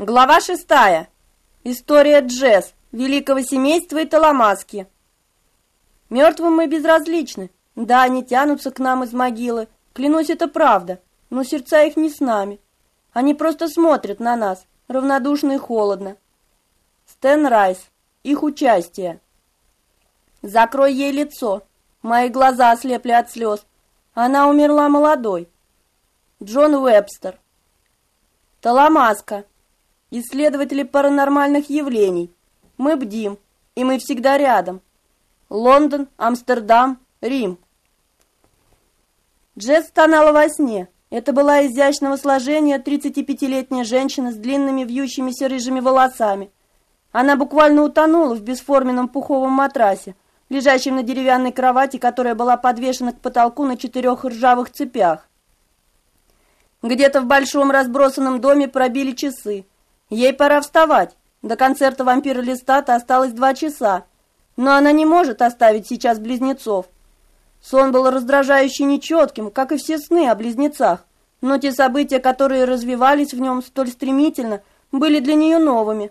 Глава шестая. История Джесс, великого семейства Таламаски. Мертвым мы безразличны. Да, они тянутся к нам из могилы. Клянусь, это правда. Но сердца их не с нами. Они просто смотрят на нас, равнодушно и холодно. Стэн Райс. Их участие. Закрой ей лицо. Мои глаза ослепли от слез. Она умерла молодой. Джон Уэбстер. Таламаска. Исследователи паранормальных явлений. Мы бдим, и мы всегда рядом. Лондон, Амстердам, Рим. Джесс стонала во сне. Это была изящного сложения 35-летняя женщина с длинными вьющимися рыжими волосами. Она буквально утонула в бесформенном пуховом матрасе, лежащем на деревянной кровати, которая была подвешена к потолку на четырех ржавых цепях. Где-то в большом разбросанном доме пробили часы. Ей пора вставать. До концерта вампира Листата осталось два часа. Но она не может оставить сейчас близнецов. Сон был раздражающе нечетким, как и все сны о близнецах. Но те события, которые развивались в нем столь стремительно, были для нее новыми.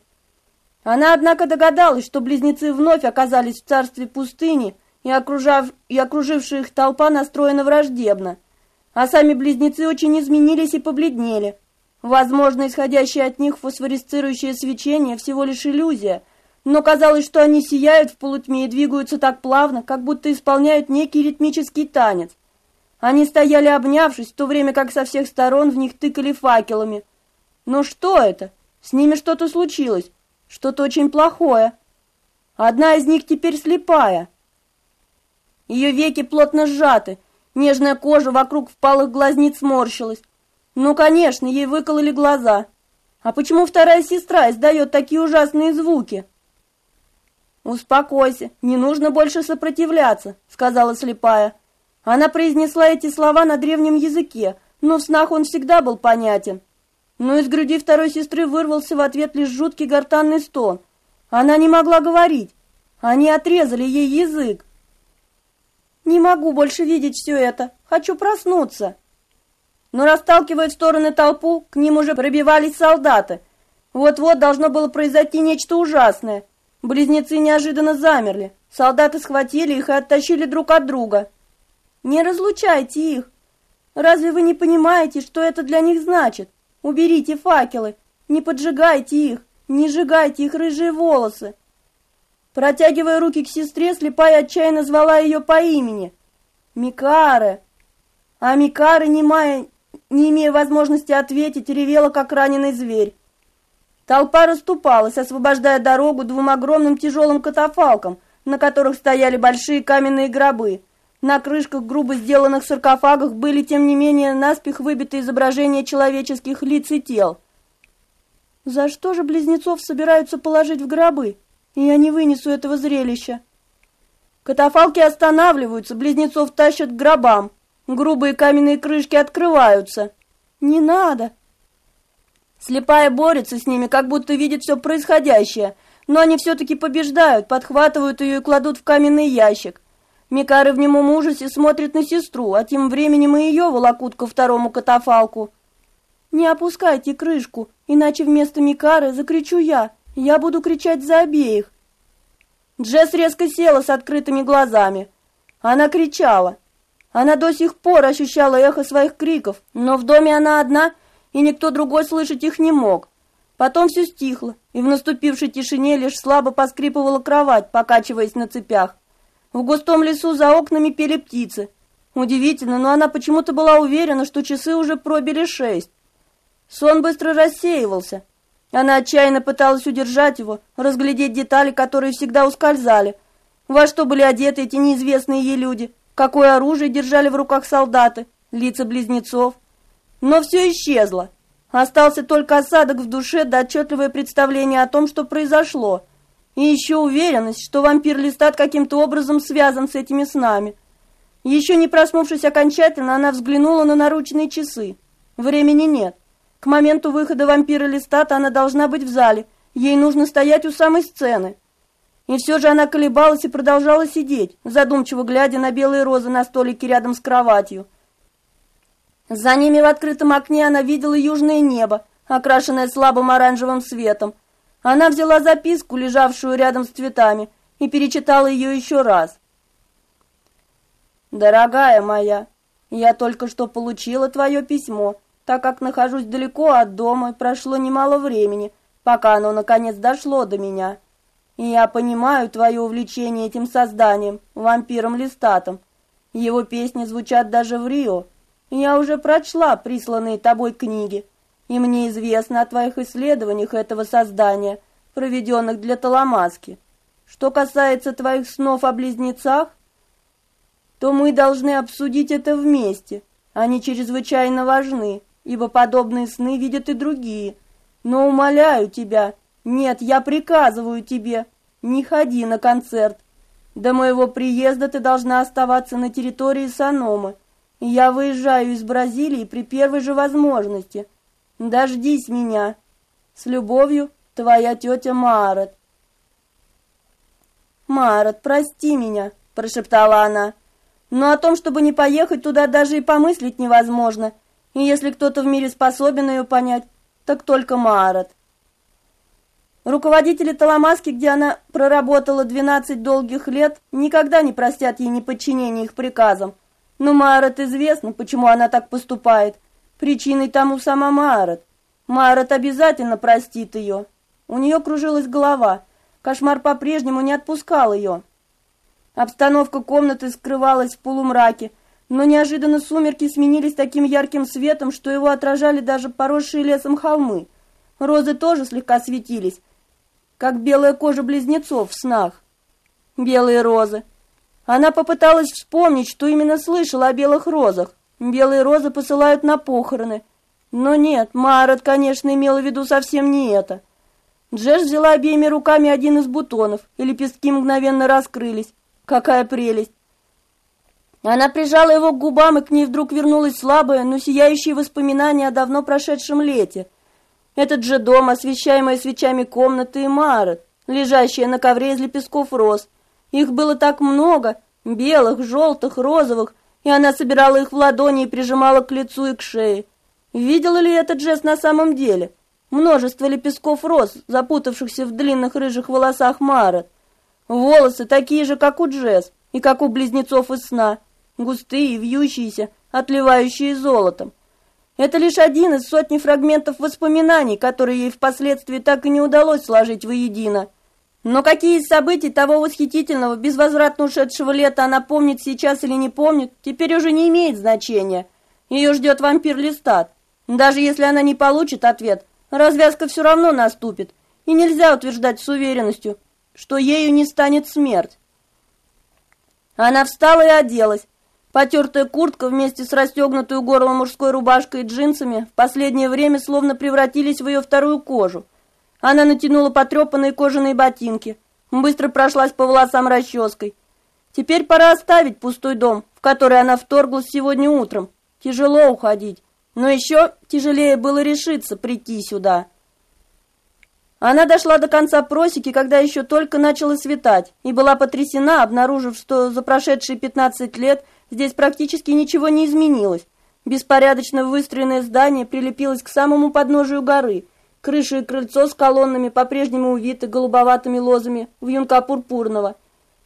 Она, однако, догадалась, что близнецы вновь оказались в царстве пустыни, и, окружав... и окружившая их толпа настроена враждебно. А сами близнецы очень изменились и побледнели. Возможно, исходящее от них фосфорисцирующее свечение всего лишь иллюзия, но казалось, что они сияют в полутьме и двигаются так плавно, как будто исполняют некий ритмический танец. Они стояли обнявшись, в то время как со всех сторон в них тыкали факелами. Но что это? С ними что-то случилось, что-то очень плохое. Одна из них теперь слепая. Ее веки плотно сжаты, нежная кожа вокруг впалых глазниц сморщилась. Ну, конечно, ей выкололи глаза. А почему вторая сестра издает такие ужасные звуки? Успокойся, не нужно больше сопротивляться, сказала слепая. Она произнесла эти слова на древнем языке, но в снах он всегда был понятен. Но из груди второй сестры вырвался в ответ лишь жуткий гортанный стон. Она не могла говорить. Они отрезали ей язык. Не могу больше видеть все это. Хочу проснуться но расталкивая в стороны толпу, к ним уже пробивались солдаты. Вот-вот должно было произойти нечто ужасное. Близнецы неожиданно замерли. Солдаты схватили их и оттащили друг от друга. Не разлучайте их. Разве вы не понимаете, что это для них значит? Уберите факелы, не поджигайте их, не сжигайте их рыжие волосы. Протягивая руки к сестре, слепая отчаянно звала ее по имени. Микара. А Микара, немая, не имея возможности ответить, ревела, как раненый зверь. Толпа расступалась, освобождая дорогу двум огромным тяжелым катафалкам, на которых стояли большие каменные гробы. На крышках грубо сделанных саркофагах были, тем не менее, наспех выбиты изображения человеческих лиц и тел. За что же близнецов собираются положить в гробы? Я не вынесу этого зрелища. Катафалки останавливаются, близнецов тащат к гробам. Грубые каменные крышки открываются. Не надо. Слепая борется с ними, как будто видит все происходящее, но они все-таки побеждают, подхватывают ее и кладут в каменный ящик. Микары в немом ужасе смотрит на сестру, а тем временем и ее волокут ко второму катафалку. «Не опускайте крышку, иначе вместо Микары закричу я. Я буду кричать за обеих». Джесс резко села с открытыми глазами. Она кричала. Она до сих пор ощущала эхо своих криков, но в доме она одна, и никто другой слышать их не мог. Потом все стихло, и в наступившей тишине лишь слабо поскрипывала кровать, покачиваясь на цепях. В густом лесу за окнами пели птицы. Удивительно, но она почему-то была уверена, что часы уже пробили шесть. Сон быстро рассеивался. Она отчаянно пыталась удержать его, разглядеть детали, которые всегда ускользали. Во что были одеты эти неизвестные ей люди, какое оружие держали в руках солдаты, лица близнецов. Но все исчезло. Остался только осадок в душе да отчетливое представление о том, что произошло. И еще уверенность, что вампир Листат каким-то образом связан с этими снами. Еще не проснувшись окончательно, она взглянула на наручные часы. Времени нет. К моменту выхода вампира Листата она должна быть в зале. Ей нужно стоять у самой сцены. И все же она колебалась и продолжала сидеть, задумчиво глядя на белые розы на столике рядом с кроватью. За ними в открытом окне она видела южное небо, окрашенная слабым оранжевым светом. Она взяла записку, лежавшую рядом с цветами, и перечитала ее еще раз. «Дорогая моя, я только что получила твое письмо, так как нахожусь далеко от дома, прошло немало времени, пока оно наконец дошло до меня. Я понимаю твое увлечение этим созданием, вампиром-листатом. Его песни звучат даже в Рио. Я уже прочла присланные тобой книги, и мне известно о твоих исследованиях этого создания, проведенных для Таламаски. Что касается твоих снов о близнецах, то мы должны обсудить это вместе. Они чрезвычайно важны, ибо подобные сны видят и другие. Но умоляю тебя, нет, я приказываю тебе, не ходи на концерт. До моего приезда ты должна оставаться на территории Саномы. Я выезжаю из Бразилии при первой же возможности. Дождись меня. С любовью, твоя тетя Марат. Марат, прости меня, прошептала она. Но о том, чтобы не поехать туда, даже и помыслить невозможно. И если кто-то в мире способен ее понять, так только Марат. Руководители Таламаски, где она проработала 12 долгих лет, никогда не простят ей неподчинение их приказам. Но Марат известно, почему она так поступает. Причиной тому сама Марат. Марат обязательно простит ее. У нее кружилась голова. Кошмар по-прежнему не отпускал ее. Обстановка комнаты скрывалась в полумраке, но неожиданно сумерки сменились таким ярким светом, что его отражали даже поросшие лесом холмы. Розы тоже слегка светились, как белая кожа близнецов в снах. Белые розы. Она попыталась вспомнить, что именно слышала о белых розах. Белые розы посылают на похороны. Но нет, Марат, конечно, имела в виду совсем не это. Джеш взяла обеими руками один из бутонов, и лепестки мгновенно раскрылись. Какая прелесть! Она прижала его к губам, и к ней вдруг вернулось слабое, но сияющее воспоминание о давно прошедшем лете. Этот же дом, освещаемая свечами комнаты и Марет, лежащая на ковре из лепестков роз. Их было так много, белых, желтых, розовых, и она собирала их в ладони и прижимала к лицу и к шее. Видела ли этот жест на самом деле? Множество лепестков роз, запутавшихся в длинных рыжих волосах Марет. Волосы такие же, как у Джесс, и как у близнецов из сна, густые, вьющиеся, отливающие золотом. Это лишь один из сотни фрагментов воспоминаний, которые ей впоследствии так и не удалось сложить воедино. Но какие из событий того восхитительного, безвозвратно ушедшего лета она помнит сейчас или не помнит, теперь уже не имеет значения. Ее ждет вампир Листат. Даже если она не получит ответ, развязка все равно наступит, и нельзя утверждать с уверенностью, что ею не станет смерть. Она встала и оделась. Потертая куртка вместе с расстегнутой у горла мужской рубашкой и джинсами в последнее время словно превратились в ее вторую кожу. Она натянула потрепанные кожаные ботинки, быстро прошлась по волосам расческой. Теперь пора оставить пустой дом, в который она вторглась сегодня утром. Тяжело уходить, но еще тяжелее было решиться прийти сюда. Она дошла до конца просеки, когда еще только начало светать, и была потрясена, обнаружив, что за прошедшие 15 лет здесь практически ничего не изменилось. Беспорядочно выстроенное здание прилепилось к самому подножию горы. Крыша и крыльцо с колоннами по-прежнему увиты голубоватыми лозами вьюнка пурпурного.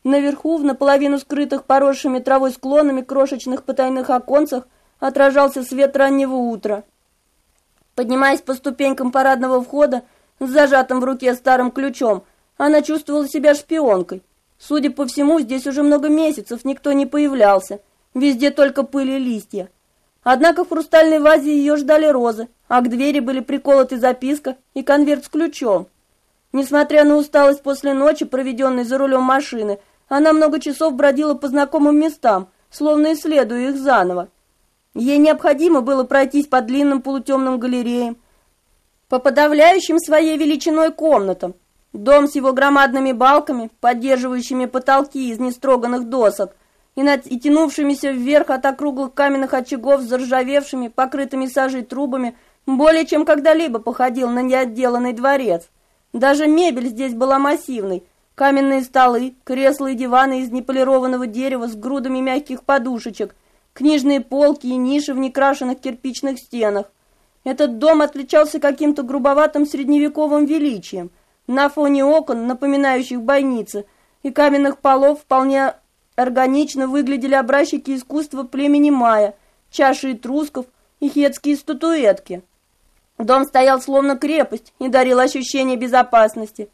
Наверху, в наполовину скрытых поросшими травой склонами крошечных потайных оконцах, отражался свет раннего утра. Поднимаясь по ступенькам парадного входа, с зажатым в руке старым ключом. Она чувствовала себя шпионкой. Судя по всему, здесь уже много месяцев никто не появлялся. Везде только пыль и листья. Однако в хрустальной вазе ее ждали розы, а к двери были приколоты записка и конверт с ключом. Несмотря на усталость после ночи, проведенной за рулем машины, она много часов бродила по знакомым местам, словно исследуя их заново. Ей необходимо было пройтись по длинным полутемным галереям, по подавляющим своей величиной комнатам. Дом с его громадными балками, поддерживающими потолки из нестроганных досок, и, над, и тянувшимися вверх от округлых каменных очагов с заржавевшими, покрытыми сажей трубами, более чем когда-либо походил на неотделанный дворец. Даже мебель здесь была массивной. Каменные столы, кресла и диваны из неполированного дерева с грудами мягких подушечек, книжные полки и ниши в некрашенных кирпичных стенах. Этот дом отличался каким-то грубоватым средневековым величием. На фоне окон, напоминающих бойницы, и каменных полов вполне органично выглядели образчики искусства племени майя, чаши этрусков и хетские статуэтки. Дом стоял словно крепость и дарил ощущение безопасности.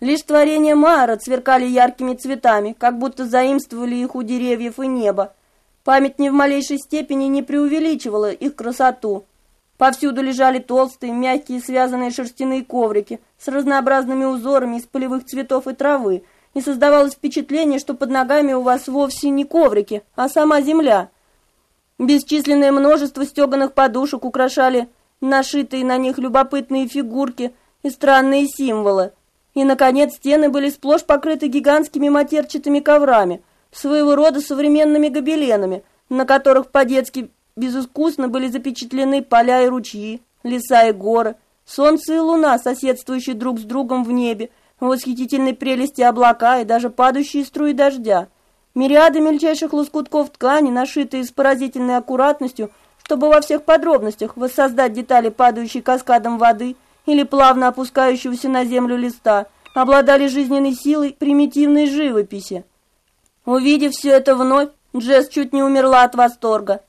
Лишь творения Маара сверкали яркими цветами, как будто заимствовали их у деревьев и неба. Память ни в малейшей степени не преувеличивала их красоту. Повсюду лежали толстые, мягкие, связанные шерстяные коврики с разнообразными узорами из полевых цветов и травы, и создавалось впечатление, что под ногами у вас вовсе не коврики, а сама земля. Бесчисленное множество стеганых подушек украшали нашитые на них любопытные фигурки и странные символы. И, наконец, стены были сплошь покрыты гигантскими матерчатыми коврами, своего рода современными гобеленами, на которых по-детски безыскусно были запечатлены поля и ручьи, леса и горы, солнце и луна, соседствующие друг с другом в небе, восхитительной прелести облака и даже падающие струи дождя. Мириады мельчайших лоскутков ткани, нашитые с поразительной аккуратностью, чтобы во всех подробностях воссоздать детали падающей каскадом воды или плавно опускающегося на землю листа, обладали жизненной силой примитивной живописи. Увидев все это вновь, Джесс чуть не умерла от восторга.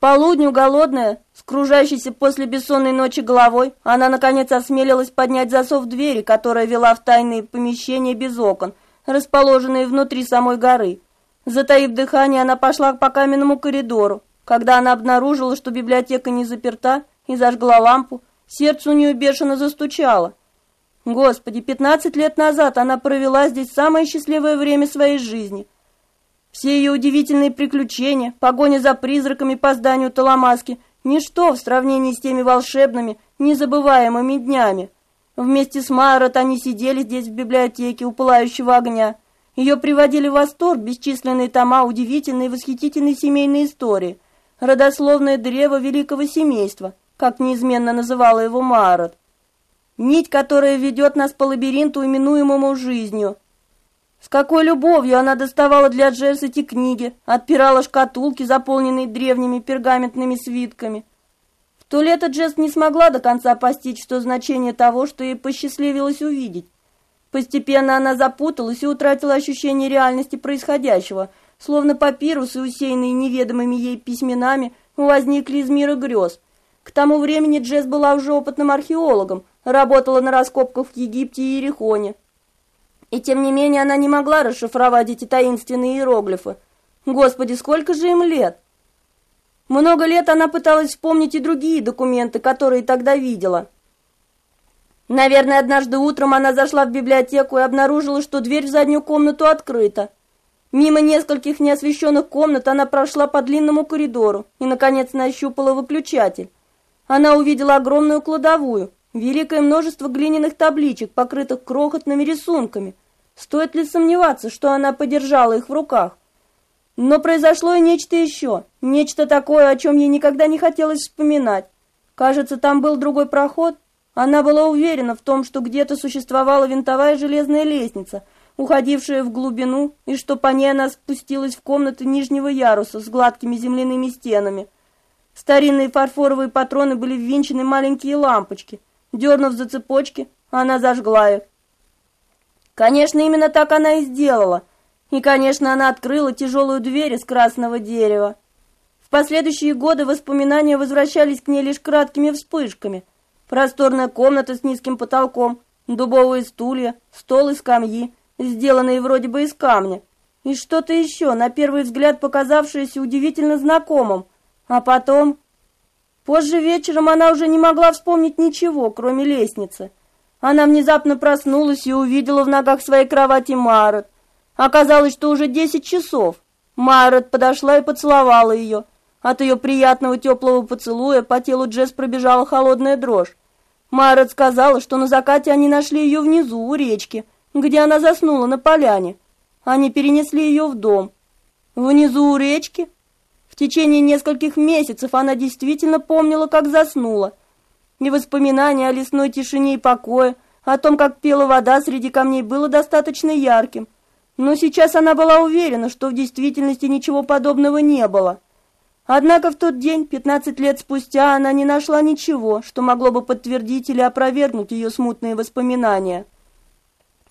Полудню, голодная, скружащейся после бессонной ночи головой, она наконец осмелилась поднять засов двери, которая вела в тайные помещения без окон, расположенные внутри самой горы. Затаив дыхание, она пошла по каменному коридору. Когда она обнаружила, что библиотека не заперта, и зажгла лампу, сердце у нее бешено застучало. Господи, пятнадцать лет назад она провела здесь самое счастливое время своей жизни. Все ее удивительные приключения, погоня за призраками по зданию Таламаски – ничто в сравнении с теми волшебными, незабываемыми днями. Вместе с Майрот они сидели здесь в библиотеке у пылающего огня. Ее приводили в восторг бесчисленные тома удивительной и восхитительной семейной истории, родословное древо великого семейства, как неизменно называла его Майрот. Нить, которая ведет нас по лабиринту, именуемому жизнью. С какой любовью она доставала для Джесс эти книги, отпирала шкатулки, заполненные древними пергаментными свитками. В то лето Джесс не смогла до конца постичь, что значение того, что ей посчастливилось увидеть. Постепенно она запуталась и утратила ощущение реальности происходящего, словно папирусы, усеянные неведомыми ей письменами, возникли из мира грез. К тому времени Джесс была уже опытным археологом, работала на раскопках в Египте и Иерихоне. И тем не менее она не могла расшифровать эти таинственные иероглифы. Господи, сколько же им лет! Много лет она пыталась вспомнить и другие документы, которые тогда видела. Наверное, однажды утром она зашла в библиотеку и обнаружила, что дверь в заднюю комнату открыта. Мимо нескольких неосвещенных комнат она прошла по длинному коридору и, наконец, нащупала выключатель. Она увидела огромную кладовую, Великое множество глиняных табличек, покрытых крохотными рисунками. Стоит ли сомневаться, что она подержала их в руках? Но произошло и нечто еще, нечто такое, о чем ей никогда не хотелось вспоминать. Кажется, там был другой проход. Она была уверена в том, что где-то существовала винтовая железная лестница, уходившая в глубину, и что по ней она спустилась в комнаты нижнего яруса с гладкими земляными стенами. Старинные фарфоровые патроны были ввинчены маленькие лампочки – Дернув за цепочки, она зажгла их. Конечно, именно так она и сделала. И, конечно, она открыла тяжелую дверь из красного дерева. В последующие годы воспоминания возвращались к ней лишь краткими вспышками. Просторная комната с низким потолком, дубовые стулья, стол и скамьи, сделанные вроде бы из камня, и что-то еще, на первый взгляд показавшееся удивительно знакомым. А потом Позже вечером она уже не могла вспомнить ничего, кроме лестницы. Она внезапно проснулась и увидела в ногах своей кровати Марот. Оказалось, что уже десять часов. Марот подошла и поцеловала ее. От ее приятного теплого поцелуя по телу Джесс пробежала холодная дрожь. Марот сказала, что на закате они нашли ее внизу, у речки, где она заснула на поляне. Они перенесли ее в дом. Внизу у речки? Течение нескольких месяцев она действительно помнила, как заснула. И воспоминания о лесной тишине и покое, о том, как пела вода среди камней, было достаточно ярким. Но сейчас она была уверена, что в действительности ничего подобного не было. Однако в тот день, 15 лет спустя, она не нашла ничего, что могло бы подтвердить или опровергнуть ее смутные воспоминания.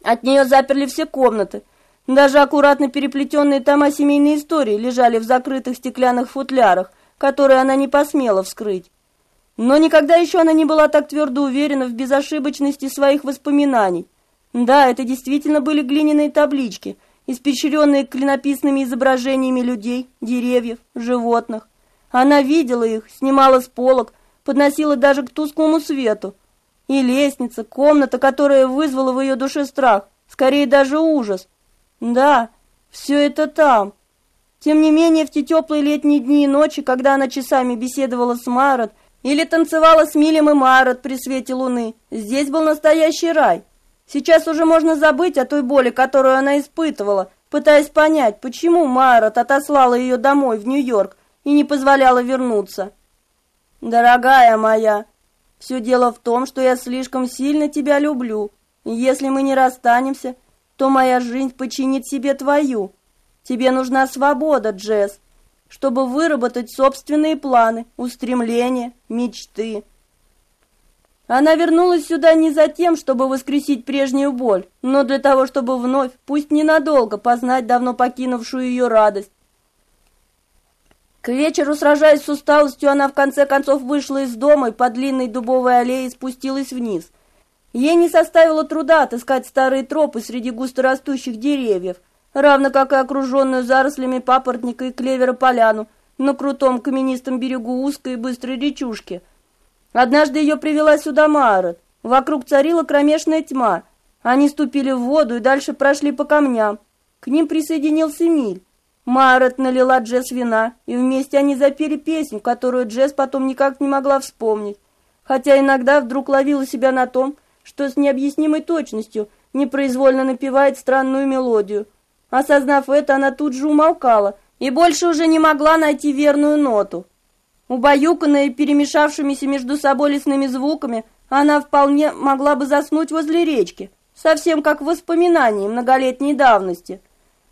От нее заперли все комнаты. Даже аккуратно переплетенные тома семейной истории лежали в закрытых стеклянных футлярах, которые она не посмела вскрыть. Но никогда еще она не была так твердо уверена в безошибочности своих воспоминаний. Да, это действительно были глиняные таблички, испещренные клинописными изображениями людей, деревьев, животных. Она видела их, снимала с полок, подносила даже к тусклому свету. И лестница, комната, которая вызвала в ее душе страх, скорее даже ужас. Да, все это там. Тем не менее, в те теплые летние дни и ночи, когда она часами беседовала с Марот, или танцевала с Милем и Марот при свете луны. Здесь был настоящий рай. Сейчас уже можно забыть о той боли, которую она испытывала, пытаясь понять, почему Марот отослала ее домой в Нью-Йорк и не позволяла вернуться. «Дорогая моя, все дело в том, что я слишком сильно тебя люблю. Если мы не расстанемся, то моя жизнь починит себе твою. Тебе нужна свобода, Джесс чтобы выработать собственные планы, устремления, мечты. Она вернулась сюда не за тем, чтобы воскресить прежнюю боль, но для того, чтобы вновь, пусть ненадолго, познать давно покинувшую ее радость. К вечеру, сражаясь с усталостью, она в конце концов вышла из дома и по длинной дубовой аллее спустилась вниз. Ей не составило труда отыскать старые тропы среди густорастущих деревьев – равно как и окруженную зарослями папоротника и клевера поляну на крутом каменистом берегу узкой и быстрой речушки. Однажды ее привела сюда Маарот. Вокруг царила кромешная тьма. Они ступили в воду и дальше прошли по камням. К ним присоединился Миль. Маарот налила Джесс вина, и вместе они запели песню, которую Джесс потом никак не могла вспомнить. Хотя иногда вдруг ловила себя на том, что с необъяснимой точностью непроизвольно напевает странную мелодию – Осознав это, она тут же умолкала и больше уже не могла найти верную ноту. Убаюканная перемешавшимися между собой лесными звуками, она вполне могла бы заснуть возле речки, совсем как в воспоминании многолетней давности.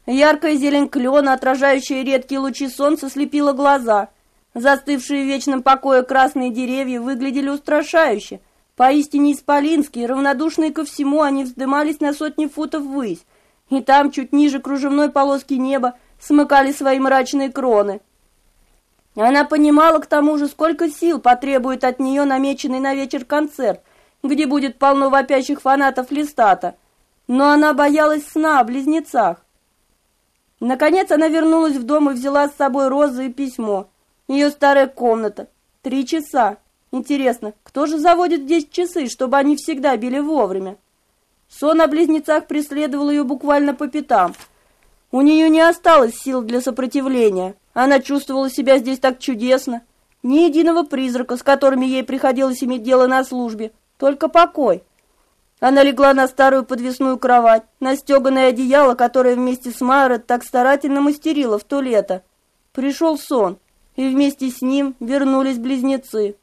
Яркая зелень клена, отражающая редкие лучи солнца, слепила глаза. Застывшие в вечном покое красные деревья выглядели устрашающе. Поистине исполинские, равнодушные ко всему, они вздымались на сотни футов ввысь, и там, чуть ниже кружевной полоски неба, смыкали свои мрачные кроны. Она понимала к тому же, сколько сил потребует от нее намеченный на вечер концерт, где будет полно вопящих фанатов Листата, но она боялась сна о близнецах. Наконец она вернулась в дом и взяла с собой розы и письмо. Ее старая комната. Три часа. Интересно, кто же заводит здесь часы, чтобы они всегда били вовремя? Сон о близнецах преследовал ее буквально по пятам. У нее не осталось сил для сопротивления. Она чувствовала себя здесь так чудесно. Ни единого призрака, с которыми ей приходилось иметь дело на службе, только покой. Она легла на старую подвесную кровать, на стеганое одеяло, которое вместе с Майрой так старательно мастерила в то лето. Пришел сон, и вместе с ним вернулись близнецы.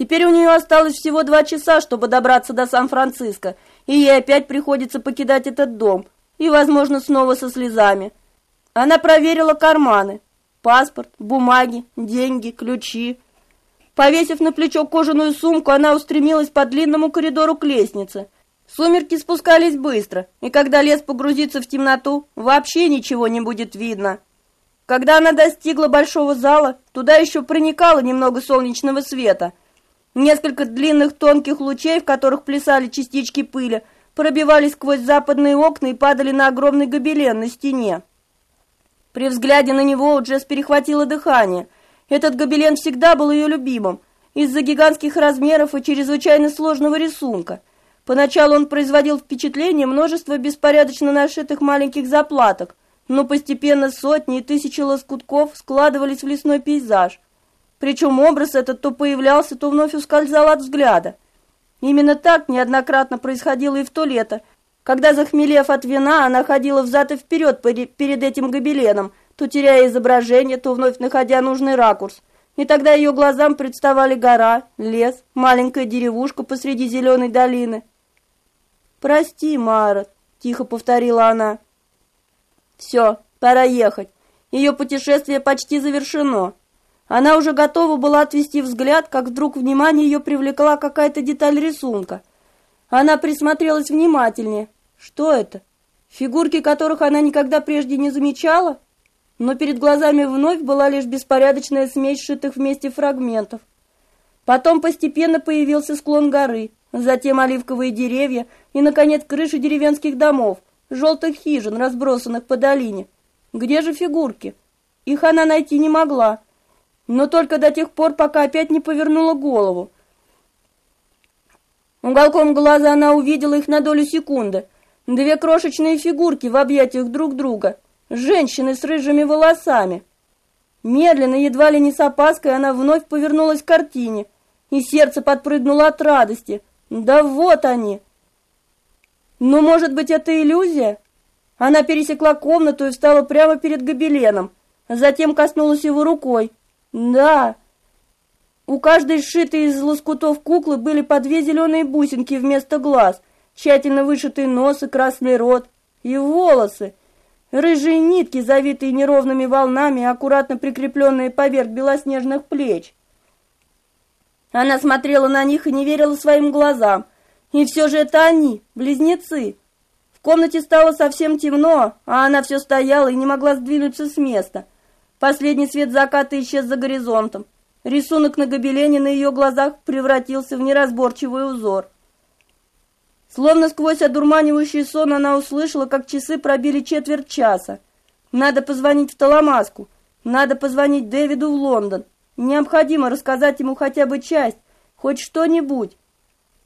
Теперь у нее осталось всего два часа, чтобы добраться до Сан-Франциско, и ей опять приходится покидать этот дом, и, возможно, снова со слезами. Она проверила карманы. Паспорт, бумаги, деньги, ключи. Повесив на плечо кожаную сумку, она устремилась по длинному коридору к лестнице. Сумерки спускались быстро, и когда лес погрузится в темноту, вообще ничего не будет видно. Когда она достигла большого зала, туда еще проникало немного солнечного света – Несколько длинных тонких лучей, в которых плясали частички пыли, пробивались сквозь западные окна и падали на огромный гобелен на стене. При взгляде на него у Джесс перехватило дыхание. Этот гобелен всегда был ее любимым, из-за гигантских размеров и чрезвычайно сложного рисунка. Поначалу он производил впечатление множества беспорядочно нашитых маленьких заплаток, но постепенно сотни и тысячи лоскутков складывались в лесной пейзаж – причем образ этот то появлялся, то вновь ускользал от взгляда. Именно так неоднократно происходило и в то лето, когда, захмелев от вина, она ходила взад и вперед перед этим гобеленом, то теряя изображение, то вновь находя нужный ракурс. И тогда ее глазам представали гора, лес, маленькая деревушка посреди зеленой долины. «Прости, Мара», — тихо повторила она. «Все, пора ехать. Ее путешествие почти завершено. Она уже готова была отвести взгляд, как вдруг внимание ее привлекла какая-то деталь рисунка. Она присмотрелась внимательнее. Что это? Фигурки, которых она никогда прежде не замечала? Но перед глазами вновь была лишь беспорядочная смесь сшитых вместе фрагментов. Потом постепенно появился склон горы, затем оливковые деревья и, наконец, крыши деревенских домов, желтых хижин, разбросанных по долине. Где же фигурки? Их она найти не могла но только до тех пор, пока опять не повернула голову. Уголком глаза она увидела их на долю секунды. Две крошечные фигурки в объятиях друг друга. Женщины с рыжими волосами. Медленно, едва ли не с опаской, она вновь повернулась к картине, и сердце подпрыгнуло от радости. Да вот они! Но, может быть, это иллюзия? Она пересекла комнату и встала прямо перед гобеленом, затем коснулась его рукой. Да. У каждой сшитой из лоскутов куклы были по две зеленые бусинки вместо глаз, тщательно вышитый нос и красный рот, и волосы. Рыжие нитки, завитые неровными волнами, аккуратно прикрепленные поверх белоснежных плеч. Она смотрела на них и не верила своим глазам. И все же это они, близнецы. В комнате стало совсем темно, а она все стояла и не могла сдвинуться с места. Последний свет заката исчез за горизонтом. Рисунок на гобелене на ее глазах превратился в неразборчивый узор. Словно сквозь одурманивающий сон она услышала, как часы пробили четверть часа. Надо позвонить в Таламаску. Надо позвонить Дэвиду в Лондон. Необходимо рассказать ему хотя бы часть, хоть что-нибудь.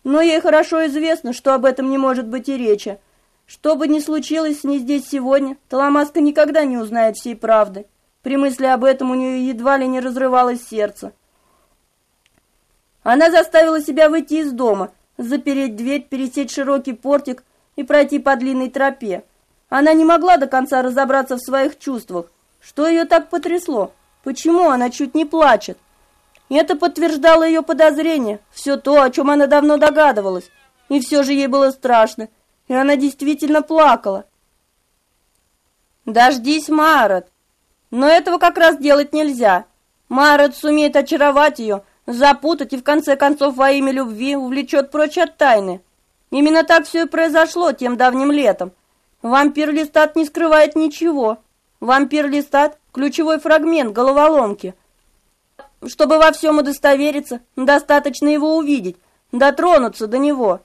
Но ей хорошо известно, что об этом не может быть и речи. Что бы ни случилось с ней здесь сегодня, Таламаска никогда не узнает всей правды. При мысли об этом у нее едва ли не разрывалось сердце. Она заставила себя выйти из дома, запереть дверь, пересечь широкий портик и пройти по длинной тропе. Она не могла до конца разобраться в своих чувствах. Что ее так потрясло? Почему она чуть не плачет? Это подтверждало ее подозрение, все то, о чем она давно догадывалась. И все же ей было страшно, и она действительно плакала. «Дождись, Марат!» Но этого как раз делать нельзя. Марет сумеет очаровать ее, запутать и в конце концов во имя любви увлечет прочь от тайны. Именно так все и произошло тем давним летом. Вампир Листат не скрывает ничего. Вампир Листат – ключевой фрагмент головоломки. Чтобы во всем удостовериться, достаточно его увидеть, дотронуться до него.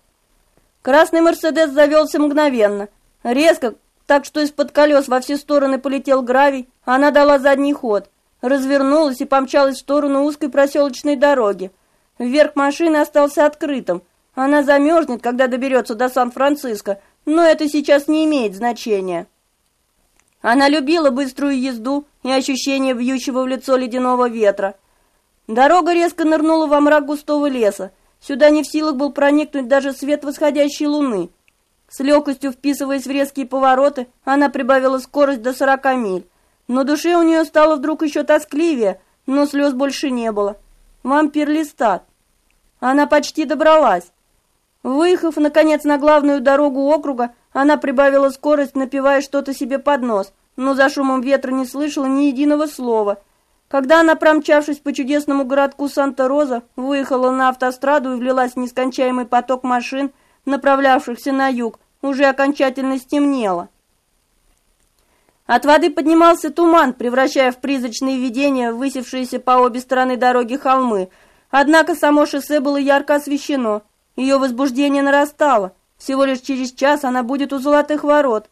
Красный Мерседес завелся мгновенно. Резко, так что из-под колес во все стороны полетел гравий, она дала задний ход, развернулась и помчалась в сторону узкой проселочной дороги. Вверх машины остался открытым. Она замерзнет, когда доберется до Сан-Франциско, но это сейчас не имеет значения. Она любила быструю езду и ощущение вьющего в лицо ледяного ветра. Дорога резко нырнула во мрак густого леса. Сюда не в силах был проникнуть даже свет восходящей луны. С легкостью вписываясь в резкие повороты, она прибавила скорость до 40 миль. Но душе у нее стало вдруг еще тоскливее, но слез больше не было. Вампир Листат. Она почти добралась. Выехав, наконец, на главную дорогу округа, она прибавила скорость, напевая что-то себе под нос, но за шумом ветра не слышала ни единого слова. Когда она, промчавшись по чудесному городку Санта-Роза, выехала на автостраду и влилась в нескончаемый поток машин, направлявшихся на юг, уже окончательно стемнело. От воды поднимался туман, превращая в призрачные видения высевшиеся по обе стороны дороги холмы. Однако само шоссе было ярко освещено. Ее возбуждение нарастало. Всего лишь через час она будет у золотых ворот.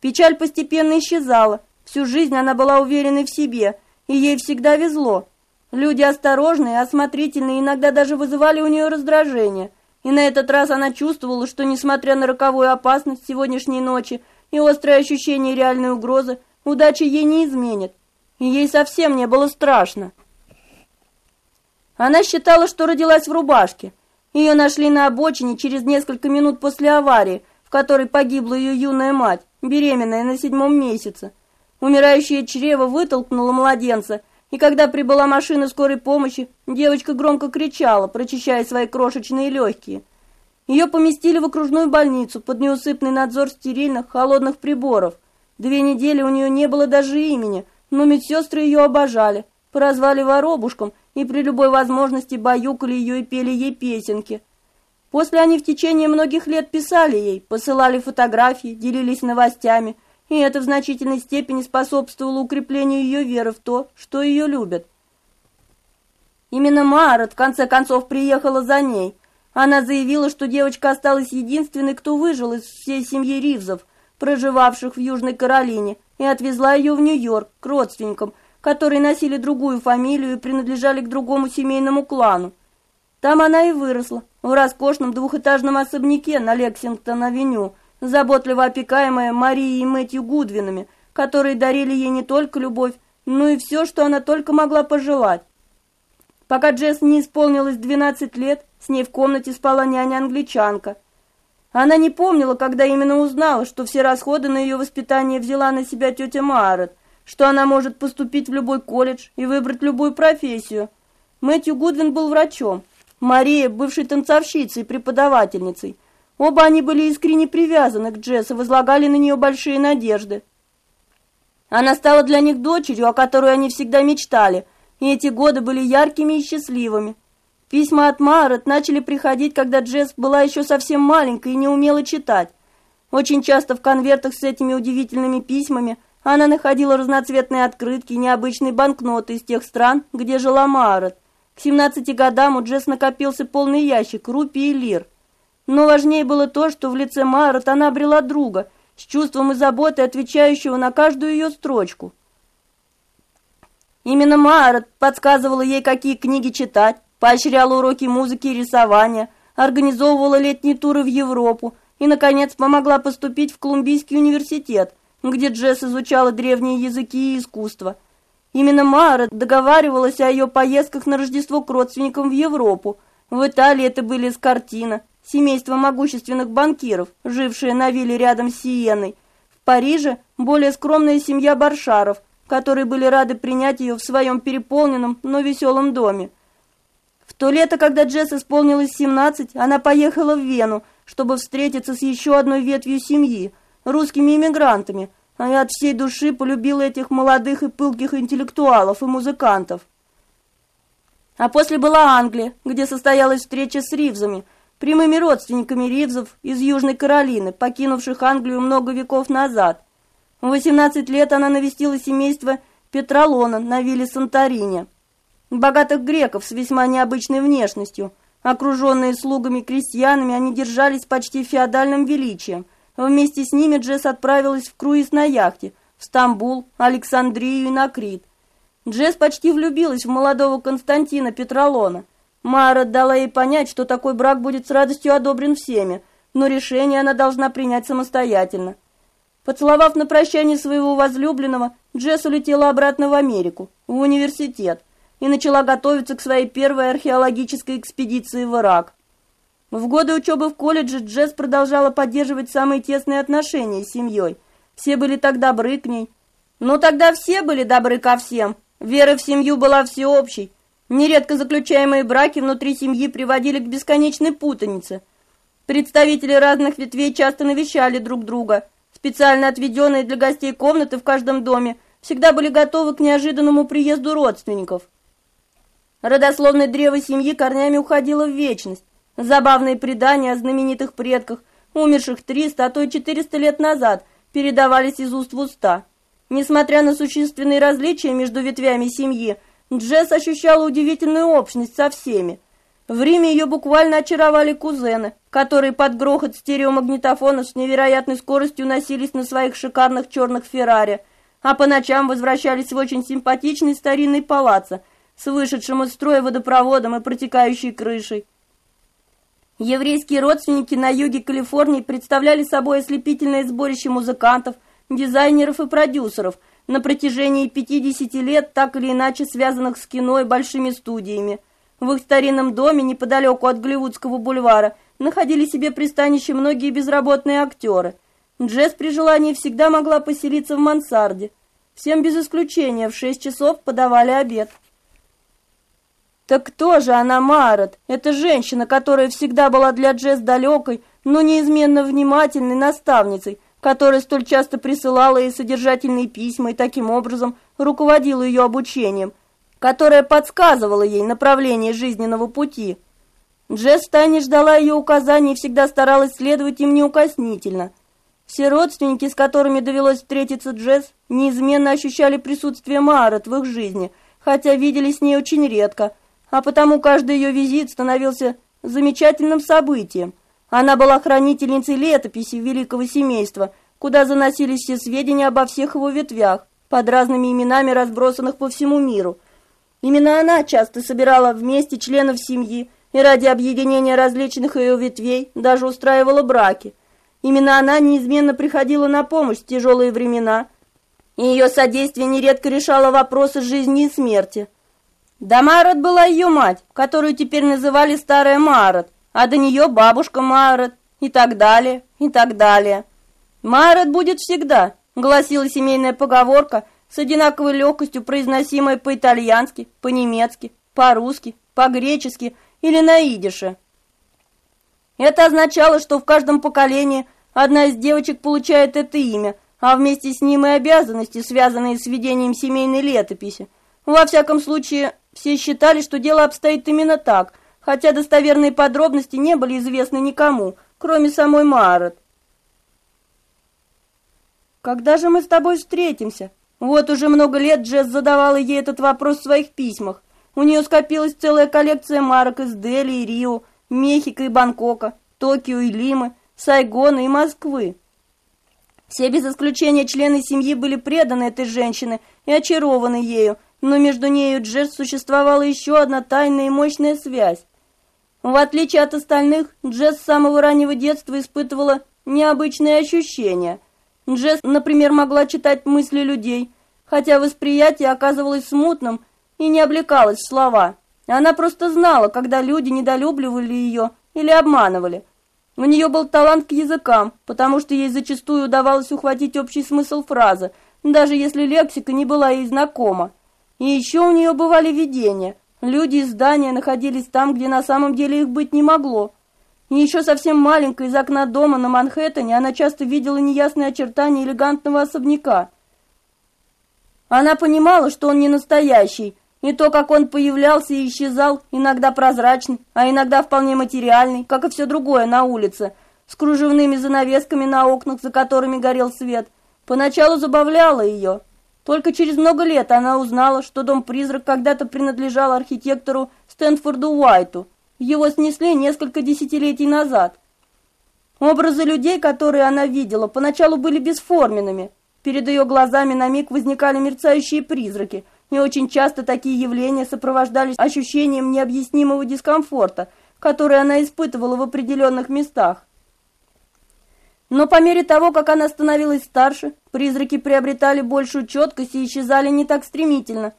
Печаль постепенно исчезала. Всю жизнь она была уверенной в себе, и ей всегда везло. Люди осторожные, осмотрительные, иногда даже вызывали у нее раздражение – и на этот раз она чувствовала, что, несмотря на роковую опасность сегодняшней ночи и острое ощущение реальной угрозы, удача ей не изменит. И ей совсем не было страшно. Она считала, что родилась в рубашке. Ее нашли на обочине через несколько минут после аварии, в которой погибла ее юная мать, беременная на седьмом месяце. Умирающее чрево вытолкнуло младенца – и когда прибыла машина скорой помощи, девочка громко кричала, прочищая свои крошечные легкие. Ее поместили в окружную больницу под неусыпный надзор стерильных, холодных приборов. Две недели у нее не было даже имени, но медсестры ее обожали, прозвали воробушком и при любой возможности баюкали ее и пели ей песенки. После они в течение многих лет писали ей, посылали фотографии, делились новостями, и это в значительной степени способствовало укреплению ее веры в то, что ее любят. Именно Марот в конце концов приехала за ней. Она заявила, что девочка осталась единственной, кто выжил из всей семьи Ривзов, проживавших в Южной Каролине, и отвезла ее в Нью-Йорк к родственникам, которые носили другую фамилию и принадлежали к другому семейному клану. Там она и выросла, в роскошном двухэтажном особняке на Лексингтон-авеню, заботливо опекаемая Марией и Мэтью Гудвинами, которые дарили ей не только любовь, но и все, что она только могла пожелать. Пока Джесс не исполнилось 12 лет, с ней в комнате спала няня-англичанка. Она не помнила, когда именно узнала, что все расходы на ее воспитание взяла на себя тетя Маррет, что она может поступить в любой колледж и выбрать любую профессию. Мэтью Гудвин был врачом, Мария – бывшей танцовщицей и преподавательницей. Оба они были искренне привязаны к Джесс и возлагали на нее большие надежды. Она стала для них дочерью, о которой они всегда мечтали, и эти годы были яркими и счастливыми. Письма от Марет начали приходить, когда Джесс была еще совсем маленькой и не умела читать. Очень часто в конвертах с этими удивительными письмами она находила разноцветные открытки и необычные банкноты из тех стран, где жила Марет. К 17 годам у Джесс накопился полный ящик рупий и лир. Но важнее было то, что в лице Марет она обрела друга, с чувством и заботой отвечающего на каждую ее строчку. Именно Марет подсказывала ей, какие книги читать, поощряла уроки музыки и рисования, организовывала летние туры в Европу и, наконец, помогла поступить в Колумбийский университет, где Джесс изучала древние языки и искусство – Именно Мара договаривалась о ее поездках на Рождество к родственникам в Европу. В Италии это были Скартина, семейство могущественных банкиров, жившее на вилле рядом с Сиеной. В Париже более скромная семья Баршаров, которые были рады принять ее в своем переполненном, но веселом доме. В то лето, когда Джесс исполнилось 17, она поехала в Вену, чтобы встретиться с еще одной ветвью семьи, русскими иммигрантами – я от всей души полюбила этих молодых и пылких интеллектуалов и музыкантов. А после была Англия, где состоялась встреча с Ривзами, прямыми родственниками Ривзов из Южной Каролины, покинувших Англию много веков назад. В 18 лет она навестила семейство Петролона на вилле Санторини. Богатых греков с весьма необычной внешностью. Окруженные слугами-крестьянами, они держались почти феодальным величием, Вместе с ними Джесс отправилась в круиз на яхте в Стамбул, Александрию и на Крит. Джесс почти влюбилась в молодого Константина Петролона. Мара дала ей понять, что такой брак будет с радостью одобрен всеми, но решение она должна принять самостоятельно. Поцеловав на прощание своего возлюбленного, Джесс улетела обратно в Америку, в университет, и начала готовиться к своей первой археологической экспедиции в Ирак. В годы учебы в колледже Джесс продолжала поддерживать самые тесные отношения с семьей. Все были так добры к ней. Но тогда все были добры ко всем. Вера в семью была всеобщей. Нередко заключаемые браки внутри семьи приводили к бесконечной путанице. Представители разных ветвей часто навещали друг друга. Специально отведенные для гостей комнаты в каждом доме всегда были готовы к неожиданному приезду родственников. Родословное древо семьи корнями уходило в вечность. Забавные предания о знаменитых предках, умерших 300, а то и 400 лет назад, передавались из уст в уста. Несмотря на существенные различия между ветвями семьи, Джесс ощущала удивительную общность со всеми. В Риме ее буквально очаровали кузены, которые под грохот стереомагнитофонов с невероятной скоростью носились на своих шикарных черных Феррари, а по ночам возвращались в очень симпатичный старинный палаццо с вышедшим из строя водопроводом и протекающей крышей. Еврейские родственники на юге Калифорнии представляли собой ослепительное сборище музыкантов, дизайнеров и продюсеров, на протяжении 50 лет так или иначе связанных с кино и большими студиями. В их старинном доме, неподалеку от Голливудского бульвара, находили себе пристанище многие безработные актеры. Джесс при желании всегда могла поселиться в мансарде. Всем без исключения в 6 часов подавали обед. Так кто же она, Марот? Это женщина, которая всегда была для Джесс далекой, но неизменно внимательной наставницей, которая столь часто присылала ей содержательные письма и таким образом руководила ее обучением, которая подсказывала ей направление жизненного пути. Джесс тайне ждала ее указаний и всегда старалась следовать им неукоснительно. Все родственники, с которыми довелось встретиться Джесс, неизменно ощущали присутствие Маарет в их жизни, хотя видели с ней очень редко, а потому каждый ее визит становился замечательным событием. Она была хранительницей летописи великого семейства, куда заносились все сведения обо всех его ветвях, под разными именами разбросанных по всему миру. Именно она часто собирала вместе членов семьи и ради объединения различных ее ветвей даже устраивала браки. Именно она неизменно приходила на помощь в тяжелые времена, и ее содействие нередко решало вопросы жизни и смерти. Да Марат была ее мать, которую теперь называли Старая Марат, а до нее бабушка Марат и так далее, и так далее. Марат будет всегда, гласила семейная поговорка, с одинаковой легкостью произносимая по-итальянски, по-немецки, по-русски, по-гречески или на идише. Это означало, что в каждом поколении одна из девочек получает это имя, а вместе с ним и обязанности, связанные с ведением семейной летописи. Во всяком случае, все считали, что дело обстоит именно так, хотя достоверные подробности не были известны никому, кроме самой Марет. «Когда же мы с тобой встретимся?» Вот уже много лет Джесс задавала ей этот вопрос в своих письмах. У нее скопилась целая коллекция марок из Дели и Рио, Мехико и Бангкока, Токио и Лимы, Сайгона и Москвы. Все без исключения члены семьи были преданы этой женщине и очарованы ею, но между нею и Джесс существовала еще одна тайная и мощная связь. В отличие от остальных, Джесс с самого раннего детства испытывала необычные ощущения. Джесс, например, могла читать мысли людей, хотя восприятие оказывалось смутным и не облекалось в слова. Она просто знала, когда люди недолюбливали ее или обманывали. У нее был талант к языкам, потому что ей зачастую удавалось ухватить общий смысл фразы, даже если лексика не была ей знакома. И еще у нее бывали видения – Люди из здания находились там, где на самом деле их быть не могло. И еще совсем маленькая из окна дома на Манхэттене она часто видела неясные очертания элегантного особняка. Она понимала, что он не настоящий, и то, как он появлялся и исчезал, иногда прозрачный, а иногда вполне материальный, как и все другое на улице, с кружевными занавесками на окнах, за которыми горел свет, поначалу забавляло ее. Только через много лет она узнала, что дом-призрак когда-то принадлежал архитектору Стэнфорду Уайту. Его снесли несколько десятилетий назад. Образы людей, которые она видела, поначалу были бесформенными. Перед ее глазами на миг возникали мерцающие призраки, и очень часто такие явления сопровождались ощущением необъяснимого дискомфорта, который она испытывала в определенных местах. Но по мере того, как она становилась старше, призраки приобретали большую четкость и исчезали не так стремительно.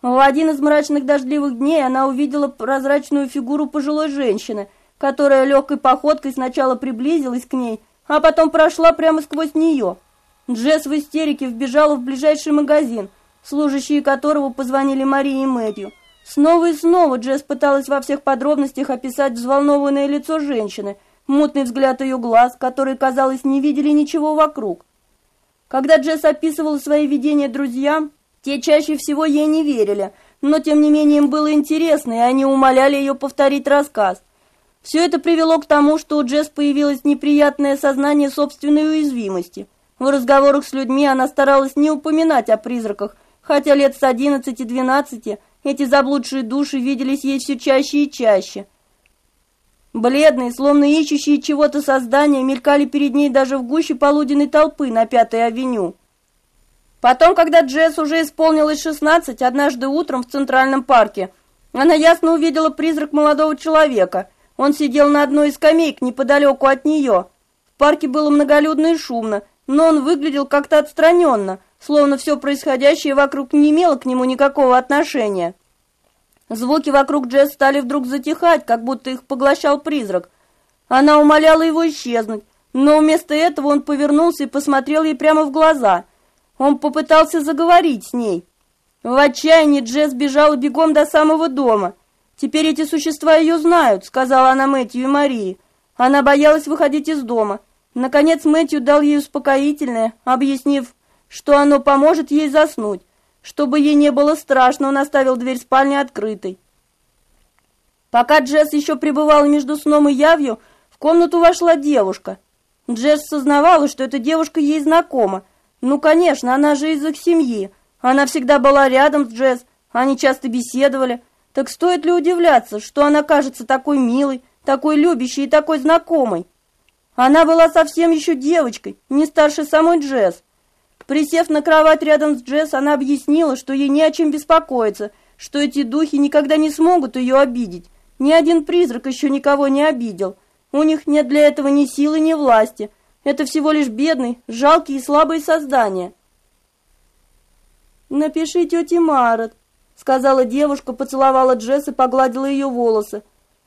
В один из мрачных дождливых дней она увидела прозрачную фигуру пожилой женщины, которая легкой походкой сначала приблизилась к ней, а потом прошла прямо сквозь нее. Джесс в истерике вбежала в ближайший магазин, служащие которого позвонили Марии и Мэтью. Снова и снова Джесс пыталась во всех подробностях описать взволнованное лицо женщины – мутный взгляд ее глаз, которые, казалось, не видели ничего вокруг. Когда Джесс описывал свои видения друзьям, те чаще всего ей не верили, но тем не менее им было интересно, и они умоляли ее повторить рассказ. Все это привело к тому, что у Джесс появилось неприятное сознание собственной уязвимости. В разговорах с людьми она старалась не упоминать о призраках, хотя лет с 11-12 эти заблудшие души виделись ей все чаще и чаще – Бледные, словно ищущие чего-то создания, мелькали перед ней даже в гуще полуденной толпы на Пятой авеню. Потом, когда Джесс уже исполнилось 16, однажды утром в Центральном парке, она ясно увидела призрак молодого человека. Он сидел на одной из скамеек неподалеку от нее. В парке было многолюдно и шумно, но он выглядел как-то отстраненно, словно все происходящее вокруг не имело к нему никакого отношения. Звуки вокруг Джесс стали вдруг затихать, как будто их поглощал призрак. Она умоляла его исчезнуть, но вместо этого он повернулся и посмотрел ей прямо в глаза. Он попытался заговорить с ней. В отчаянии Джесс бежала бегом до самого дома. «Теперь эти существа ее знают», — сказала она Мэтью и Марии. Она боялась выходить из дома. Наконец Мэтью дал ей успокоительное, объяснив, что оно поможет ей заснуть. Чтобы ей не было страшно, он оставил дверь спальни открытой. Пока Джесс еще пребывала между сном и явью, в комнату вошла девушка. Джесс сознавала, что эта девушка ей знакома. Ну, конечно, она же из их семьи. Она всегда была рядом с Джесс, они часто беседовали. Так стоит ли удивляться, что она кажется такой милой, такой любящей и такой знакомой? Она была совсем еще девочкой, не старше самой Джесс. Присев на кровать рядом с Джесс, она объяснила, что ей не о чем беспокоиться, что эти духи никогда не смогут ее обидеть. Ни один призрак еще никого не обидел. У них нет для этого ни силы, ни власти. Это всего лишь бедные, жалкие и слабые создания. «Напиши тете Марот», — сказала девушка, поцеловала Джесс и погладила ее волосы.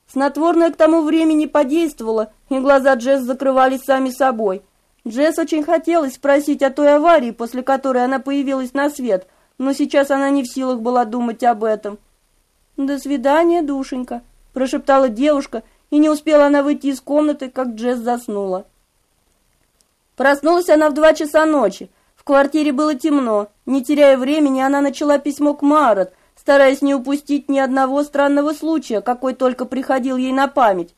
Снотворное к тому времени подействовало, и глаза Джесс закрывались сами собой. Джесс очень хотелось спросить о той аварии, после которой она появилась на свет, но сейчас она не в силах была думать об этом. «До свидания, душенька», — прошептала девушка, и не успела она выйти из комнаты, как Джесс заснула. Проснулась она в два часа ночи. В квартире было темно. Не теряя времени, она начала письмо к Марот, стараясь не упустить ни одного странного случая, какой только приходил ей на память.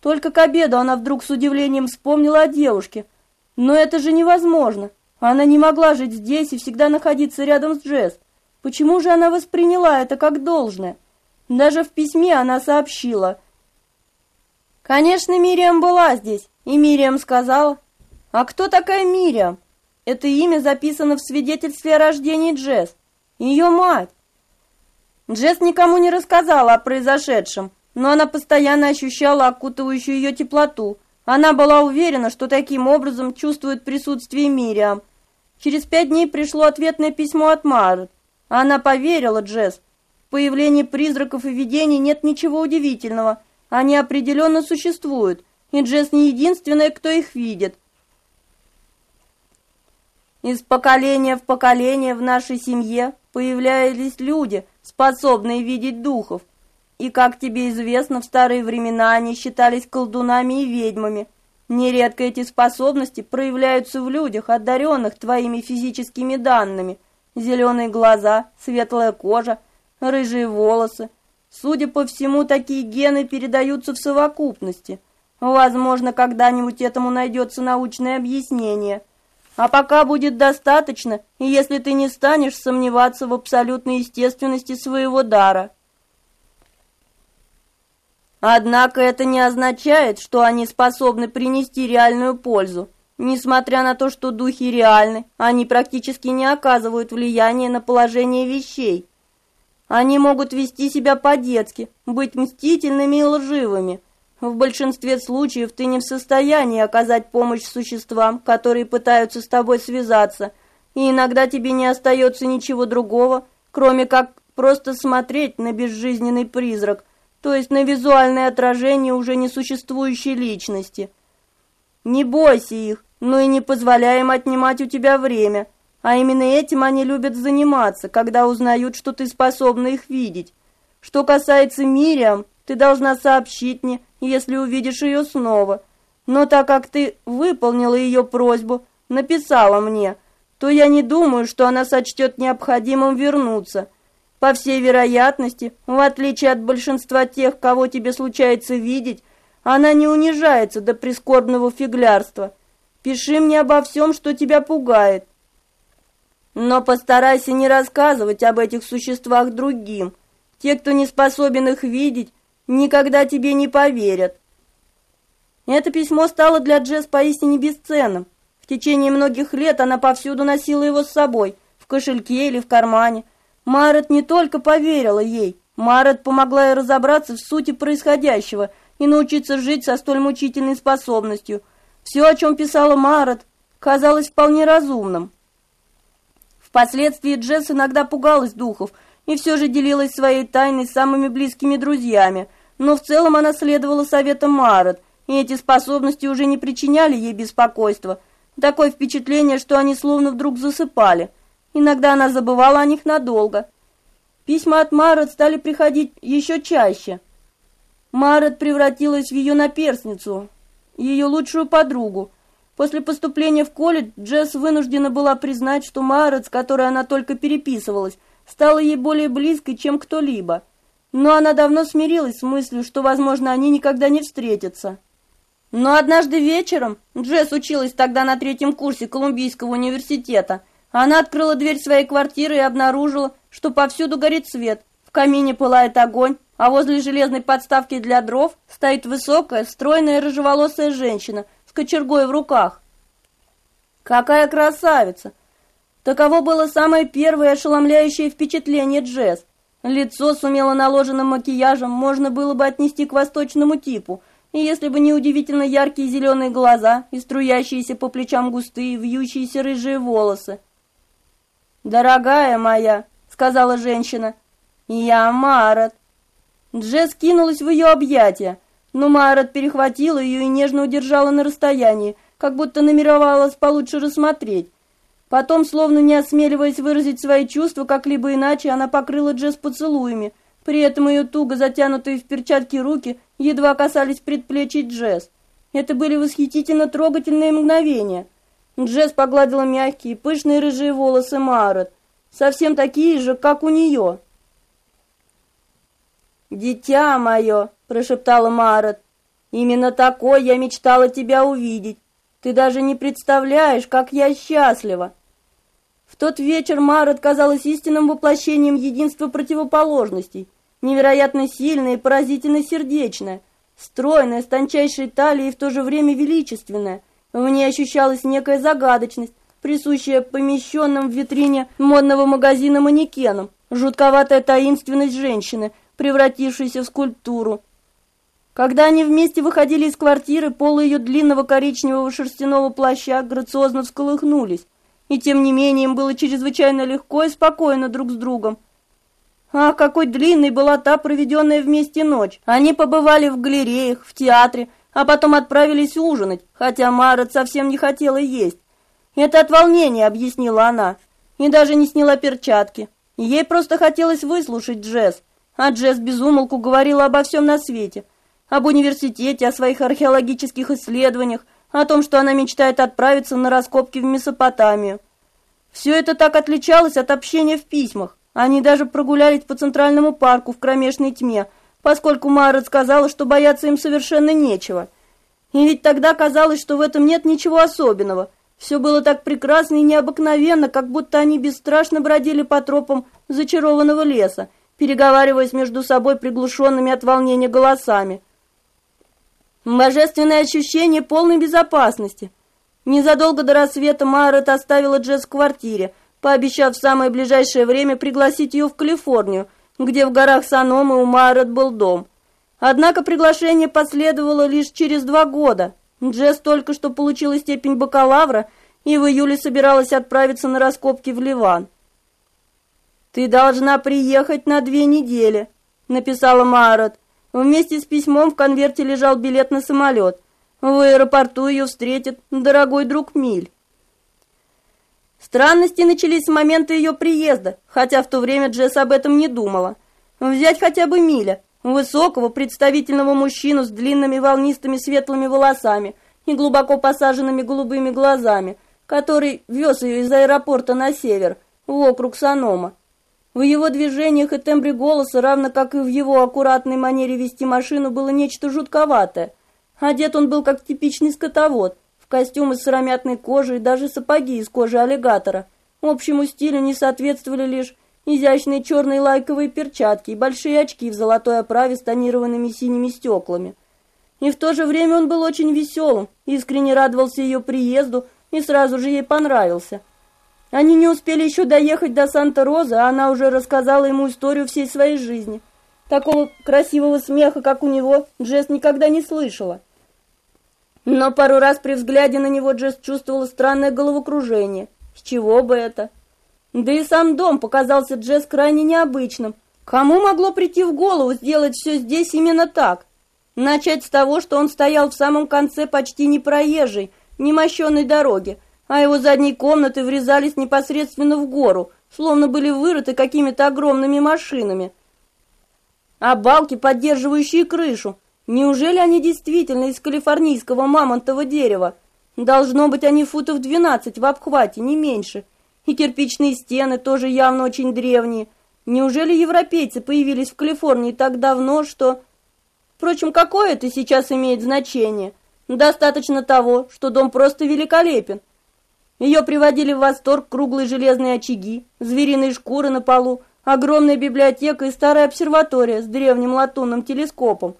Только к обеду она вдруг с удивлением вспомнила о девушке. Но это же невозможно. Она не могла жить здесь и всегда находиться рядом с Джесс. Почему же она восприняла это как должное? Даже в письме она сообщила. Конечно, Мириам была здесь, и Мириам сказала. А кто такая Мириам? Это имя записано в свидетельстве о рождении Джесс. Ее мать. Джесс никому не рассказала о произошедшем, но она постоянно ощущала окутывающую ее теплоту. Она была уверена, что таким образом чувствует присутствие Мириам. Через пять дней пришло ответное письмо от Марет. Она поверила Джесс. В появлении призраков и видений нет ничего удивительного. Они определенно существуют, и Джесс не единственная, кто их видит. Из поколения в поколение в нашей семье появлялись люди, способные видеть духов. И, как тебе известно, в старые времена они считались колдунами и ведьмами. Нередко эти способности проявляются в людях, одаренных твоими физическими данными. Зеленые глаза, светлая кожа, рыжие волосы. Судя по всему, такие гены передаются в совокупности. Возможно, когда-нибудь этому найдется научное объяснение – а пока будет достаточно, если ты не станешь сомневаться в абсолютной естественности своего дара. Однако это не означает, что они способны принести реальную пользу. Несмотря на то, что духи реальны, они практически не оказывают влияния на положение вещей. Они могут вести себя по-детски, быть мстительными и лживыми – в большинстве случаев ты не в состоянии оказать помощь существам, которые пытаются с тобой связаться, и иногда тебе не остается ничего другого, кроме как просто смотреть на безжизненный призрак, то есть на визуальное отражение уже несуществующей личности. Не бойся их, но и не позволяй им отнимать у тебя время, а именно этим они любят заниматься, когда узнают, что ты способна их видеть. Что касается Мириам, ты должна сообщить мне, если увидишь ее снова. Но так как ты выполнила ее просьбу, написала мне, то я не думаю, что она сочтет необходимым вернуться. По всей вероятности, в отличие от большинства тех, кого тебе случается видеть, она не унижается до прискорбного фиглярства. Пиши мне обо всем, что тебя пугает. Но постарайся не рассказывать об этих существах другим. Те, кто не способен их видеть, никогда тебе не поверят. Это письмо стало для Джесс поистине бесценным. В течение многих лет она повсюду носила его с собой, в кошельке или в кармане. Марет не только поверила ей, Марет помогла ей разобраться в сути происходящего и научиться жить со столь мучительной способностью. Все, о чем писала Марет, казалось вполне разумным. Впоследствии Джесс иногда пугалась духов и все же делилась своей тайной с самыми близкими друзьями – но в целом она следовала советам Марет, и эти способности уже не причиняли ей беспокойства. Такое впечатление, что они словно вдруг засыпали. Иногда она забывала о них надолго. Письма от Марет стали приходить еще чаще. Марет превратилась в ее наперсницу, ее лучшую подругу. После поступления в колледж Джесс вынуждена была признать, что Майрот, с которой она только переписывалась, стала ей более близкой, чем кто-либо. Но она давно смирилась с мыслью, что, возможно, они никогда не встретятся. Но однажды вечером, Джесс училась тогда на третьем курсе Колумбийского университета, она открыла дверь своей квартиры и обнаружила, что повсюду горит свет, в камине пылает огонь, а возле железной подставки для дров стоит высокая, стройная рыжеволосая женщина с кочергой в руках. Какая красавица! Таково было самое первое ошеломляющее впечатление Джесс. Лицо с умело наложенным макияжем можно было бы отнести к восточному типу, и если бы не удивительно яркие зеленые глаза и струящиеся по плечам густые, вьющиеся рыжие волосы. «Дорогая моя», — сказала женщина, — «я Марат». Джесс кинулась в ее объятия, но Марат перехватила ее и нежно удержала на расстоянии, как будто намеревалась получше рассмотреть. Потом, словно не осмеливаясь выразить свои чувства как-либо иначе, она покрыла Джесс поцелуями. При этом ее туго затянутые в перчатки руки едва касались предплечий Джесс. Это были восхитительно трогательные мгновения. Джесс погладила мягкие, пышные рыжие волосы Марет, совсем такие же, как у нее. «Дитя мое!» – прошептала Марет. «Именно такой я мечтала тебя увидеть. Ты даже не представляешь, как я счастлива!» В тот вечер Марет казалась истинным воплощением единства противоположностей, невероятно сильная и поразительно сердечная, стройная, с тончайшей талией и в то же время величественная. В ней ощущалась некая загадочность, присущая помещенным в витрине модного магазина манекенам, жутковатая таинственность женщины, превратившейся в скульптуру. Когда они вместе выходили из квартиры, полы ее длинного коричневого шерстяного плаща грациозно всколыхнулись и тем не менее им было чрезвычайно легко и спокойно друг с другом. Ах, какой длинной была та проведенная вместе ночь. Они побывали в галереях, в театре, а потом отправились ужинать, хотя Марат совсем не хотела есть. Это от волнения, объяснила она, и даже не сняла перчатки. Ей просто хотелось выслушать Джесс, а Джесс безумолку говорила обо всем на свете. Об университете, о своих археологических исследованиях, о том, что она мечтает отправиться на раскопки в Месопотамию. Все это так отличалось от общения в письмах. Они даже прогулялись по Центральному парку в кромешной тьме, поскольку Мара сказала, что бояться им совершенно нечего. И ведь тогда казалось, что в этом нет ничего особенного. Все было так прекрасно и необыкновенно, как будто они бесстрашно бродили по тропам зачарованного леса, переговариваясь между собой приглушенными от волнения голосами. Божественное ощущение полной безопасности. Незадолго до рассвета Марет оставила Джесс в квартире, пообещав в самое ближайшее время пригласить ее в Калифорнию, где в горах Саномы у Марет был дом. Однако приглашение последовало лишь через два года. Джесс только что получила степень бакалавра и в июле собиралась отправиться на раскопки в Ливан. «Ты должна приехать на две недели», — написала Марет. Вместе с письмом в конверте лежал билет на самолет. В аэропорту ее встретит дорогой друг Миль. Странности начались с момента ее приезда, хотя в то время Джесс об этом не думала. Взять хотя бы Миля, высокого представительного мужчину с длинными волнистыми светлыми волосами и глубоко посаженными голубыми глазами, который вез ее из аэропорта на север, в округ Санома. В его движениях и тембре голоса, равно как и в его аккуратной манере вести машину, было нечто жутковатое. Одет он был как типичный скотовод, в костюм из сыромятной кожи и даже сапоги из кожи аллигатора. Общему стилю не соответствовали лишь изящные черные лайковые перчатки и большие очки в золотой оправе с тонированными синими стеклами. И в то же время он был очень веселым, искренне радовался ее приезду и сразу же ей понравился – они не успели еще доехать до Санта-Розы, а она уже рассказала ему историю всей своей жизни. Такого красивого смеха, как у него, Джесс никогда не слышала. Но пару раз при взгляде на него Джесс чувствовала странное головокружение. С чего бы это? Да и сам дом показался Джесс крайне необычным. Кому могло прийти в голову сделать все здесь именно так? Начать с того, что он стоял в самом конце почти непроезжей, немощенной дороги, а его задние комнаты врезались непосредственно в гору, словно были вырыты какими-то огромными машинами. А балки, поддерживающие крышу, неужели они действительно из калифорнийского мамонтового дерева? Должно быть, они футов двенадцать в обхвате, не меньше. И кирпичные стены тоже явно очень древние. Неужели европейцы появились в Калифорнии так давно, что... Впрочем, какое это сейчас имеет значение? Достаточно того, что дом просто великолепен. Ее приводили в восторг круглые железные очаги, звериные шкуры на полу, огромная библиотека и старая обсерватория с древним латунным телескопом.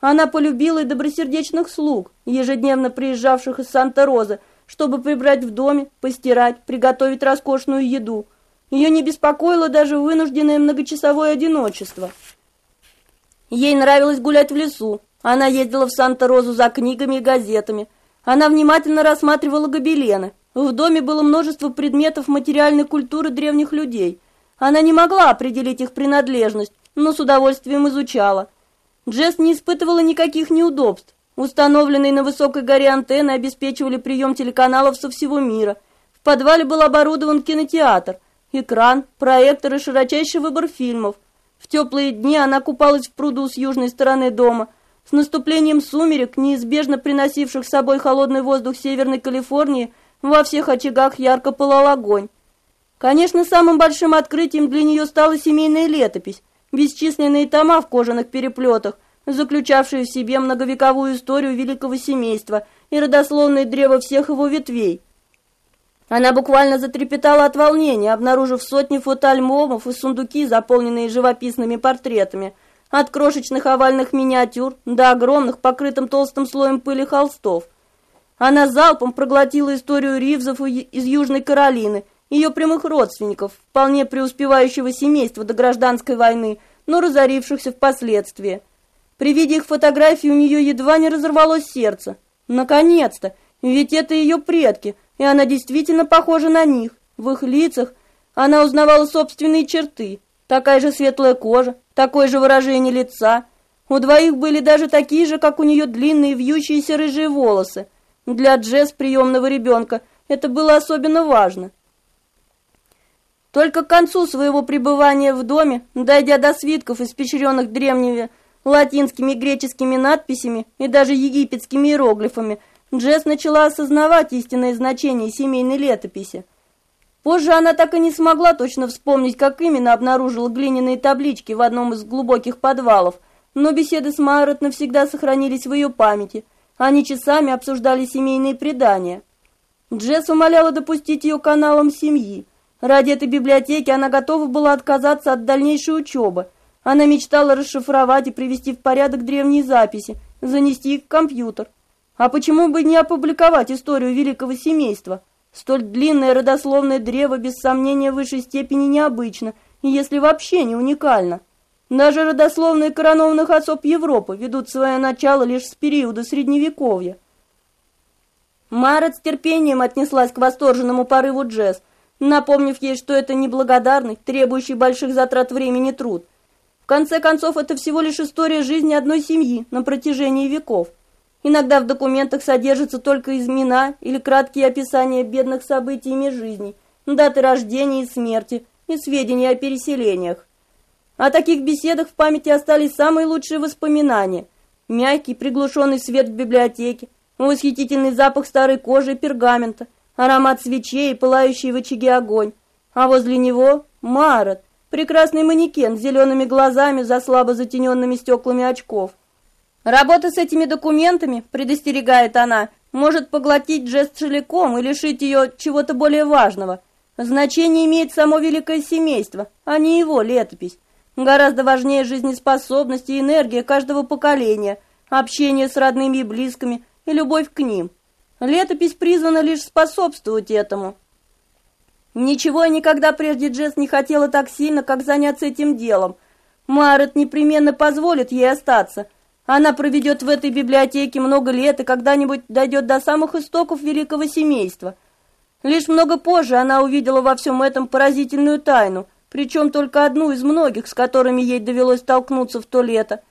Она полюбила и добросердечных слуг, ежедневно приезжавших из Санта-Розы, чтобы прибрать в доме, постирать, приготовить роскошную еду. Ее не беспокоило даже вынужденное многочасовое одиночество. Ей нравилось гулять в лесу. Она ездила в Санта-Розу за книгами и газетами. Она внимательно рассматривала гобелены. В доме было множество предметов материальной культуры древних людей. Она не могла определить их принадлежность, но с удовольствием изучала. Джесс не испытывала никаких неудобств. Установленные на высокой горе антенны обеспечивали прием телеканалов со всего мира. В подвале был оборудован кинотеатр, экран, проектор и широчайший выбор фильмов. В теплые дни она купалась в пруду с южной стороны дома. С наступлением сумерек, неизбежно приносивших с собой холодный воздух Северной Калифорнии, во всех очагах ярко пылал огонь. Конечно, самым большим открытием для нее стала семейная летопись, бесчисленные тома в кожаных переплетах, заключавшие в себе многовековую историю великого семейства и родословное древо всех его ветвей. Она буквально затрепетала от волнения, обнаружив сотни фотоальбомов и сундуки, заполненные живописными портретами, от крошечных овальных миниатюр до огромных, покрытым толстым слоем пыли холстов. Она залпом проглотила историю Ривзов из Южной Каролины, ее прямых родственников, вполне преуспевающего семейства до гражданской войны, но разорившихся впоследствии. При виде их фотографий у нее едва не разорвалось сердце. Наконец-то! Ведь это ее предки, и она действительно похожа на них. В их лицах она узнавала собственные черты. Такая же светлая кожа, такое же выражение лица. У двоих были даже такие же, как у нее длинные вьющиеся рыжие волосы. Для Джесс, приемного ребенка, это было особенно важно. Только к концу своего пребывания в доме, дойдя до свитков, испещренных древними латинскими и греческими надписями и даже египетскими иероглифами, Джесс начала осознавать истинное значение семейной летописи. Позже она так и не смогла точно вспомнить, как именно обнаружила глиняные таблички в одном из глубоких подвалов, но беседы с Майрот навсегда сохранились в ее памяти. Они часами обсуждали семейные предания. Джесс умоляла допустить ее каналам семьи. Ради этой библиотеки она готова была отказаться от дальнейшей учебы – она мечтала расшифровать и привести в порядок древние записи, занести их в компьютер. А почему бы не опубликовать историю великого семейства? Столь длинное родословное древо без сомнения в высшей степени необычно, если вообще не уникально. Даже родословные коронованных особ Европы ведут свое начало лишь с периода Средневековья. Марет с терпением отнеслась к восторженному порыву Джесс, напомнив ей, что это неблагодарный, требующий больших затрат времени труд, в конце концов, это всего лишь история жизни одной семьи на протяжении веков. Иногда в документах содержатся только имена или краткие описания бедных событий ими жизни, даты рождения и смерти и сведения о переселениях. О таких беседах в памяти остались самые лучшие воспоминания. Мягкий приглушенный свет в библиотеке, восхитительный запах старой кожи и пергамента, аромат свечей и пылающий в очаге огонь. А возле него Марот, Прекрасный манекен с зелеными глазами за слабо затененными стеклами очков. Работа с этими документами, предостерегает она, может поглотить Джесс целиком и лишить ее чего-то более важного. Значение имеет само великое семейство, а не его летопись. Гораздо важнее жизнеспособность и энергия каждого поколения, общение с родными и близкими и любовь к ним. Летопись призвана лишь способствовать этому. Ничего и никогда прежде Джесс не хотела так сильно, как заняться этим делом. Марет непременно позволит ей остаться. Она проведет в этой библиотеке много лет и когда-нибудь дойдет до самых истоков великого семейства. Лишь много позже она увидела во всем этом поразительную тайну, причем только одну из многих, с которыми ей довелось столкнуться в то лето.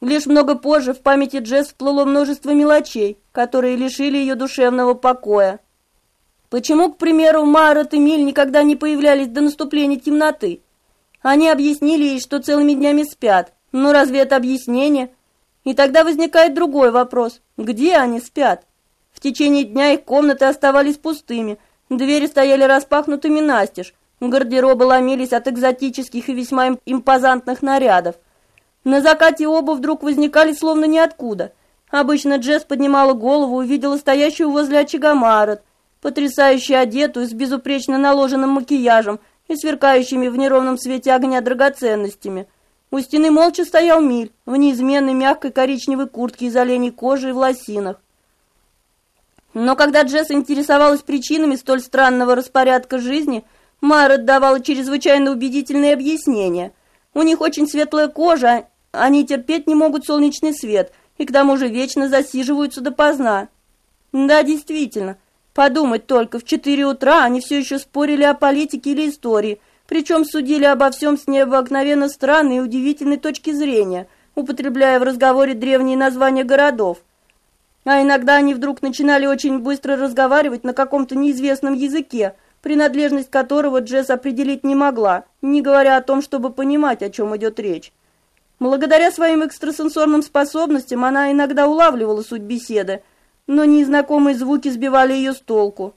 Лишь много позже в памяти Джесс всплыло множество мелочей, которые лишили ее душевного покоя. Почему, к примеру, Марот и Миль никогда не появлялись до наступления темноты? Они объяснили ей, что целыми днями спят. Но разве это объяснение? И тогда возникает другой вопрос. Где они спят? В течение дня их комнаты оставались пустыми, двери стояли распахнутыми настежь, гардеробы ломились от экзотических и весьма импозантных нарядов. На закате оба вдруг возникали словно ниоткуда. Обычно Джесс поднимала голову увидела стоящую возле очага Марот, потрясающе одетую, с безупречно наложенным макияжем и сверкающими в неровном свете огня драгоценностями. У стены молча стоял Миль в неизменной мягкой коричневой куртке из оленей кожи и в лосинах. Но когда Джесс интересовалась причинами столь странного распорядка жизни, Марот давала чрезвычайно убедительные объяснения. У них очень светлая кожа, они терпеть не могут солнечный свет и к тому же вечно засиживаются допоздна. Да, действительно, подумать только, в четыре утра они все еще спорили о политике или истории, причем судили обо всем с необыкновенно странной и удивительной точки зрения, употребляя в разговоре древние названия городов. А иногда они вдруг начинали очень быстро разговаривать на каком-то неизвестном языке, принадлежность которого Джесс определить не могла, не говоря о том, чтобы понимать, о чем идет речь. Благодаря своим экстрасенсорным способностям она иногда улавливала суть беседы, но незнакомые звуки сбивали ее с толку.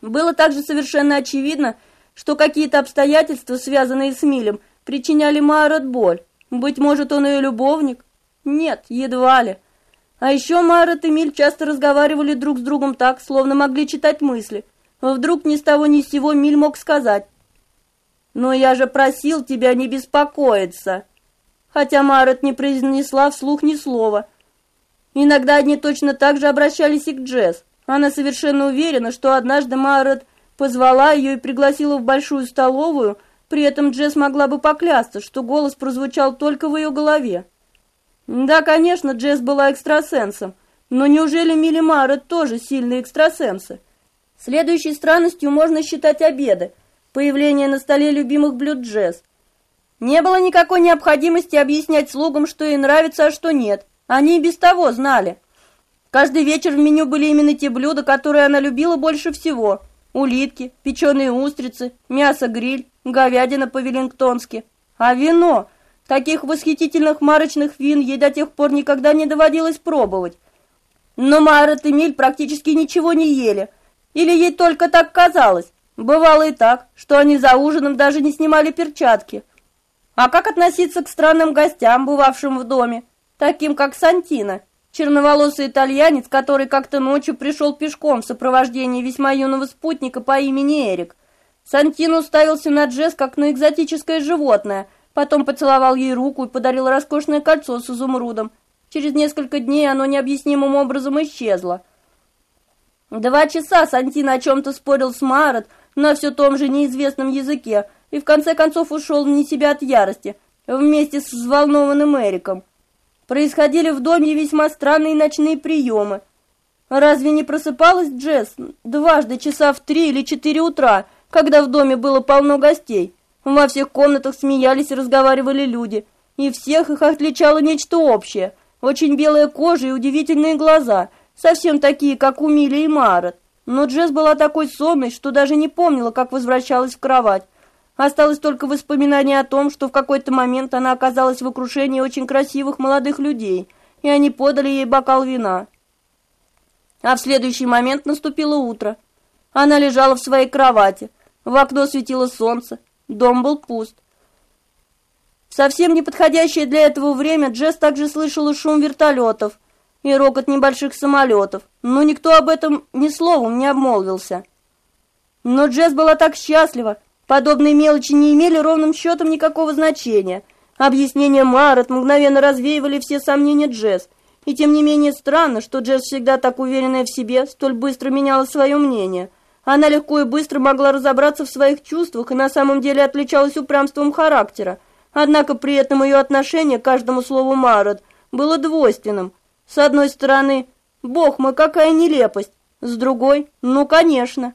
Было также совершенно очевидно, что какие-то обстоятельства, связанные с Милем, причиняли Марот боль. Быть может, он ее любовник? Нет, едва ли. А еще Марот и Миль часто разговаривали друг с другом так, словно могли читать мысли. Вдруг ни с того ни с сего Миль мог сказать. «Но я же просил тебя не беспокоиться!» Хотя Марот не произнесла вслух ни слова. Иногда они точно так же обращались и к Джесс. Она совершенно уверена, что однажды Марот позвала ее и пригласила в большую столовую, при этом Джесс могла бы поклясться, что голос прозвучал только в ее голове. Да, конечно, Джесс была экстрасенсом, но неужели Милли Мара тоже сильные экстрасенсы? Следующей странностью можно считать обеды, появление на столе любимых блюд Джесс. Не было никакой необходимости объяснять слугам, что ей нравится, а что нет. Они и без того знали. Каждый вечер в меню были именно те блюда, которые она любила больше всего. Улитки, печеные устрицы, мясо-гриль, говядина по-веллингтонски. А вино? Таких восхитительных марочных вин ей до тех пор никогда не доводилось пробовать. Но Марат и Миль практически ничего не ели. Или ей только так казалось. Бывало и так, что они за ужином даже не снимали перчатки. А как относиться к странным гостям, бывавшим в доме, таким как Сантина, черноволосый итальянец, который как-то ночью пришел пешком в сопровождении весьма юного спутника по имени Эрик. Сантино уставился на Джесс, как на экзотическое животное – Потом поцеловал ей руку и подарил роскошное кольцо с изумрудом. Через несколько дней оно необъяснимым образом исчезло. Два часа Сантин о чем-то спорил с Марот на все том же неизвестном языке и в конце концов ушел вне себя от ярости, вместе с взволнованным Эриком. Происходили в доме весьма странные ночные приемы. Разве не просыпалась Джесс дважды часа в три или четыре утра, когда в доме было полно гостей? Во всех комнатах смеялись и разговаривали люди, и всех их отличало нечто общее. Очень белая кожа и удивительные глаза, совсем такие, как у Мили и Марот. Но Джесс была такой сонной, что даже не помнила, как возвращалась в кровать. Осталось только воспоминание о том, что в какой-то момент она оказалась в окружении очень красивых молодых людей, и они подали ей бокал вина. А в следующий момент наступило утро. Она лежала в своей кровати. В окно светило солнце, Дом был пуст. совсем неподходящее для этого время Джесс также слышала шум вертолетов и рокот небольших самолетов, но никто об этом ни словом не обмолвился. Но Джесс была так счастлива, подобные мелочи не имели ровным счетом никакого значения. Объяснения Марот мгновенно развеивали все сомнения Джесс, и тем не менее странно, что Джесс, всегда так уверенная в себе, столь быстро меняла свое мнение – она легко и быстро могла разобраться в своих чувствах и на самом деле отличалась упрямством характера. Однако при этом ее отношение к каждому слову Марот было двойственным. С одной стороны, «Бог мой, какая нелепость!» С другой, «Ну, конечно!»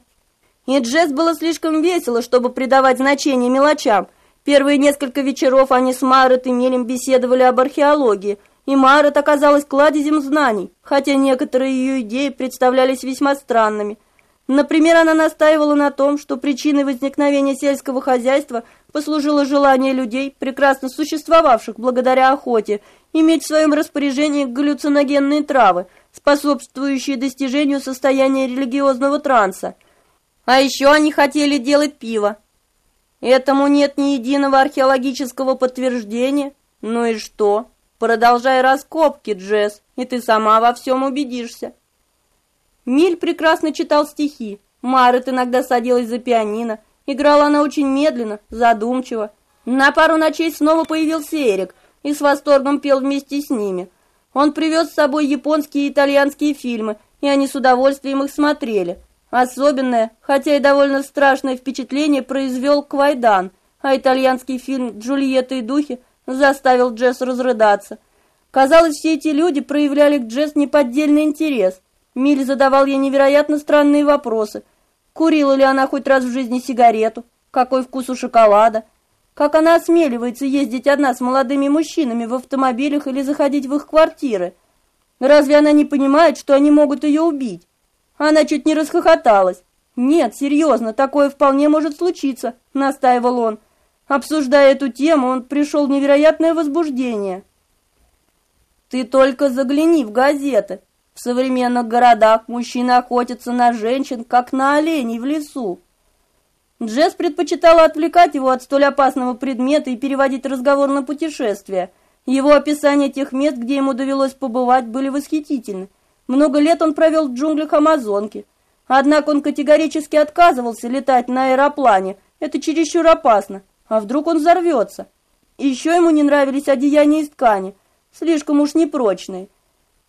И Джесс было слишком весело, чтобы придавать значение мелочам. Первые несколько вечеров они с Марот и Мелем беседовали об археологии, и Марот оказалась кладезем знаний, хотя некоторые ее идеи представлялись весьма странными – Например, она настаивала на том, что причиной возникновения сельского хозяйства послужило желание людей, прекрасно существовавших благодаря охоте, иметь в своем распоряжении галлюциногенные травы, способствующие достижению состояния религиозного транса. А еще они хотели делать пиво. Этому нет ни единого археологического подтверждения. Ну и что? Продолжай раскопки, Джесс, и ты сама во всем убедишься. Миль прекрасно читал стихи. Марет иногда садилась за пианино. Играла она очень медленно, задумчиво. На пару ночей снова появился Эрик и с восторгом пел вместе с ними. Он привез с собой японские и итальянские фильмы, и они с удовольствием их смотрели. Особенное, хотя и довольно страшное впечатление произвел Квайдан, а итальянский фильм «Джульетта и духи» заставил Джесс разрыдаться. Казалось, все эти люди проявляли к Джесс неподдельный интерес. Миль задавал ей невероятно странные вопросы. Курила ли она хоть раз в жизни сигарету? Какой вкус у шоколада? Как она осмеливается ездить одна с молодыми мужчинами в автомобилях или заходить в их квартиры? Разве она не понимает, что они могут ее убить? Она чуть не расхохоталась. «Нет, серьезно, такое вполне может случиться», — настаивал он. Обсуждая эту тему, он пришел в невероятное возбуждение. Ты только загляни в газеты. В современных городах мужчины охотятся на женщин, как на оленей в лесу. Джесс предпочитала отвлекать его от столь опасного предмета и переводить разговор на путешествия. Его описания тех мест, где ему довелось побывать, были восхитительны. Много лет он провел в джунглях Амазонки. Однако он категорически отказывался летать на аэроплане. Это чересчур опасно. А вдруг он взорвется? Еще ему не нравились одеяния из ткани, слишком уж непрочные.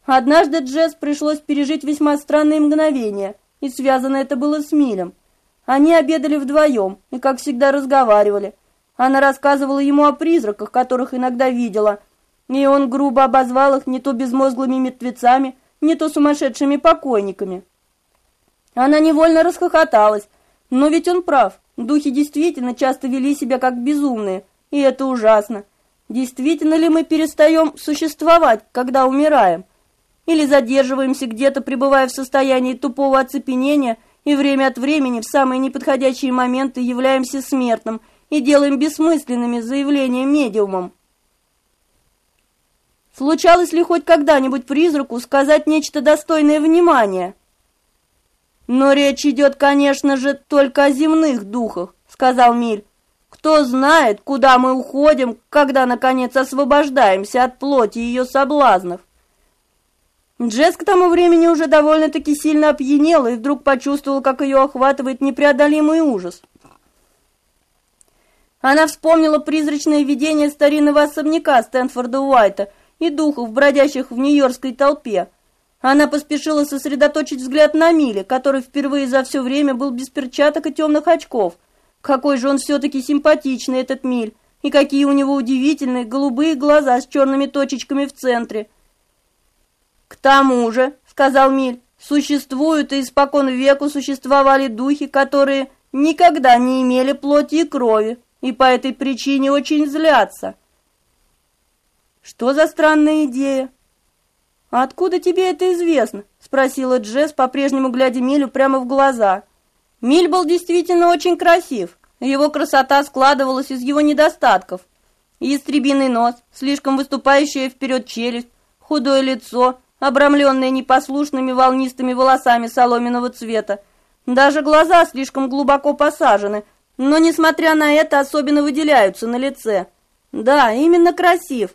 Однажды Джесс пришлось пережить весьма странные мгновения, и связано это было с Милем. Они обедали вдвоем и, как всегда, разговаривали. Она рассказывала ему о призраках, которых иногда видела, и он грубо обозвал их не то безмозглыми мертвецами, не то сумасшедшими покойниками. Она невольно расхохоталась, но ведь он прав. Духи действительно часто вели себя как безумные, и это ужасно. Действительно ли мы перестаем существовать, когда умираем? Или задерживаемся где-то, пребывая в состоянии тупого оцепенения, и время от времени в самые неподходящие моменты являемся смертным и делаем бессмысленными заявления медиумом? Случалось ли хоть когда-нибудь призраку сказать нечто достойное внимания? Но речь идет, конечно же, только о земных духах, сказал Миль. Кто знает, куда мы уходим, когда наконец освобождаемся от плоти ее соблазнов. Джесс к тому времени уже довольно-таки сильно опьянела и вдруг почувствовала, как ее охватывает непреодолимый ужас. Она вспомнила призрачное видение старинного особняка Стэнфорда Уайта и духов, бродящих в нью-йоркской толпе. Она поспешила сосредоточить взгляд на Миле, который впервые за все время был без перчаток и темных очков. Какой же он все-таки симпатичный, этот Миль, и какие у него удивительные голубые глаза с черными точечками в центре. «К тому же», — сказал Миль, — «существуют и испокон веку существовали духи, которые никогда не имели плоти и крови, и по этой причине очень злятся». «Что за странная идея?» «А откуда тебе это известно?» — спросила Джесс, по-прежнему глядя Милю прямо в глаза. Миль был действительно очень красив. Его красота складывалась из его недостатков. Ястребиный нос, слишком выступающая вперед челюсть, худое лицо, обрамленное непослушными волнистыми волосами соломенного цвета. Даже глаза слишком глубоко посажены, но, несмотря на это, особенно выделяются на лице. Да, именно красив.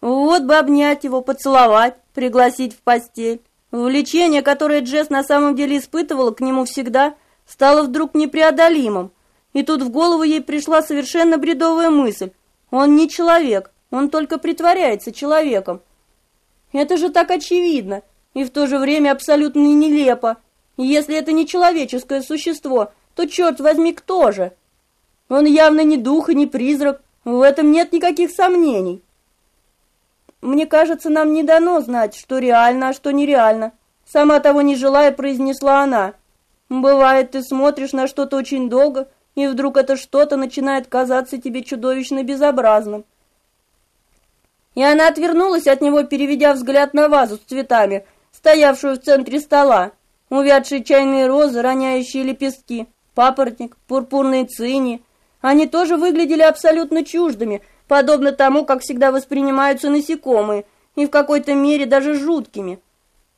Вот бы обнять его, поцеловать, пригласить в постель. Влечение, которое Джесс на самом деле испытывала к нему всегда, стало вдруг непреодолимым. И тут в голову ей пришла совершенно бредовая мысль. Он не человек, он только притворяется человеком. Это же так очевидно и в то же время абсолютно нелепо. Если это не человеческое существо, то черт возьми, кто же? Он явно не дух и не призрак, в этом нет никаких сомнений. Мне кажется, нам не дано знать, что реально, а что нереально. Сама того не желая, произнесла она. Бывает, ты смотришь на что-то очень долго, и вдруг это что-то начинает казаться тебе чудовищно безобразным. И она отвернулась от него, переведя взгляд на вазу с цветами, стоявшую в центре стола. Увядшие чайные розы, роняющие лепестки, папоротник, пурпурные цини. Они тоже выглядели абсолютно чуждыми, подобно тому, как всегда воспринимаются насекомые, и в какой-то мере даже жуткими.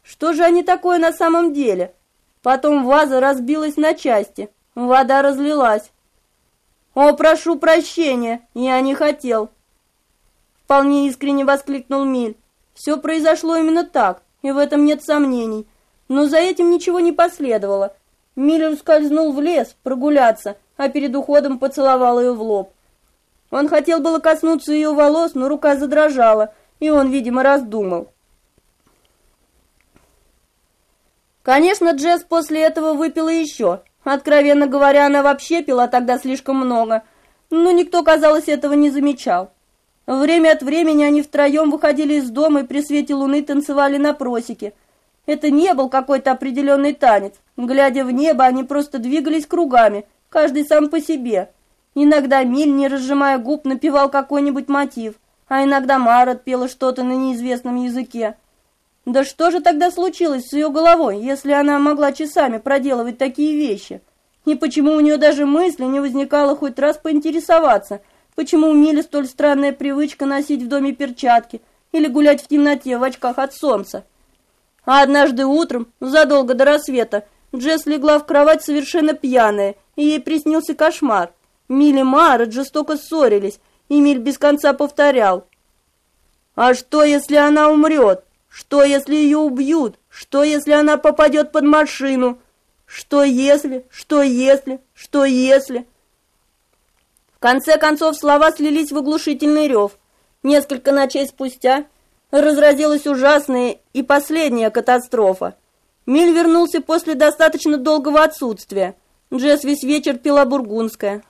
Что же они такое на самом деле? Потом ваза разбилась на части, вода разлилась. «О, прошу прощения, я не хотел!» Вполне искренне воскликнул Миль. Все произошло именно так, и в этом нет сомнений. Но за этим ничего не последовало. Миль скользнул в лес прогуляться, а перед уходом поцеловал ее в лоб. Он хотел было коснуться ее волос, но рука задрожала, и он, видимо, раздумал. Конечно, Джесс после этого выпила еще. Откровенно говоря, она вообще пила тогда слишком много, но никто, казалось, этого не замечал. Время от времени они втроем выходили из дома и при свете луны танцевали на просеке. Это не был какой-то определенный танец. Глядя в небо, они просто двигались кругами, каждый сам по себе. Иногда Миль, не разжимая губ, напевал какой-нибудь мотив, а иногда Марат пела что-то на неизвестном языке. Да что же тогда случилось с ее головой, если она могла часами проделывать такие вещи? И почему у нее даже мысли не возникало хоть раз поинтересоваться, почему у Мили столь странная привычка носить в доме перчатки или гулять в темноте в очках от солнца? А однажды утром, задолго до рассвета, Джесс легла в кровать совершенно пьяная, и ей приснился кошмар. Милли и Марет жестоко ссорились, и Миль без конца повторял. «А что, если она умрет? Что, если ее убьют? Что, если она попадет под машину? Что, если? Что, если? Что, если?» Конце концов слова слились в оглушительный рев. Несколько ночей спустя разразилась ужасная и последняя катастрофа. Миль вернулся после достаточно долгого отсутствия. Джесс весь вечер пила бургундское.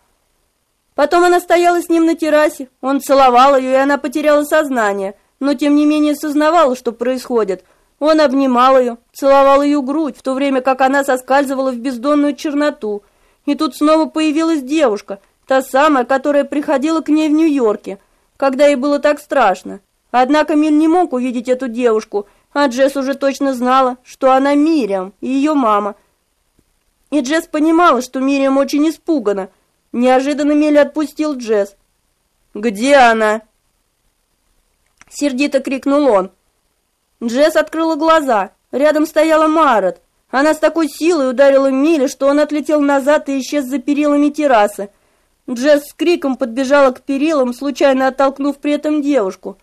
Потом она стояла с ним на террасе, он целовал ее, и она потеряла сознание, но тем не менее сознавала, что происходит. Он обнимал ее, целовал ее грудь, в то время как она соскальзывала в бездонную черноту. И тут снова появилась девушка, та самая, которая приходила к ней в Нью-Йорке, когда ей было так страшно. Однако Миль не мог увидеть эту девушку, а Джесс уже точно знала, что она Мириам и ее мама. И Джесс понимала, что Мириам очень испугана. Неожиданно Миль отпустил Джесс. «Где она?» Сердито крикнул он. Джесс открыла глаза. Рядом стояла Марот. Она с такой силой ударила Миле, что он отлетел назад и исчез за перилами террасы. Джесс с криком подбежала к перилам, случайно оттолкнув при этом девушку.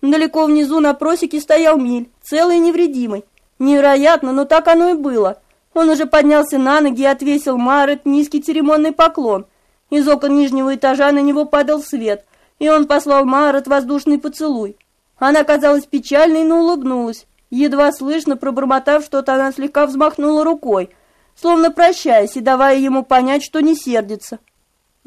Далеко внизу на просеке стоял Миль, целый и невредимый. Невероятно, но так оно и было. Он уже поднялся на ноги и отвесил Марет низкий церемонный поклон. Из окон нижнего этажа на него падал свет, и он послал Марет воздушный поцелуй. Она казалась печальной, но улыбнулась. Едва слышно, пробормотав что-то, она слегка взмахнула рукой, словно прощаясь и давая ему понять, что не сердится.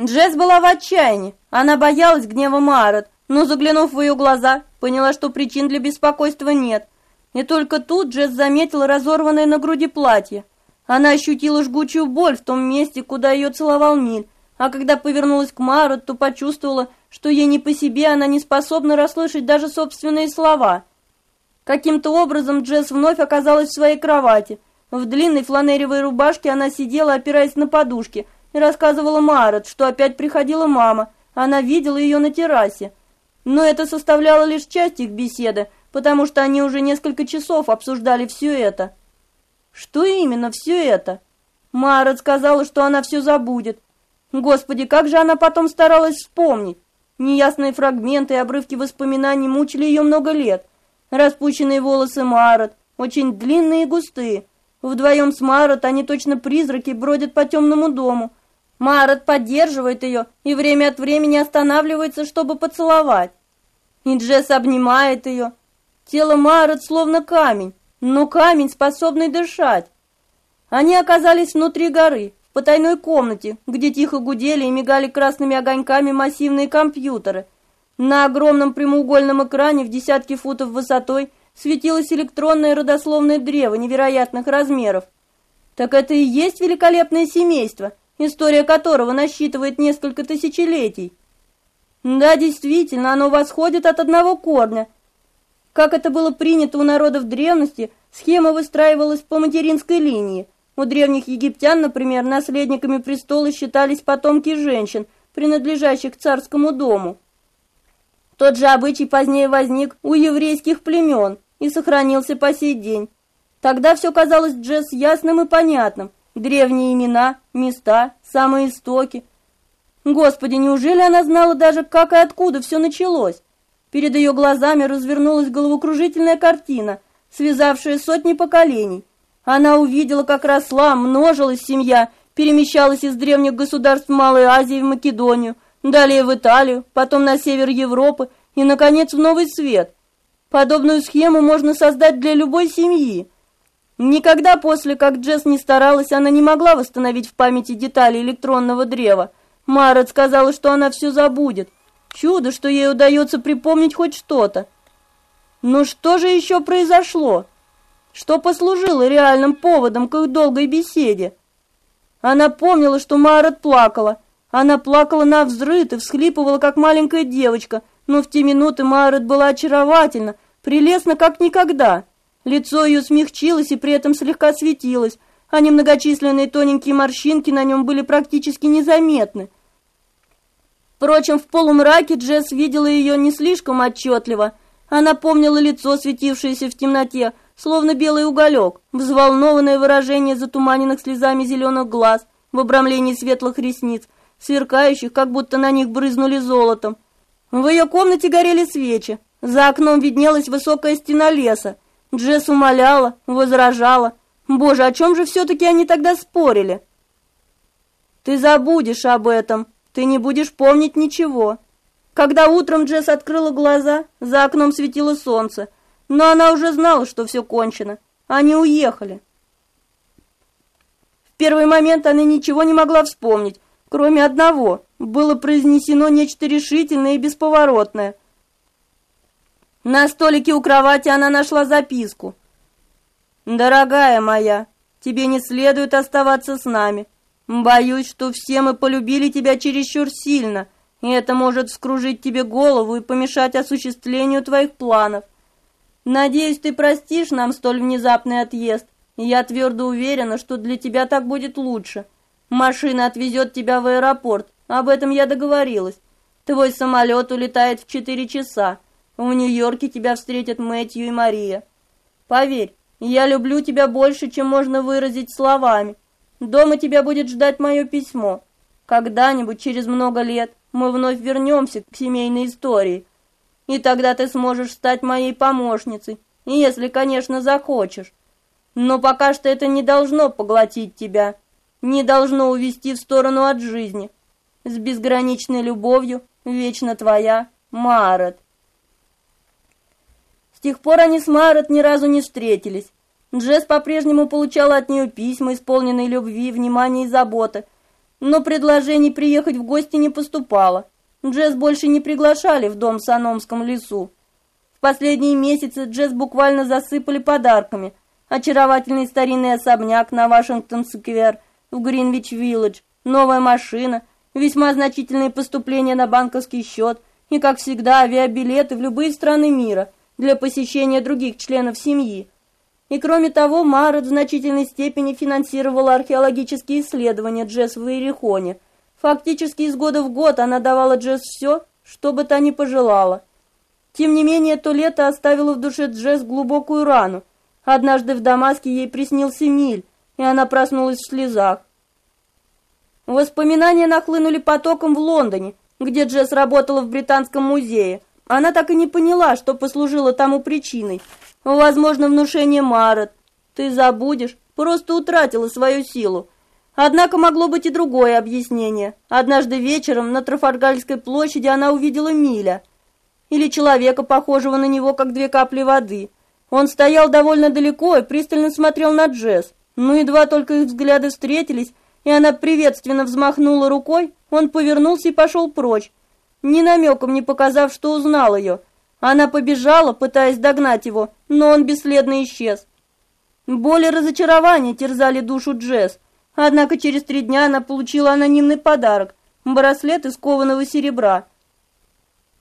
Джесс была в отчаянии. Она боялась гнева Марет, но, заглянув в ее глаза, поняла, что причин для беспокойства нет. И только тут Джесс заметила разорванное на груди платье. Она ощутила жгучую боль в том месте, куда ее целовал Миль, а когда повернулась к Мару, то почувствовала, что ей не по себе, она не способна расслышать даже собственные слова. Каким-то образом Джесс вновь оказалась в своей кровати. В длинной фланелевой рубашке она сидела, опираясь на подушки, и рассказывала Марот, что опять приходила мама. Она видела ее на террасе. Но это составляло лишь часть их беседы, потому что они уже несколько часов обсуждали все это. Что именно все это? Марат сказала, что она все забудет. Господи, как же она потом старалась вспомнить. Неясные фрагменты и обрывки воспоминаний мучили ее много лет. Распущенные волосы Марат, очень длинные и густые. Вдвоем с Марат они точно призраки бродят по темному дому. Марат поддерживает ее и время от времени останавливается, чтобы поцеловать. И Джесс обнимает ее. Тело Марет словно камень, но камень, способный дышать. Они оказались внутри горы, в потайной комнате, где тихо гудели и мигали красными огоньками массивные компьютеры. На огромном прямоугольном экране в десятки футов высотой светилось электронное родословное древо невероятных размеров. Так это и есть великолепное семейство, история которого насчитывает несколько тысячелетий. Да, действительно, оно восходит от одного корня. Как это было принято у народов древности, схема выстраивалась по материнской линии. У древних египтян, например, наследниками престола считались потомки женщин, принадлежащих к царскому дому. Тот же обычай позднее возник у еврейских племен и сохранился по сей день. Тогда все казалось Джесс ясным и понятным. Древние имена, места, самые истоки. Господи, неужели она знала даже, как и откуда все началось? Перед ее глазами развернулась головокружительная картина, связавшая сотни поколений. Она увидела, как росла, множилась семья, перемещалась из древних государств Малой Азии в Македонию, далее в Италию, потом на север Европы и, наконец, в Новый Свет. Подобную схему можно создать для любой семьи. Никогда после, как Джесс не старалась, она не могла восстановить в памяти детали электронного древа. Марет сказала, что она все забудет. Чудо, что ей удается припомнить хоть что-то. Но что же еще произошло? Что послужило реальным поводом к их долгой беседе? Она помнила, что Марет плакала. Она плакала на взрыв и всхлипывала, как маленькая девочка, но в те минуты Марет была очаровательна, прелестна, как никогда. Лицо ее смягчилось и при этом слегка светилось, а немногочисленные тоненькие морщинки на нем были практически незаметны. Впрочем, в полумраке Джесс видела ее не слишком отчетливо. Она помнила лицо, светившееся в темноте, словно белый уголек, взволнованное выражение затуманенных слезами зеленых глаз в обрамлении светлых ресниц, сверкающих, как будто на них брызнули золотом. В ее комнате горели свечи, за окном виднелась высокая стена леса, Джесс умоляла, возражала. Боже, о чем же все-таки они тогда спорили? Ты забудешь об этом, ты не будешь помнить ничего. Когда утром Джесс открыла глаза, за окном светило солнце, но она уже знала, что все кончено. Они уехали. В первый момент она ничего не могла вспомнить, кроме одного. Было произнесено нечто решительное и бесповоротное – на столике у кровати она нашла записку. «Дорогая моя, тебе не следует оставаться с нами. Боюсь, что все мы полюбили тебя чересчур сильно, и это может вскружить тебе голову и помешать осуществлению твоих планов. Надеюсь, ты простишь нам столь внезапный отъезд, я твердо уверена, что для тебя так будет лучше. Машина отвезет тебя в аэропорт, об этом я договорилась. Твой самолет улетает в четыре часа. В Нью-Йорке тебя встретят Мэтью и Мария. Поверь, я люблю тебя больше, чем можно выразить словами. Дома тебя будет ждать мое письмо. Когда-нибудь, через много лет, мы вновь вернемся к семейной истории. И тогда ты сможешь стать моей помощницей, если, конечно, захочешь. Но пока что это не должно поглотить тебя, не должно увести в сторону от жизни. С безграничной любовью, вечно твоя, Марет. С тех пор они с Марет ни разу не встретились. Джесс по-прежнему получала от нее письма, исполненные любви, внимания и заботы, но предложений приехать в гости не поступало. Джесс больше не приглашали в дом в Саномском лесу. В последние месяцы Джесс буквально засыпали подарками. Очаровательный старинный особняк на Вашингтон-сквер в Гринвич-вилледж, новая машина, весьма значительные поступления на банковский счет и, как всегда, авиабилеты в любые страны мира – для посещения других членов семьи. И кроме того, Марет в значительной степени финансировала археологические исследования Джесс в Иерихоне. Фактически из года в год она давала Джесс все, что бы та ни пожелала. Тем не менее, то лето оставило в душе Джесс глубокую рану. Однажды в Дамаске ей приснился Миль, и она проснулась в слезах. Воспоминания нахлынули потоком в Лондоне, где Джесс работала в Британском музее – она так и не поняла, что послужило тому причиной. Возможно, внушение Марет. Ты забудешь, просто утратила свою силу. Однако могло быть и другое объяснение. Однажды вечером на Трафальгарской площади она увидела Миля. Или человека, похожего на него, как две капли воды. Он стоял довольно далеко и пристально смотрел на Джесс. Но едва только их взгляды встретились, и она приветственно взмахнула рукой, он повернулся и пошел прочь, ни намеком не показав, что узнал ее. Она побежала, пытаясь догнать его, но он бесследно исчез. Боли разочарования терзали душу Джесс, однако через три дня она получила анонимный подарок – браслет из кованого серебра.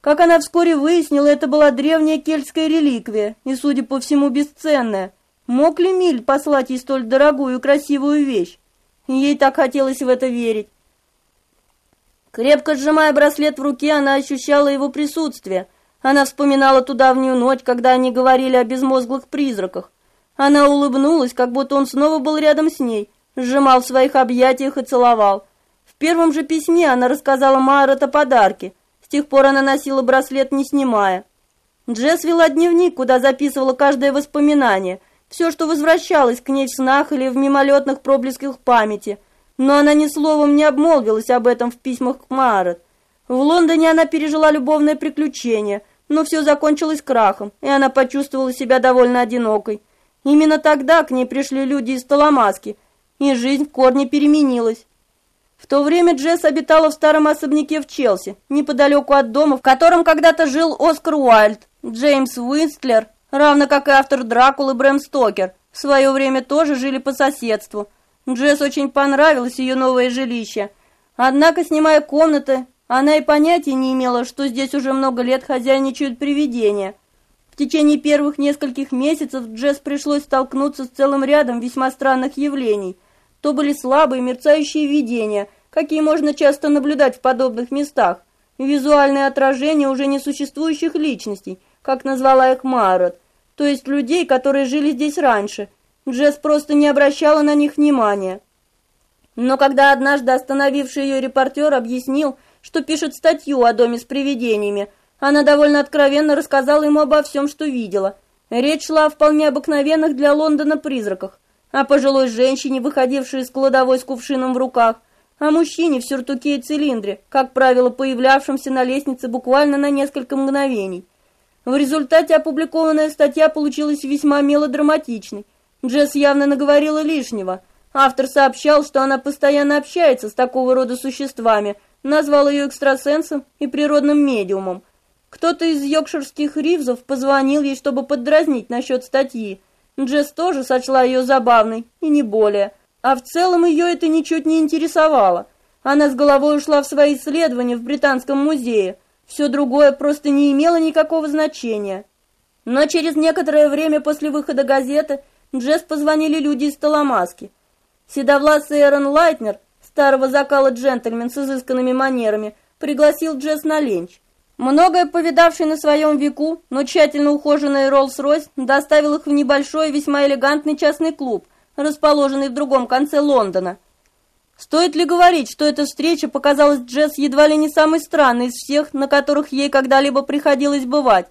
Как она вскоре выяснила, это была древняя кельтская реликвия и, судя по всему, бесценная. Мог ли Миль послать ей столь дорогую и красивую вещь? Ей так хотелось в это верить. Крепко сжимая браслет в руке, она ощущала его присутствие. Она вспоминала ту давнюю ночь, когда они говорили о безмозглых призраках. Она улыбнулась, как будто он снова был рядом с ней, сжимал в своих объятиях и целовал. В первом же письме она рассказала Майрот о подарке. С тех пор она носила браслет, не снимая. Джесс вела дневник, куда записывала каждое воспоминание, все, что возвращалось к ней в снах или в мимолетных проблесках памяти. Но она ни словом не обмолвилась об этом в письмах к Майрот. В Лондоне она пережила любовное приключение, но все закончилось крахом, и она почувствовала себя довольно одинокой. Именно тогда к ней пришли люди из Толомаски, и жизнь в корне переменилась. В то время Джесс обитала в старом особняке в Челси, неподалеку от дома, в котором когда-то жил Оскар Уайльд, Джеймс Уистлер, равно как и автор Дракулы Брэм Стокер, в свое время тоже жили по соседству. Джесс очень понравилось ее новое жилище. Однако, снимая комнаты, она и понятия не имела, что здесь уже много лет хозяйничают привидения. В течение первых нескольких месяцев Джесс пришлось столкнуться с целым рядом весьма странных явлений. То были слабые мерцающие видения, какие можно часто наблюдать в подобных местах, визуальное отражение уже несуществующих личностей, как назвала их Марот, то есть людей, которые жили здесь раньше. Джесс просто не обращала на них внимания. Но когда однажды остановивший ее репортер объяснил, что пишет статью о доме с привидениями. Она довольно откровенно рассказала ему обо всем, что видела. Речь шла о вполне обыкновенных для Лондона призраках, о пожилой женщине, выходившей из кладовой с кувшином в руках, о мужчине в сюртуке и цилиндре, как правило, появлявшемся на лестнице буквально на несколько мгновений. В результате опубликованная статья получилась весьма мелодраматичной. Джесс явно наговорила лишнего. Автор сообщал, что она постоянно общается с такого рода существами – назвал ее экстрасенсом и природным медиумом. Кто-то из йоркширских ривзов позвонил ей, чтобы поддразнить насчет статьи. Джесс тоже сочла ее забавной, и не более. А в целом ее это ничуть не интересовало. Она с головой ушла в свои исследования в Британском музее. Все другое просто не имело никакого значения. Но через некоторое время после выхода газеты Джесс позвонили люди из Толомаски. Седовласый Эрон Лайтнер старого закала джентльмен с изысканными манерами, пригласил Джесс на ленч. Многое повидавший на своем веку, но тщательно ухоженный Роллс-Ройс доставил их в небольшой, весьма элегантный частный клуб, расположенный в другом конце Лондона. Стоит ли говорить, что эта встреча показалась Джесс едва ли не самой странной из всех, на которых ей когда-либо приходилось бывать?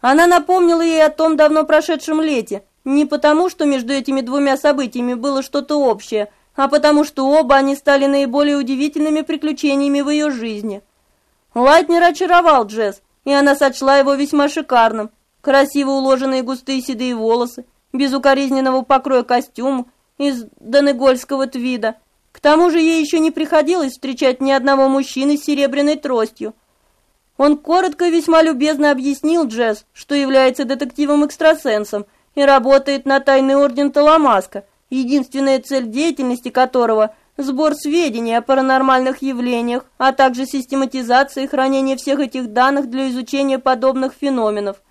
Она напомнила ей о том давно прошедшем лете, не потому, что между этими двумя событиями было что-то общее, а потому что оба они стали наиболее удивительными приключениями в ее жизни. Лайтнер очаровал Джесс, и она сочла его весьма шикарным. Красиво уложенные густые седые волосы, без укоризненного покроя костюма из донегольского твида. К тому же ей еще не приходилось встречать ни одного мужчины с серебряной тростью. Он коротко и весьма любезно объяснил Джесс, что является детективом-экстрасенсом и работает на тайный орден Таламаска – единственная цель деятельности которого – сбор сведений о паранормальных явлениях, а также систематизация и хранение всех этих данных для изучения подобных феноменов.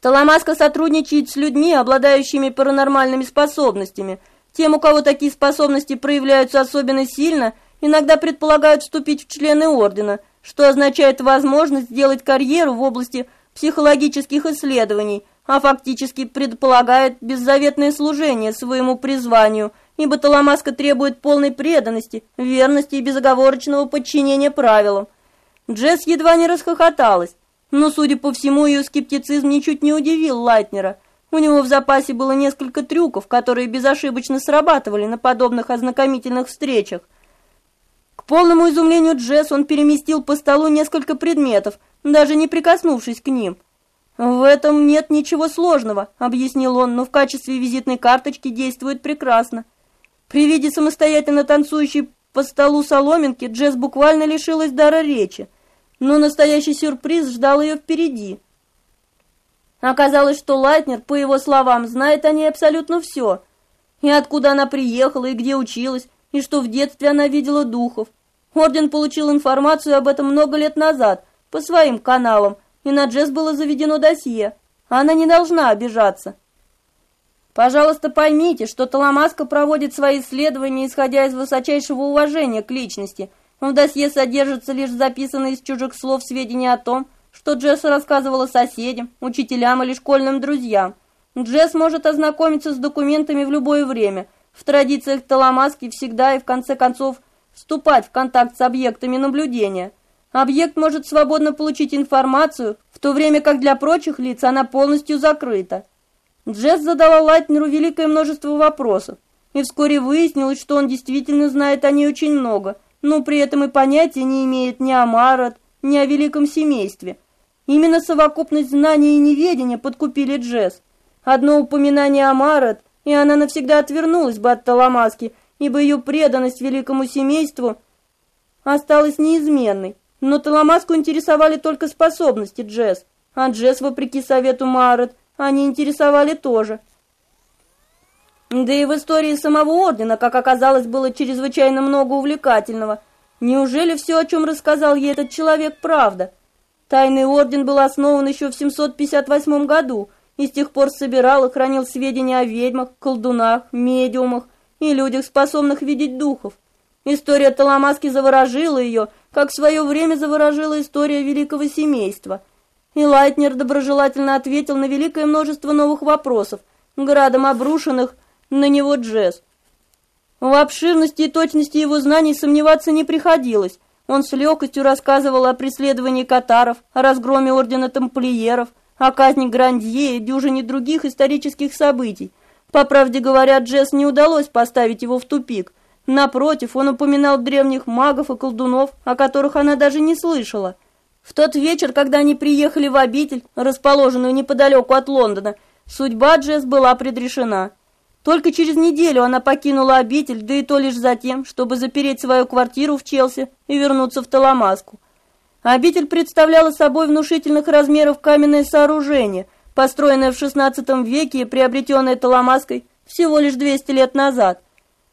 Таламаска сотрудничает с людьми, обладающими паранормальными способностями. Тем, у кого такие способности проявляются особенно сильно, иногда предполагают вступить в члены ордена, что означает возможность сделать карьеру в области психологических исследований – а фактически предполагает беззаветное служение своему призванию, ибо Таламаска требует полной преданности, верности и безоговорочного подчинения правилам. Джесс едва не расхохоталась, но, судя по всему, ее скептицизм ничуть не удивил Лайтнера. У него в запасе было несколько трюков, которые безошибочно срабатывали на подобных ознакомительных встречах. К полному изумлению Джесс он переместил по столу несколько предметов, даже не прикоснувшись к ним – «В этом нет ничего сложного», — объяснил он, «но в качестве визитной карточки действует прекрасно». При виде самостоятельно танцующей по столу соломинки Джесс буквально лишилась дара речи, но настоящий сюрприз ждал ее впереди. Оказалось, что Лайтнер, по его словам, знает о ней абсолютно все. И откуда она приехала, и где училась, и что в детстве она видела духов. Орден получил информацию об этом много лет назад, по своим каналам, и на Джесс было заведено досье. Она не должна обижаться. Пожалуйста, поймите, что Таламаска проводит свои исследования, исходя из высочайшего уважения к личности. В досье содержатся лишь записанные из чужих слов сведения о том, что Джесс рассказывала соседям, учителям или школьным друзьям. Джесс может ознакомиться с документами в любое время. В традициях Таламаски всегда и в конце концов вступать в контакт с объектами наблюдения. Объект может свободно получить информацию, в то время как для прочих лиц она полностью закрыта. Джесс задала Лайтнеру великое множество вопросов, и вскоре выяснилось, что он действительно знает о ней очень много, но при этом и понятия не имеет ни о Марат, ни о великом семействе. Именно совокупность знаний и неведения подкупили Джесс. Одно упоминание о Марат, и она навсегда отвернулась бы от Таламаски, ибо ее преданность великому семейству осталась неизменной. Но Таламаску интересовали только способности Джесс, а Джесс, вопреки совету Марат, они интересовали тоже. Да и в истории самого ордена, как оказалось, было чрезвычайно много увлекательного. Неужели все, о чем рассказал ей этот человек, правда? Тайный орден был основан еще в 758 году и с тех пор собирал и хранил сведения о ведьмах, колдунах, медиумах и людях, способных видеть духов. История Таламаски заворожила ее, как в свое время заворожила история великого семейства – и Лайтнер доброжелательно ответил на великое множество новых вопросов, градом обрушенных на него Джесс. В обширности и точности его знаний сомневаться не приходилось. Он с легкостью рассказывал о преследовании катаров, о разгроме ордена тамплиеров, о казни Грандье и дюжине других исторических событий. По правде говоря, Джесс не удалось поставить его в тупик. Напротив, он упоминал древних магов и колдунов, о которых она даже не слышала – в тот вечер, когда они приехали в обитель, расположенную неподалеку от Лондона, судьба Джесс была предрешена. Только через неделю она покинула обитель, да и то лишь за тем, чтобы запереть свою квартиру в Челси и вернуться в Таламаску. Обитель представляла собой внушительных размеров каменное сооружение, построенное в XVI веке и приобретенное Таламаской всего лишь 200 лет назад.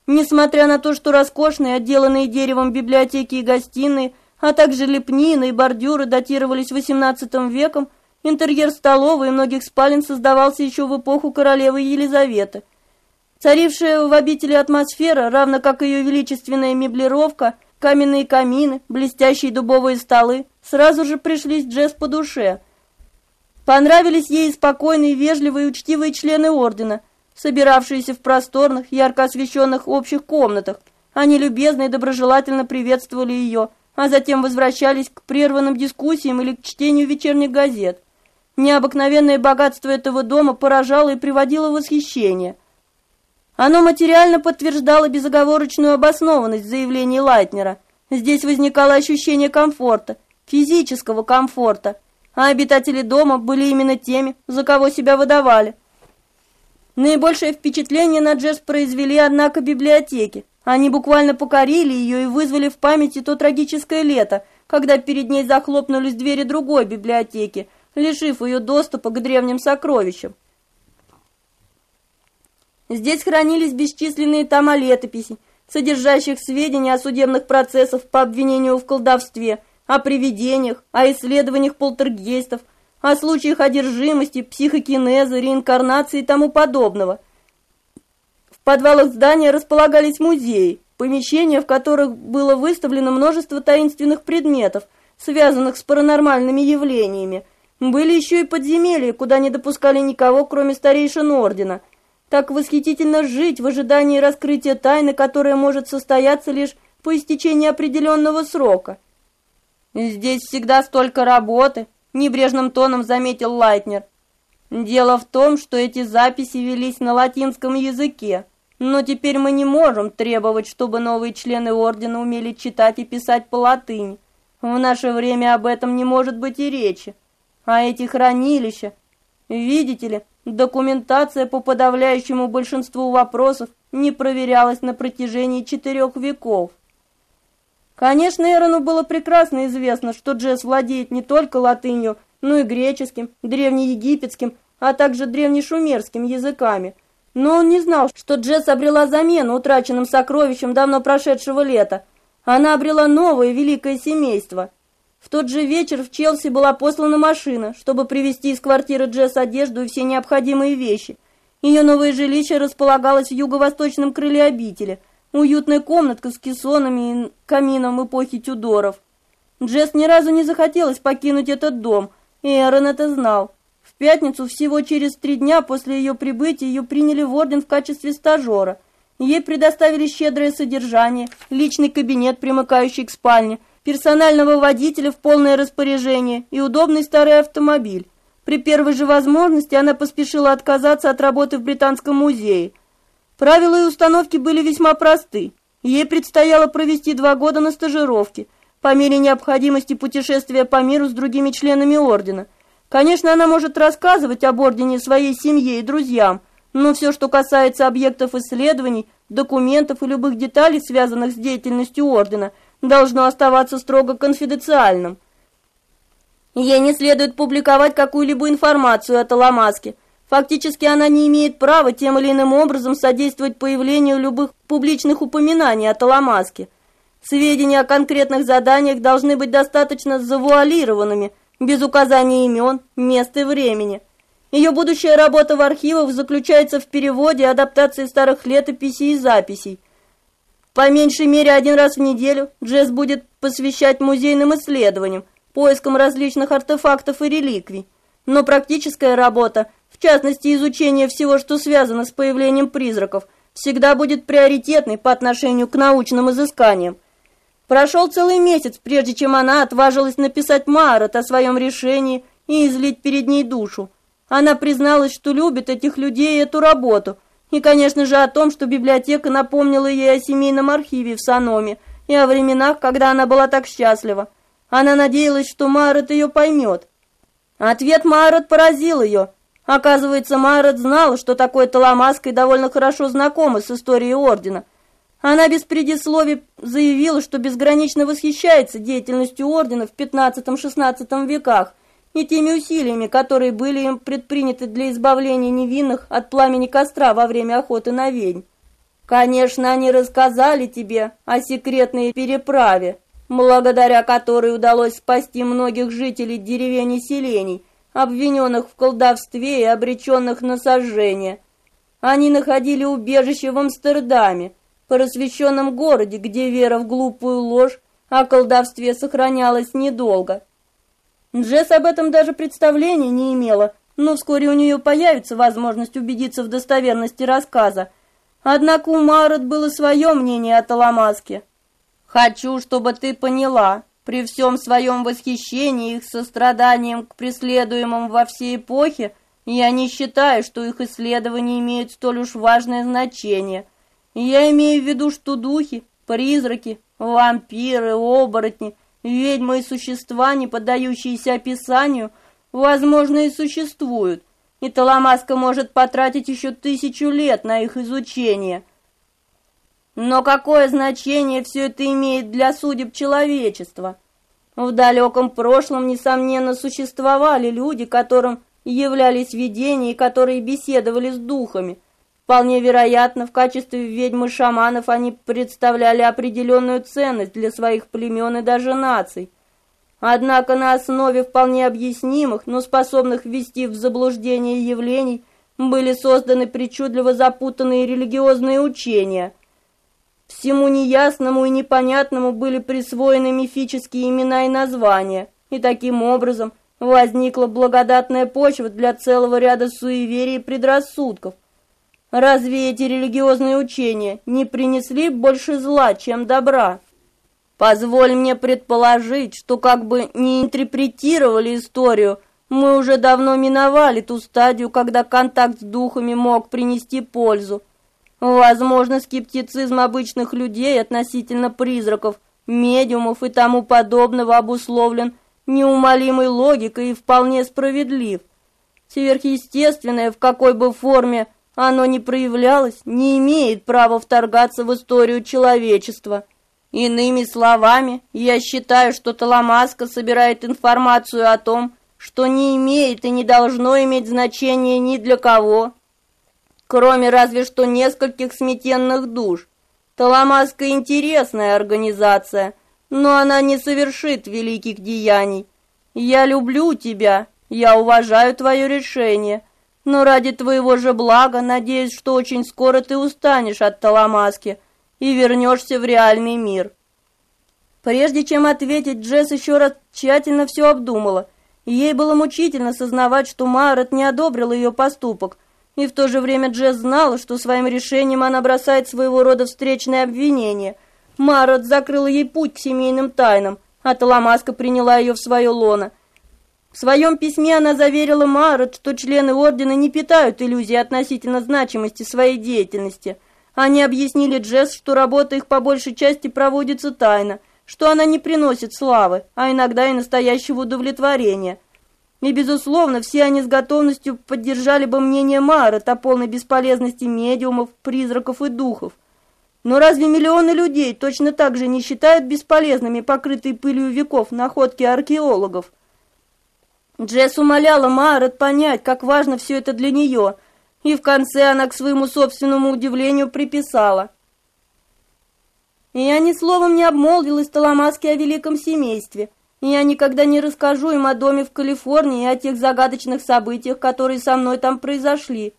Несмотря на то, что роскошные, отделанные деревом библиотеки и гостиные – а также лепнины и бордюры датировались XVIII веком, интерьер столовой и многих спален создавался еще в эпоху королевы Елизаветы. Царившая в обители атмосфера, равно как ее величественная меблировка, каменные камины, блестящие дубовые столы, сразу же пришлись Джесс по душе. Понравились ей спокойные, вежливые и учтивые члены ордена, собиравшиеся в просторных, ярко освещенных общих комнатах. Они любезно и доброжелательно приветствовали ее – а затем возвращались к прерванным дискуссиям или к чтению вечерних газет. Необыкновенное богатство этого дома поражало и приводило в восхищение. Оно материально подтверждало безоговорочную обоснованность заявлений Лайтнера. Здесь возникало ощущение комфорта, физического комфорта, а обитатели дома были именно теми, за кого себя выдавали. Наибольшее впечатление на Джесс произвели, однако, библиотеки. Они буквально покорили ее и вызвали в памяти то трагическое лето, когда перед ней захлопнулись двери другой библиотеки, лишив ее доступа к древним сокровищам. Здесь хранились бесчисленные тома летописей, содержащих сведения о судебных процессах по обвинению в колдовстве, о привидениях, о исследованиях полтергейстов, о случаях одержимости, психокинеза, реинкарнации и тому подобного – в подвалах здания располагались музеи, помещения, в которых было выставлено множество таинственных предметов, связанных с паранормальными явлениями. Были еще и подземелья, куда не допускали никого, кроме старейшин ордена. Так восхитительно жить в ожидании раскрытия тайны, которая может состояться лишь по истечении определенного срока. «Здесь всегда столько работы», — небрежным тоном заметил Лайтнер. «Дело в том, что эти записи велись на латинском языке. Но теперь мы не можем требовать, чтобы новые члены ордена умели читать и писать по латыни. В наше время об этом не может быть и речи. А эти хранилища, видите ли, документация по подавляющему большинству вопросов не проверялась на протяжении четырех веков. Конечно, Эрону было прекрасно известно, что Джесс владеет не только латынью, но и греческим, древнеегипетским, а также древнешумерским языками – но он не знал, что Джесс обрела замену утраченным сокровищем давно прошедшего лета. Она обрела новое великое семейство. В тот же вечер в Челси была послана машина, чтобы привезти из квартиры Джесс одежду и все необходимые вещи. Ее новое жилище располагалось в юго-восточном крыле обители. Уютная комнатка с кессонами и камином эпохи Тюдоров. Джесс ни разу не захотелось покинуть этот дом, и Эрон это знал. В пятницу, всего через три дня после ее прибытия, ее приняли в орден в качестве стажера. Ей предоставили щедрое содержание, личный кабинет, примыкающий к спальне, персонального водителя в полное распоряжение и удобный старый автомобиль. При первой же возможности она поспешила отказаться от работы в Британском музее. Правила и установки были весьма просты. Ей предстояло провести два года на стажировке, по мере необходимости путешествия по миру с другими членами ордена. Конечно, она может рассказывать об ордене своей семье и друзьям, но все, что касается объектов исследований, документов и любых деталей, связанных с деятельностью ордена, должно оставаться строго конфиденциальным. Ей не следует публиковать какую-либо информацию о Таламаске. Фактически она не имеет права тем или иным образом содействовать появлению любых публичных упоминаний о Таламаске. Сведения о конкретных заданиях должны быть достаточно завуалированными, без указания имен, места и времени. Ее будущая работа в архивах заключается в переводе и адаптации старых летописей и записей. По меньшей мере один раз в неделю Джесс будет посвящать музейным исследованиям, поиском различных артефактов и реликвий. Но практическая работа, в частности изучение всего, что связано с появлением призраков, всегда будет приоритетной по отношению к научным изысканиям. Прошел целый месяц, прежде чем она отважилась написать Марот о своем решении и излить перед ней душу. Она призналась, что любит этих людей и эту работу, и, конечно же, о том, что библиотека напомнила ей о семейном архиве в Саноме и о временах, когда она была так счастлива. Она надеялась, что Марот ее поймет. Ответ Марот поразил ее. Оказывается, Марот знала, что такое Таламаска и довольно хорошо знакома с историей Ордена. Она без предисловий заявила, что безгранично восхищается деятельностью Ордена в XV-XVI веках и теми усилиями, которые были им предприняты для избавления невинных от пламени костра во время охоты на ведьм. Конечно, они рассказали тебе о секретной переправе, благодаря которой удалось спасти многих жителей деревень и селений, обвиненных в колдовстве и обреченных на сожжение. Они находили убежище в Амстердаме, просвещенном городе, где вера в глупую ложь о колдовстве сохранялась недолго. Джесс об этом даже представления не имела, но вскоре у нее появится возможность убедиться в достоверности рассказа. Однако у Марот было свое мнение о Таламаске. Хочу, чтобы ты поняла, при всем своем восхищении их состраданием к преследуемым во всей эпохе, я не считаю, что их исследования имеют столь уж важное значение. Я имею в виду, что духи, призраки, вампиры, оборотни, ведьмы и существа, не поддающиеся описанию, возможно, и существуют, и Таламаска может потратить еще тысячу лет на их изучение – но какое значение все это имеет для судеб человечества? В далеком прошлом, несомненно, существовали люди, которым являлись видения и которые беседовали с духами. Вполне вероятно, в качестве ведьм и шаманов они представляли определенную ценность для своих племен и даже наций. Однако на основе вполне объяснимых, но способных ввести в заблуждение явлений, были созданы причудливо запутанные религиозные учения – Всему неясному и непонятному были присвоены мифические имена и названия, и таким образом возникла благодатная почва для целого ряда суеверий и предрассудков. Разве эти религиозные учения не принесли больше зла, чем добра? Позволь мне предположить, что как бы не интерпретировали историю, мы уже давно миновали ту стадию, когда контакт с духами мог принести пользу. Возможно, скептицизм обычных людей относительно призраков, медиумов и тому подобного обусловлен неумолимой логикой и вполне справедлив. Сверхъестественное, в какой бы форме оно ни проявлялось, не имеет права вторгаться в историю человечества. Иными словами, я считаю, что Таламаска собирает информацию о том, что не имеет и не должно иметь значения ни для кого, кроме разве что нескольких сметенных душ. Таламаска интересная организация, но она не совершит великих деяний. Я люблю тебя, я уважаю твое решение, но ради твоего же блага надеюсь, что очень скоро ты устанешь от Таламаски и вернешься в реальный мир. Прежде чем ответить, Джесс еще раз тщательно все обдумала. Ей было мучительно сознавать, что Марет не одобрил ее поступок, и в то же время Джесс знала, что своим решением она бросает своего рода встречное обвинение. Марет закрыла ей путь к семейным тайнам, а Таламаска приняла ее в свое лоно. В своем письме она заверила Марет, что члены Ордена не питают иллюзий относительно значимости своей деятельности. Они объяснили Джесс, что работа их по большей части проводится тайно, что она не приносит славы, а иногда и настоящего удовлетворения. И, безусловно, все они с готовностью поддержали бы мнение Марет о полной бесполезности медиумов, призраков и духов. Но разве миллионы людей точно так же не считают бесполезными покрытые пылью веков находки археологов? Джесс умоляла Марет понять, как важно все это для нее, и в конце она к своему собственному удивлению приписала. И я ни словом не обмолвилась Таламаске о великом семействе, я никогда не расскажу им о доме в Калифорнии и о тех загадочных событиях, которые со мной там произошли.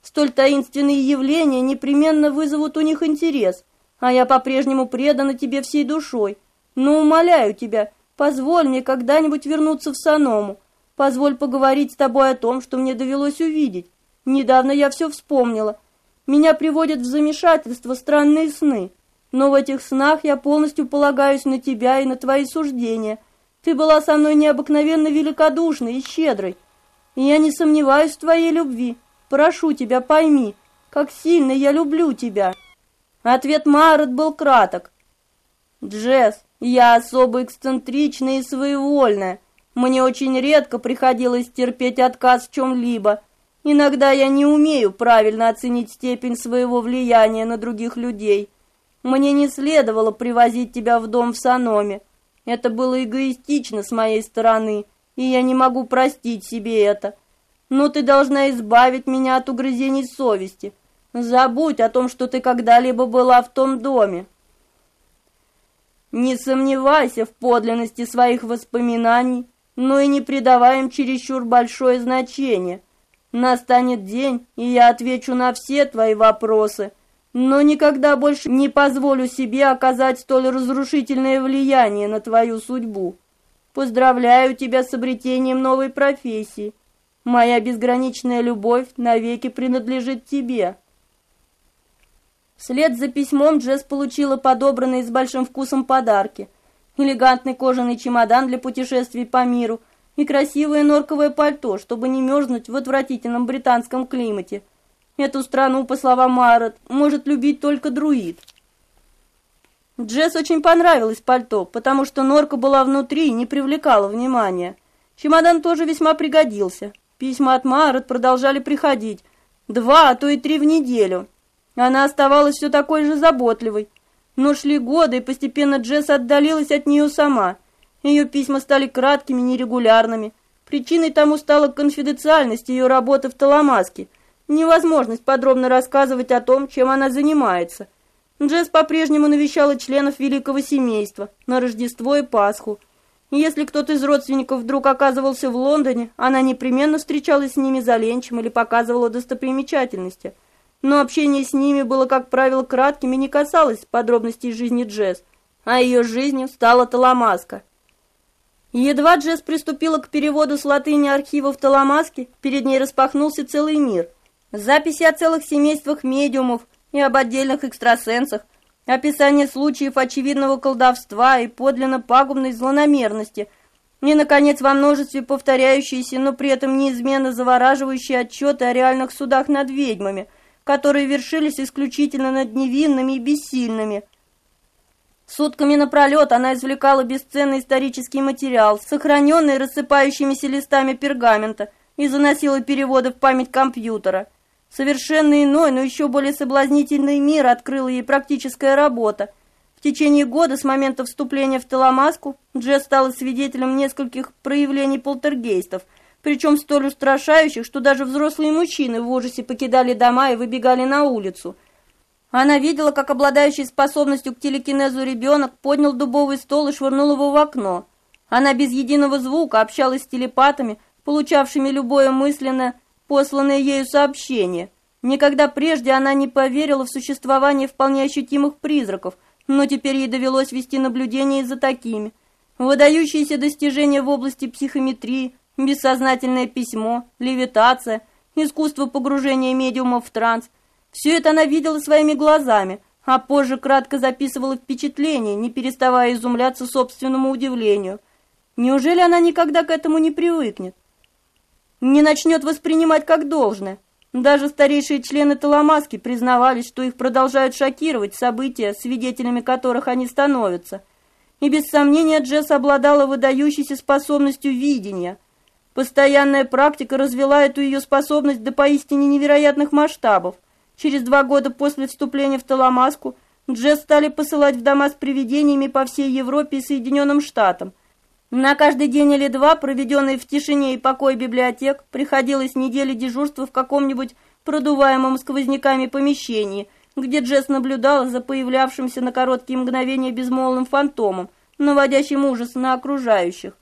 Столь таинственные явления непременно вызовут у них интерес, а я по-прежнему предана тебе всей душой. Но умоляю тебя, позволь мне когда-нибудь вернуться в Саному. Позволь поговорить с тобой о том, что мне довелось увидеть. Недавно я все вспомнила. Меня приводят в замешательство странные сны. Но в этих снах я полностью полагаюсь на тебя и на твои суждения. Ты была со мной необыкновенно великодушной и щедрой. И я не сомневаюсь в твоей любви. Прошу тебя, пойми, как сильно я люблю тебя. Ответ Марет был краток. Джесс, я особо эксцентричная и своевольная. Мне очень редко приходилось терпеть отказ в чем-либо. Иногда я не умею правильно оценить степень своего влияния на других людей. Мне не следовало привозить тебя в дом в Саноме. Это было эгоистично с моей стороны, и я не могу простить себе это. Но ты должна избавить меня от угрызений совести. Забудь о том, что ты когда-либо была в том доме. Не сомневайся в подлинности своих воспоминаний, но и не придавай им чересчур большое значение. Настанет день, и я отвечу на все твои вопросы, но никогда больше не позволю себе оказать столь разрушительное влияние на твою судьбу. Поздравляю тебя с обретением новой профессии. Моя безграничная любовь навеки принадлежит тебе. Вслед за письмом Джесс получила подобранные с большим вкусом подарки. Элегантный кожаный чемодан для путешествий по миру и красивое норковое пальто, чтобы не мерзнуть в отвратительном британском климате – Эту страну, по словам Марот, может любить только друид. Джесс очень понравилось пальто, потому что норка была внутри и не привлекала внимания. Чемодан тоже весьма пригодился. Письма от Марот продолжали приходить. Два, а то и три в неделю. Она оставалась все такой же заботливой. Но шли годы, и постепенно Джесс отдалилась от нее сама. Ее письма стали краткими, нерегулярными. Причиной тому стала конфиденциальность ее работы в Таламаске – невозможность подробно рассказывать о том, чем она занимается. Джесс по-прежнему навещала членов великого семейства на Рождество и Пасху. Если кто-то из родственников вдруг оказывался в Лондоне, она непременно встречалась с ними за ленчем или показывала достопримечательности. Но общение с ними было, как правило, кратким и не касалось подробностей жизни Джесс, а ее жизнью стала Таламаска. Едва Джесс приступила к переводу с латыни архивов Таламаски, перед ней распахнулся целый мир – Записи о целых семействах медиумов и об отдельных экстрасенсах, описание случаев очевидного колдовства и подлинно пагубной злонамерности, и, наконец, во множестве повторяющиеся, но при этом неизменно завораживающие отчеты о реальных судах над ведьмами, которые вершились исключительно над невинными и бессильными. Сутками напролет она извлекала бесценный исторический материал, сохраненный рассыпающимися листами пергамента, и заносила переводы в память компьютера – Совершенно иной, но еще более соблазнительный мир открыла ей практическая работа. В течение года с момента вступления в Теламаску Джесс стала свидетелем нескольких проявлений полтергейстов, причем столь устрашающих, что даже взрослые мужчины в ужасе покидали дома и выбегали на улицу. Она видела, как обладающий способностью к телекинезу ребенок поднял дубовый стол и швырнул его в окно. Она без единого звука общалась с телепатами, получавшими любое мысленное посланное ею сообщение. Никогда прежде она не поверила в существование вполне ощутимых призраков, но теперь ей довелось вести наблюдение за такими. Выдающиеся достижения в области психометрии, бессознательное письмо, левитация, искусство погружения медиумов в транс. Все это она видела своими глазами, а позже кратко записывала впечатления, не переставая изумляться собственному удивлению. Неужели она никогда к этому не привыкнет? Не начнет воспринимать как должное? Даже старейшие члены Таламаски признавались, что их продолжают шокировать события, свидетелями которых они становятся. И без сомнения Джесс обладала выдающейся способностью видения. Постоянная практика развела эту ее способность до поистине невероятных масштабов. Через два года после вступления в Таламаску Джесс стали посылать в дома с привидениями по всей Европе и Соединенным Штатам. На каждый день или два, проведенные в тишине и покое библиотек, приходилось недели дежурства в каком-нибудь продуваемом сквозняками помещении, где Джесс наблюдала за появлявшимся на короткие мгновения безмолвным фантомом, наводящим ужас на окружающих.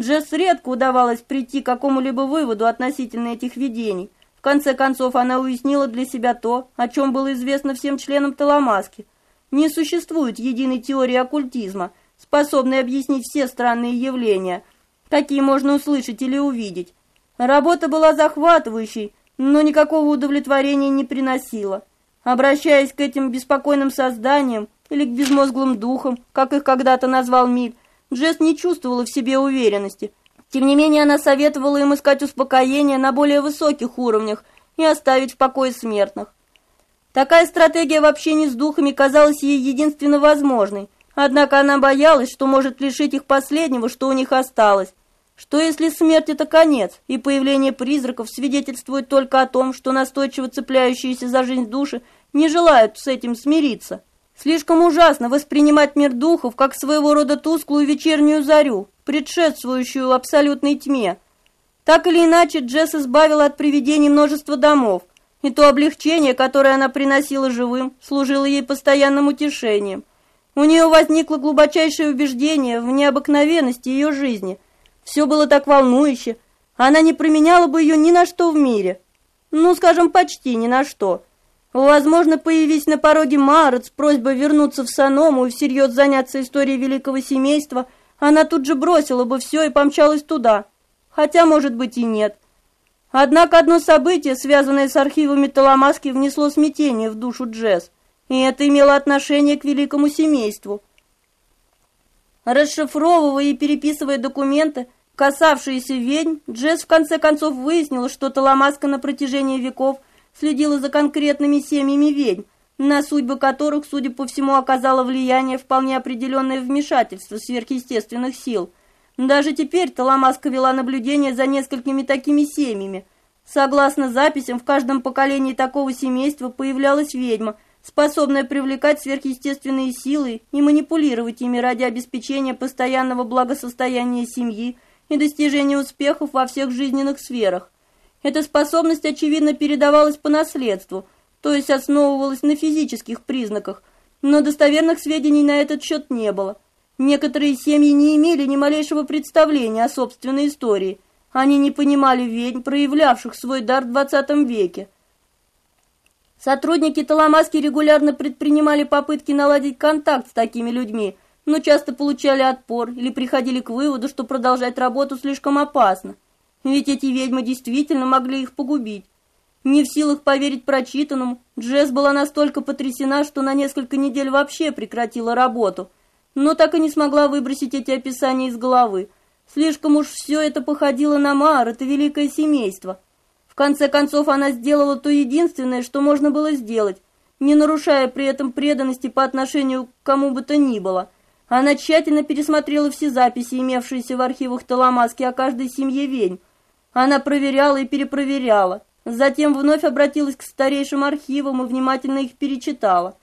Джесс редко удавалось прийти к какому-либо выводу относительно этих видений. В конце концов, она уяснила для себя то, о чем было известно всем членам Таламаски. Не существует единой теории оккультизма – способный объяснить все странные явления, какие можно услышать или увидеть. Работа была захватывающей, но никакого удовлетворения не приносила. Обращаясь к этим беспокойным созданиям или к безмозглым духам, как их когда-то назвал Миль, Джесс не чувствовала в себе уверенности. Тем не менее, она советовала им искать успокоение на более высоких уровнях и оставить в покое смертных. Такая стратегия в общении с духами казалась ей единственно возможной – Однако она боялась, что может лишить их последнего, что у них осталось. Что если смерть – это конец, и появление призраков свидетельствует только о том, что настойчиво цепляющиеся за жизнь души не желают с этим смириться? Слишком ужасно воспринимать мир духов как своего рода тусклую вечернюю зарю, предшествующую абсолютной тьме. Так или иначе, Джесс избавила от привидений множество домов, и то облегчение, которое она приносила живым, служило ей постоянным утешением. У нее возникло глубочайшее убеждение в необыкновенности ее жизни. Все было так волнующе. Она не променяла бы ее ни на что в мире. Ну, скажем, почти ни на что. Возможно, появись на пороге Марот с просьбой вернуться в Саному и всерьез заняться историей великого семейства, она тут же бросила бы все и помчалась туда. Хотя, может быть, и нет. Однако одно событие, связанное с архивами Таламаски, внесло смятение в душу Джесс и это имело отношение к великому семейству. Расшифровывая и переписывая документы, касавшиеся ведьм, Джесс в конце концов выяснила, что Таламаска на протяжении веков следила за конкретными семьями ведьм, на судьбы которых, судя по всему, оказало влияние вполне определенное вмешательство сверхъестественных сил. Даже теперь Таламаска вела наблюдение за несколькими такими семьями. Согласно записям, в каждом поколении такого семейства появлялась ведьма – способная привлекать сверхъестественные силы и манипулировать ими ради обеспечения постоянного благосостояния семьи и достижения успехов во всех жизненных сферах. Эта способность, очевидно, передавалась по наследству, то есть основывалась на физических признаках, но достоверных сведений на этот счет не было. Некоторые семьи не имели ни малейшего представления о собственной истории. Они не понимали ведьм, проявлявших свой дар в XX веке. Сотрудники Таламаски регулярно предпринимали попытки наладить контакт с такими людьми, но часто получали отпор или приходили к выводу, что продолжать работу слишком опасно. Ведь эти ведьмы действительно могли их погубить. Не в силах поверить прочитанному, Джесс была настолько потрясена, что на несколько недель вообще прекратила работу, но так и не смогла выбросить эти описания из головы. Слишком уж все это походило на Маар, это великое семейство – конце концов, она сделала то единственное, что можно было сделать, не нарушая при этом преданности по отношению к кому бы то ни было. Она тщательно пересмотрела все записи, имевшиеся в архивах Таламаски о каждой семье Вень. Она проверяла и перепроверяла. Затем вновь обратилась к старейшим архивам и внимательно их перечитала.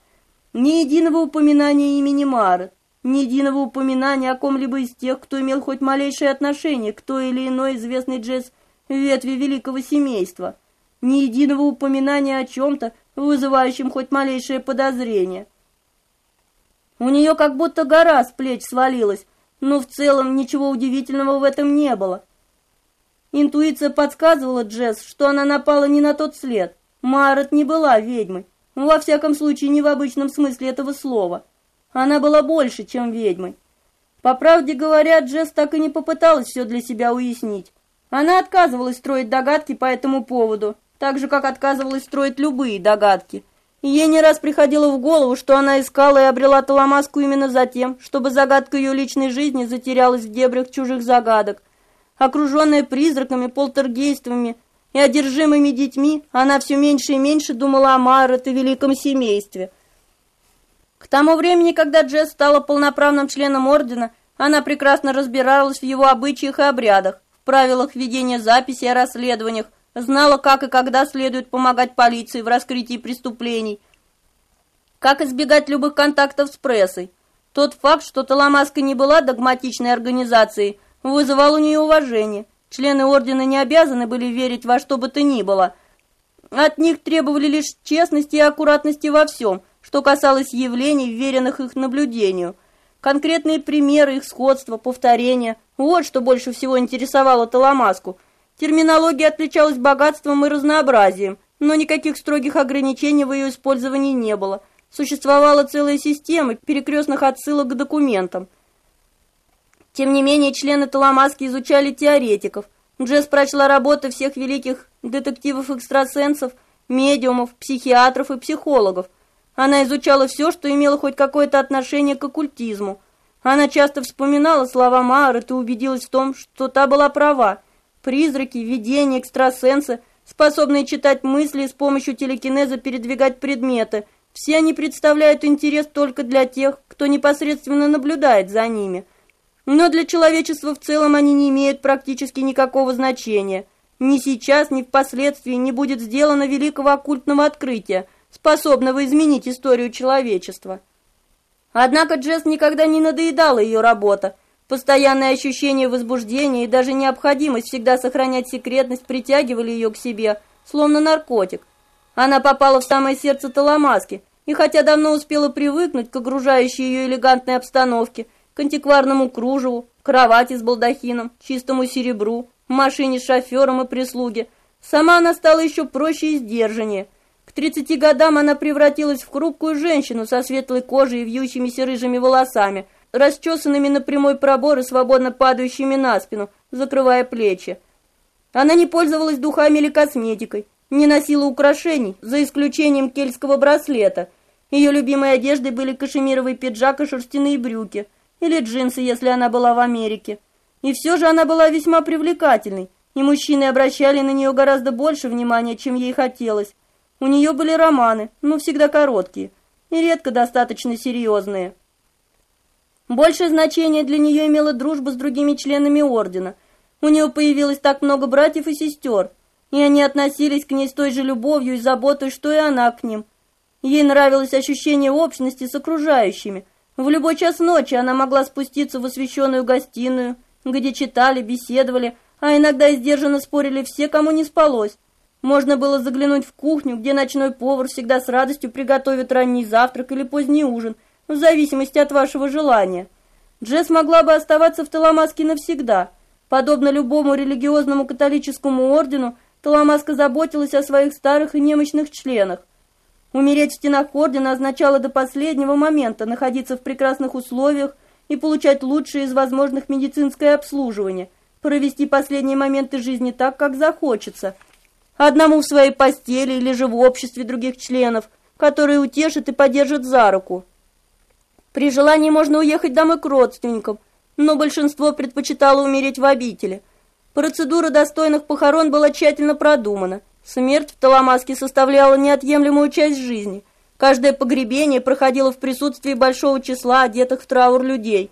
Ни единого упоминания имени Мары, ни единого упоминания о ком-либо из тех, кто имел хоть малейшее отношение к той или иной известной джесс ветви великого семейства, ни единого упоминания о чем-то, вызывающем хоть малейшее подозрение. У нее как будто гора с плеч свалилась, но в целом ничего удивительного в этом не было. Интуиция подсказывала Джесс, что она напала не на тот след. Марот не была ведьмой, во всяком случае не в обычном смысле этого слова. Она была больше, чем ведьмой. По правде говоря, Джесс так и не попыталась все для себя уяснить. Она отказывалась строить догадки по этому поводу, так же, как отказывалась строить любые догадки. Ей не раз приходило в голову, что она искала и обрела Таламаску именно за тем, чтобы загадка ее личной жизни затерялась в дебрях чужих загадок. Окруженная призраками, полтергействами и одержимыми детьми, она все меньше и меньше думала о Маррет и великом семействе. К тому времени, когда Джесс стала полноправным членом Ордена, она прекрасно разбиралась в его обычаях и обрядах, правилах ведения записей о расследованиях, знала, как и когда следует помогать полиции в раскрытии преступлений, как избегать любых контактов с прессой. Тот факт, что Таламаска не была догматичной организацией, вызывал у нее уважение. Члены ордена не обязаны были верить во что бы то ни было. От них требовали лишь честности и аккуратности во всем, что касалось явлений, веренных их наблюдению. Конкретные примеры их сходства, повторения – вот что больше всего интересовало Таламаску – Терминология отличалась богатством и разнообразием, но никаких строгих ограничений в ее использовании не было. Существовала целая система перекрестных отсылок к документам. Тем не менее, члены Таламаски изучали теоретиков. Джесс прочла работы всех великих детективов-экстрасенсов, медиумов, психиатров и психологов. Она изучала все, что имело хоть какое-то отношение к оккультизму. Она часто вспоминала слова Маарет и убедилась в том, что та была права. Призраки, видения, экстрасенсы, способные читать мысли и с помощью телекинеза передвигать предметы. Все они представляют интерес только для тех, кто непосредственно наблюдает за ними. Но для человечества в целом они не имеют практически никакого значения. Ни сейчас, ни впоследствии не будет сделано великого оккультного открытия, способного изменить историю человечества. Однако Джесс никогда не надоедала ее работа, Постоянное ощущение возбуждения и даже необходимость всегда сохранять секретность притягивали ее к себе, словно наркотик. Она попала в самое сердце Таламаски, и хотя давно успела привыкнуть к окружающей ее элегантной обстановке, к антикварному кружеву, кровати с балдахином, чистому серебру, машине с шофером и прислуге, сама она стала еще проще и сдержаннее. К 30 годам она превратилась в хрупкую женщину со светлой кожей и вьющимися рыжими волосами – расчесанными на прямой пробор и свободно падающими на спину, закрывая плечи. Она не пользовалась духами или косметикой, не носила украшений, за исключением кельтского браслета. Ее любимой одеждой были кашемировый пиджак и шерстяные брюки, или джинсы, если она была в Америке. И все же она была весьма привлекательной, и мужчины обращали на нее гораздо больше внимания, чем ей хотелось. У нее были романы, но всегда короткие, и редко достаточно серьезные. Большее значение для нее имела дружба с другими членами ордена. У нее появилось так много братьев и сестер, и они относились к ней с той же любовью и заботой, что и она к ним. Ей нравилось ощущение общности с окружающими. В любой час ночи она могла спуститься в освещенную гостиную, где читали, беседовали, а иногда и сдержанно спорили все, кому не спалось. Можно было заглянуть в кухню, где ночной повар всегда с радостью приготовит ранний завтрак или поздний ужин, в зависимости от вашего желания. Джесс могла бы оставаться в Таламаске навсегда. Подобно любому религиозному католическому ордену, Таламаска заботилась о своих старых и немощных членах. Умереть в стенах ордена означало до последнего момента находиться в прекрасных условиях и получать лучшее из возможных медицинское обслуживание, провести последние моменты жизни так, как захочется. Одному в своей постели или же в обществе других членов, которые утешат и поддержат за руку. При желании можно уехать домой к родственникам, но большинство предпочитало умереть в обители. Процедура достойных похорон была тщательно продумана. Смерть в Таламаске составляла неотъемлемую часть жизни. Каждое погребение проходило в присутствии большого числа одетых в траур людей.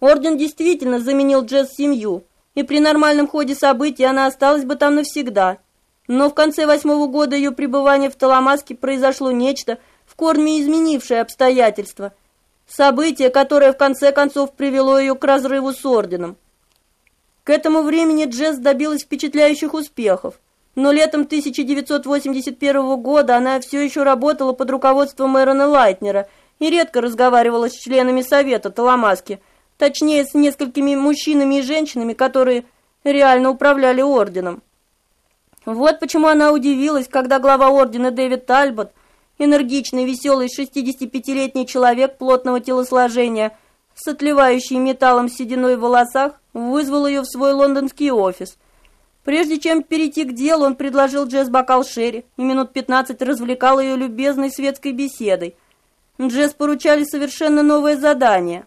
Орден действительно заменил Джесс семью, и при нормальном ходе событий она осталась бы там навсегда. Но в конце восьмого года ее пребывания в Таламаске произошло нечто, в корне изменившее обстоятельства – Событие, которое в конце концов привело ее к разрыву с орденом. К этому времени Джесс добилась впечатляющих успехов, но летом 1981 года она все еще работала под руководством Эрона Лайтнера и редко разговаривала с членами Совета Таламаски, точнее, с несколькими мужчинами и женщинами, которые реально управляли орденом. Вот почему она удивилась, когда глава ордена Дэвид Тальбот Энергичный, веселый 65-летний человек плотного телосложения с отливающей металлом сединой в волосах вызвал ее в свой лондонский офис. Прежде чем перейти к делу, он предложил Джесс бокал Шерри и минут пятнадцать развлекал ее любезной светской беседой. Джесс поручали совершенно новое задание.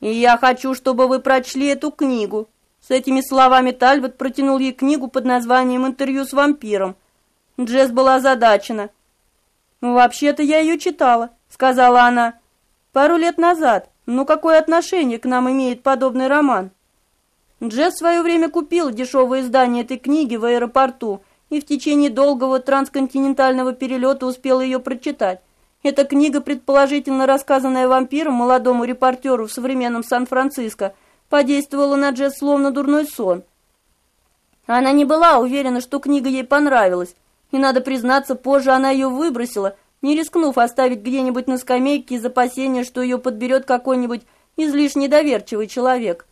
«И я хочу, чтобы вы прочли эту книгу». Этими словами Тальбот протянул ей книгу под названием «Интервью с вампиром». Джесс была озадачена. «Вообще-то я ее читала», — сказала она. «Пару лет назад. Ну какое отношение к нам имеет подобный роман?» Джесс в свое время купил дешевое издание этой книги в аэропорту и в течение долгого трансконтинентального перелета успел ее прочитать. Эта книга, предположительно рассказанная вампиром, молодому репортеру в современном Сан-Франциско, подействовала на Джесс словно дурной сон. Она не была уверена, что книга ей понравилась, и, надо признаться, позже она ее выбросила, не рискнув оставить где-нибудь на скамейке из опасения, что ее подберет какой-нибудь излишне доверчивый человек.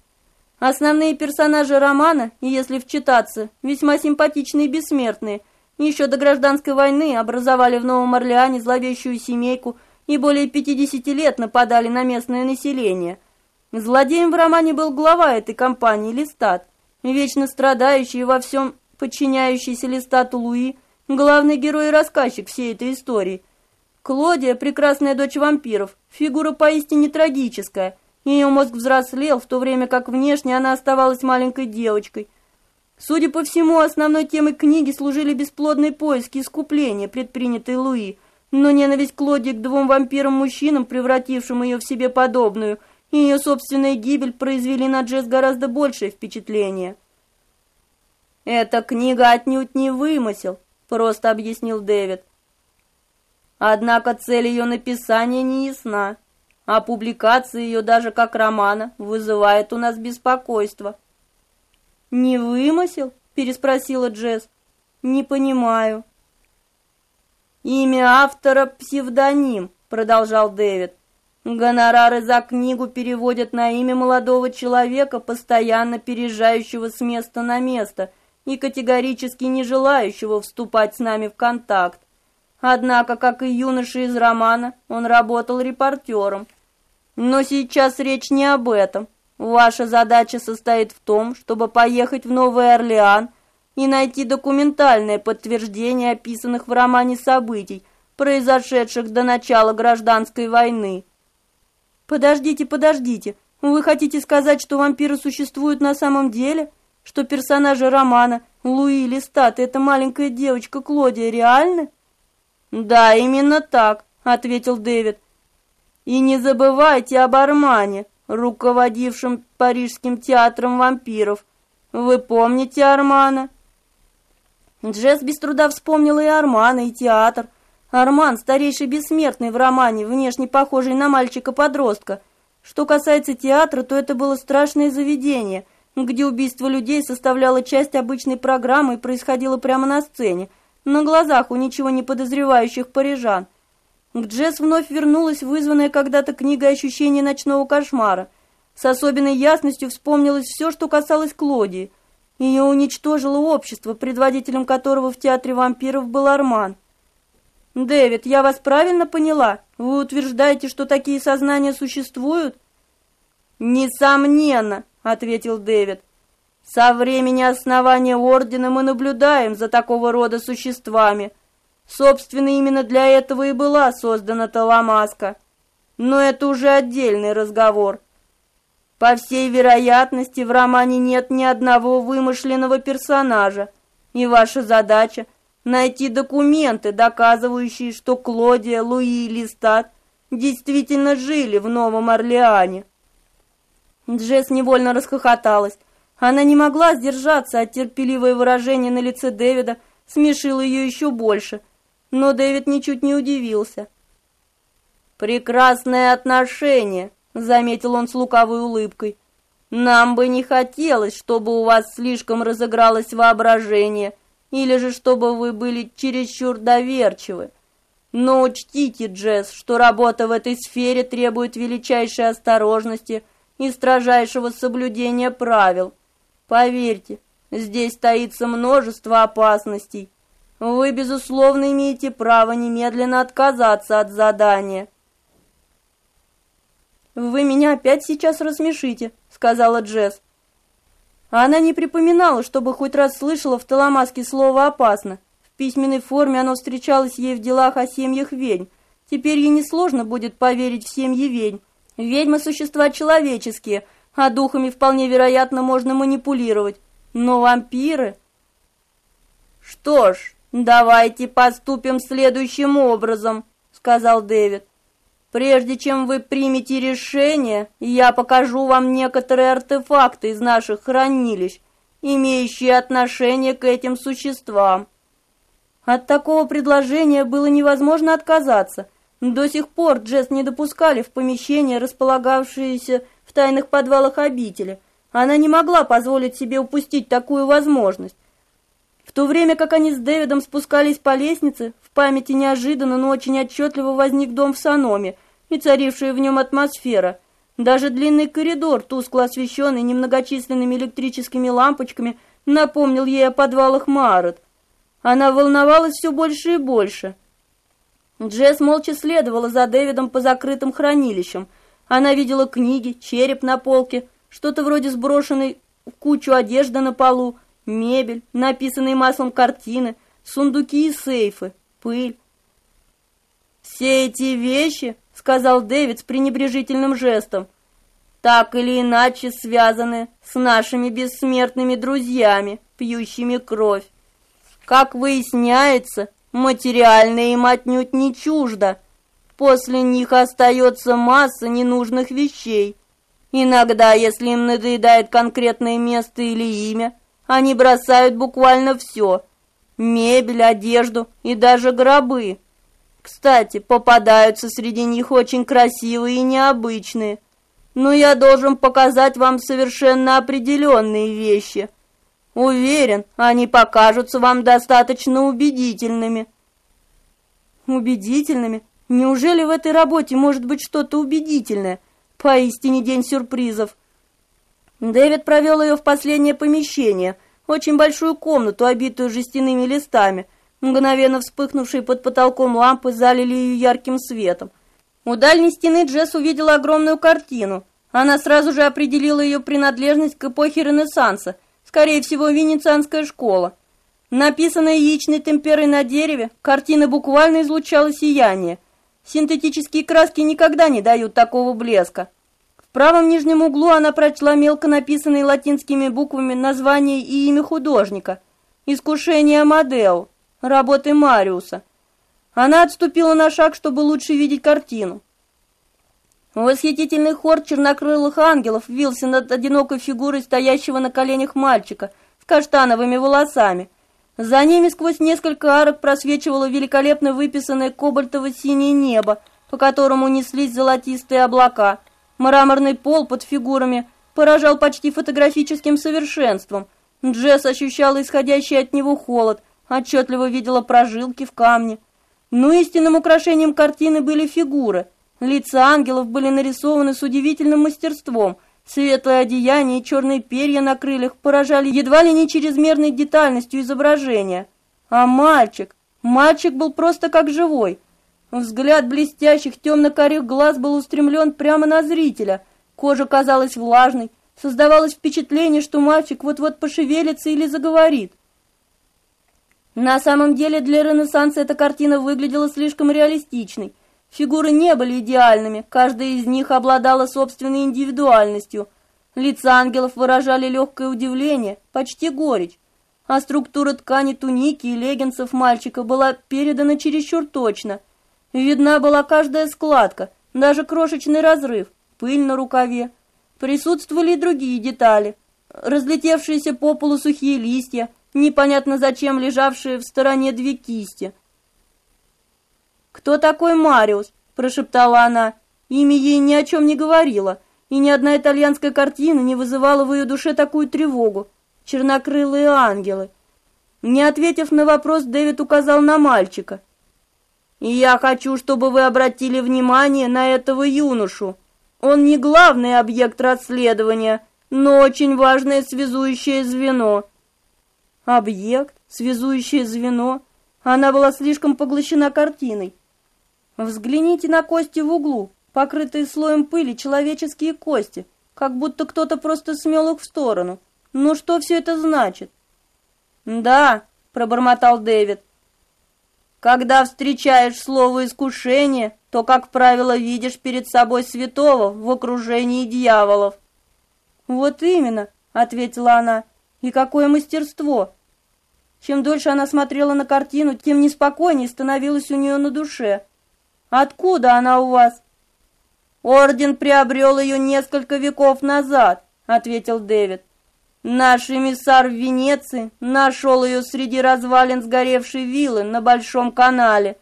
Основные персонажи романа, если вчитаться, весьма симпатичные и бессмертные, еще до гражданской войны образовали в Новом Орлеане зловещую семейку и более 50 лет нападали на местное население. Злодеем в романе был глава этой компании Листат, вечно страдающий во всем подчиняющийся Листату Луи, главный герой и рассказчик всей этой истории. Клодия, прекрасная дочь вампиров, фигура поистине трагическая – ее мозг взрослел, в то время как внешне она оставалась маленькой девочкой. Судя по всему, основной темой книги служили бесплодные поиски искупления, предпринятые Луи, но ненависть Клоди к двум вампирам-мужчинам, превратившим ее в себе подобную, ее собственная гибель произвели на Джесс гораздо большее впечатление. «Эта книга отнюдь не вымысел», — просто объяснил Дэвид. Однако цель ее написания не ясна а публикация ее даже как романа вызывает у нас беспокойство. «Не вымысел?» – переспросила Джесс. «Не понимаю». «Имя автора – псевдоним», – продолжал Дэвид. «Гонорары за книгу переводят на имя молодого человека, постоянно переезжающего с места на место и категорически не желающего вступать с нами в контакт. Однако, как и юноша из романа, он работал репортером – но сейчас речь не об этом. Ваша задача состоит в том, чтобы поехать в Новый Орлеан и найти документальное подтверждение описанных в романе событий, произошедших до начала гражданской войны. Подождите, подождите. Вы хотите сказать, что вампиры существуют на самом деле? Что персонажи романа Луи Листат и эта маленькая девочка Клодия реальны? Да, именно так, ответил Дэвид. И не забывайте об Армане, руководившем Парижским театром вампиров. Вы помните Армана? Джесс без труда вспомнила и Армана, и театр. Арман, старейший бессмертный в романе, внешне похожий на мальчика-подростка. Что касается театра, то это было страшное заведение, где убийство людей составляло часть обычной программы и происходило прямо на сцене, на глазах у ничего не подозревающих парижан. К Джесс вновь вернулась вызванная когда-то книга ощущения ночного кошмара. С особенной ясностью вспомнилось все, что касалось Клодии. Ее уничтожило общество, предводителем которого в театре вампиров был Арман. «Дэвид, я вас правильно поняла? Вы утверждаете, что такие сознания существуют?» «Несомненно», — ответил Дэвид. «Со времени основания Ордена мы наблюдаем за такого рода существами». Собственно, именно для этого и была создана Таламаска. Но это уже отдельный разговор. По всей вероятности, в романе нет ни одного вымышленного персонажа, и ваша задача — найти документы, доказывающие, что Клодия, Луи и Листат действительно жили в Новом Орлеане. Джесс невольно расхохоталась. Она не могла сдержаться, а терпеливое выражение на лице Дэвида смешило ее еще больше — но Дэвид ничуть не удивился. «Прекрасное отношение», — заметил он с лукавой улыбкой. «Нам бы не хотелось, чтобы у вас слишком разыгралось воображение, или же чтобы вы были чересчур доверчивы. Но учтите, Джесс, что работа в этой сфере требует величайшей осторожности и строжайшего соблюдения правил. Поверьте, здесь таится множество опасностей, вы, безусловно, имеете право немедленно отказаться от задания. «Вы меня опять сейчас рассмешите», — сказала Джесс. Она не припоминала, чтобы хоть раз слышала в Таламаске слово «опасно». В письменной форме оно встречалось ей в делах о семьях ведьм. Теперь ей несложно будет поверить в семьи ведьм. Ведьмы – существа человеческие, а духами вполне вероятно можно манипулировать. Но вампиры... «Что ж, давайте поступим следующим образом», — сказал Дэвид. «Прежде чем вы примете решение, я покажу вам некоторые артефакты из наших хранилищ, имеющие отношение к этим существам». От такого предложения было невозможно отказаться. До сих пор Джесс не допускали в помещение, располагавшееся в тайных подвалах обители. Она не могла позволить себе упустить такую возможность. В то время как они с Дэвидом спускались по лестнице, в памяти неожиданно, но очень отчетливо возник дом в Саноме и царившая в нем атмосфера. Даже длинный коридор, тускло освещенный немногочисленными электрическими лампочками, напомнил ей о подвалах Маарот. Она волновалась все больше и больше. Джесс молча следовала за Дэвидом по закрытым хранилищам. Она видела книги, череп на полке, что-то вроде сброшенной в кучу одежды на полу, мебель, написанные маслом картины, сундуки и сейфы, пыль. «Все эти вещи, — сказал Дэвид с пренебрежительным жестом, — так или иначе связаны с нашими бессмертными друзьями, пьющими кровь. Как выясняется, материальное им отнюдь не чуждо. После них остается масса ненужных вещей. Иногда, если им надоедает конкретное место или имя, они бросают буквально все. Мебель, одежду и даже гробы. Кстати, попадаются среди них очень красивые и необычные. Но я должен показать вам совершенно определенные вещи. Уверен, они покажутся вам достаточно убедительными. Убедительными? Неужели в этой работе может быть что-то убедительное? Поистине день сюрпризов. Дэвид провел ее в последнее помещение, очень большую комнату, обитую жестяными листами. Мгновенно вспыхнувшие под потолком лампы залили ее ярким светом. У дальней стены Джесс увидела огромную картину. Она сразу же определила ее принадлежность к эпохе Ренессанса, скорее всего, венецианская школа. Написанная яичной темперой на дереве, картина буквально излучала сияние. Синтетические краски никогда не дают такого блеска. Правом нижнем углу она прочла мелко написанные латинскими буквами название и имя художника. «Искушение Амадео», работы Мариуса. Она отступила на шаг, чтобы лучше видеть картину. Восхитительный хор чернокрылых ангелов вился над одинокой фигурой стоящего на коленях мальчика с каштановыми волосами. За ними сквозь несколько арок просвечивало великолепно выписанное кобальтово-синее небо, по которому неслись золотистые облака – Мраморный пол под фигурами поражал почти фотографическим совершенством. Джесс ощущала исходящий от него холод, отчетливо видела прожилки в камне. Но истинным украшением картины были фигуры. Лица ангелов были нарисованы с удивительным мастерством. Светлое одеяние и черные перья на крыльях поражали едва ли не чрезмерной детальностью изображения. А мальчик, мальчик был просто как живой – Взгляд блестящих темно-карих глаз был устремлен прямо на зрителя. Кожа казалась влажной. Создавалось впечатление, что мальчик вот-вот пошевелится или заговорит. На самом деле для Ренессанса эта картина выглядела слишком реалистичной. Фигуры не были идеальными, каждая из них обладала собственной индивидуальностью. Лица ангелов выражали легкое удивление, почти горечь. А структура ткани туники и леггинсов мальчика была передана чересчур точно – Видна была каждая складка, даже крошечный разрыв, пыль на рукаве. Присутствовали и другие детали. Разлетевшиеся по полу сухие листья, непонятно зачем лежавшие в стороне две кисти. «Кто такой Мариус?» – прошептала она. Имя ей ни о чем не говорило, и ни одна итальянская картина не вызывала в ее душе такую тревогу. Чернокрылые ангелы. Не ответив на вопрос, Дэвид указал на мальчика – я хочу, чтобы вы обратили внимание на этого юношу. Он не главный объект расследования, но очень важное связующее звено. Объект, связующее звено. Она была слишком поглощена картиной. Взгляните на кости в углу, покрытые слоем пыли человеческие кости, как будто кто-то просто смел их в сторону. Ну что все это значит? Да, пробормотал Дэвид. Когда встречаешь слово искушение, то, как правило, видишь перед собой святого в окружении дьяволов. Вот именно, ответила она. И какое мастерство! Чем дольше она смотрела на картину, тем неспокойнее становилось у нее на душе. Откуда она у вас? Орден приобрел ее несколько веков назад, ответил Дэвид. Наш эмиссар в Венеции нашел ее среди развалин сгоревшей виллы на Большом канале.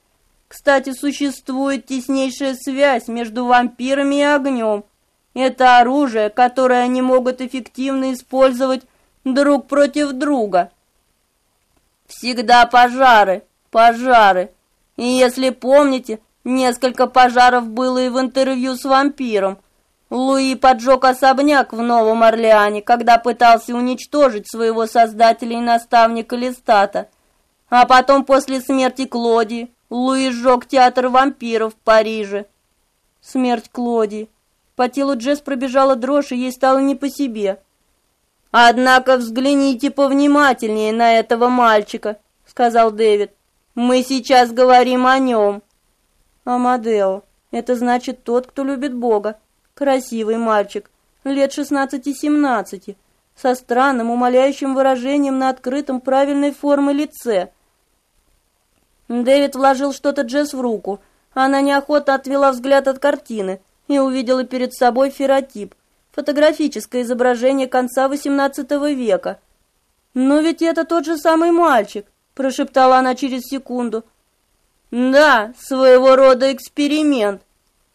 Кстати, существует теснейшая связь между вампирами и огнем. Это оружие, которое они могут эффективно использовать друг против друга. Всегда пожары, пожары. И если помните, несколько пожаров было и в интервью с вампиром. Луи поджег особняк в Новом Орлеане, когда пытался уничтожить своего создателя и наставника Листата. А потом, после смерти Клоди, Луи сжег театр вампиров в Париже. Смерть Клоди. По телу Джесс пробежала дрожь, и ей стало не по себе. «Однако взгляните повнимательнее на этого мальчика», — сказал Дэвид. «Мы сейчас говорим о нем». «Амадео. Это значит тот, кто любит Бога. Красивый мальчик, лет шестнадцати-семнадцати, со странным умоляющим выражением на открытом правильной формы лице». Дэвид вложил что-то Джесс в руку. Она неохотно отвела взгляд от картины и увидела перед собой феротип — фотографическое изображение конца XVIII века. «Но ведь это тот же самый мальчик», – прошептала она через секунду. «Да, своего рода эксперимент.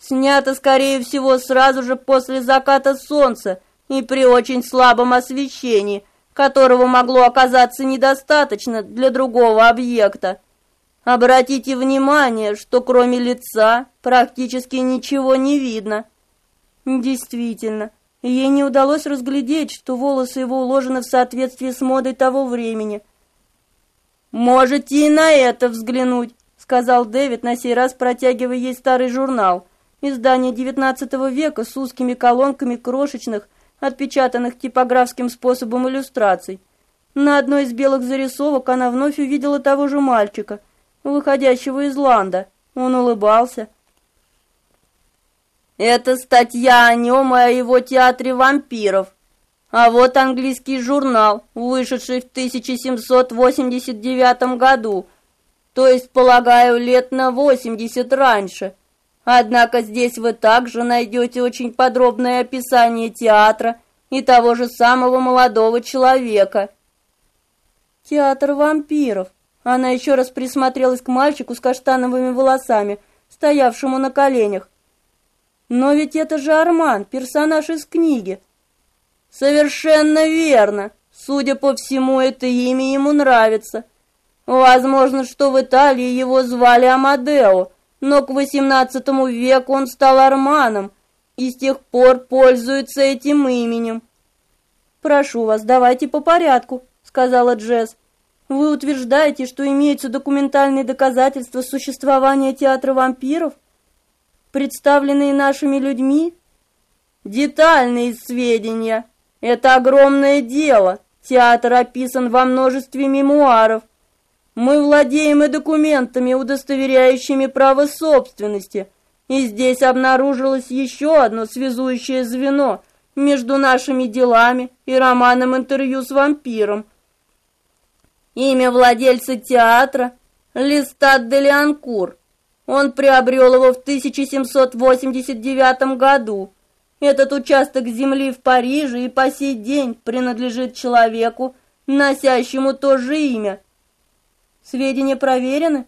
Снято, скорее всего, сразу же после заката солнца и при очень слабом освещении, которого могло оказаться недостаточно для другого объекта. Обратите внимание, что кроме лица практически ничего не видно». «Действительно», Ей не удалось разглядеть, что волосы его уложены в соответствии с модой того времени. «Можете и на это взглянуть», — сказал Дэвид, на сей раз протягивая ей старый журнал. Издание XIX века с узкими колонками крошечных, отпечатанных типографским способом иллюстраций. На одной из белых зарисовок она вновь увидела того же мальчика, выходящего из ланда. Он улыбался. Это статья о нем и о его театре вампиров. А вот английский журнал, вышедший в 1789 году, то есть, полагаю, лет на 80 раньше. Однако здесь вы также найдете очень подробное описание театра и того же самого молодого человека. Театр вампиров. Она еще раз присмотрелась к мальчику с каштановыми волосами, стоявшему на коленях. Но ведь это же Арман, персонаж из книги. Совершенно верно. Судя по всему, это имя ему нравится. Возможно, что в Италии его звали Амадео, но к XVIII веку он стал Арманом и с тех пор пользуется этим именем. «Прошу вас, давайте по порядку», — сказала Джесс. «Вы утверждаете, что имеются документальные доказательства существования театра вампиров?» представленные нашими людьми? Детальные сведения. Это огромное дело. Театр описан во множестве мемуаров. Мы владеем и документами, удостоверяющими право собственности. И здесь обнаружилось еще одно связующее звено между нашими делами и романом интервью с вампиром. Имя владельца театра – Листат де Леанкур – он приобрел его в 1789 году. Этот участок земли в Париже и по сей день принадлежит человеку, носящему то же имя. Сведения проверены?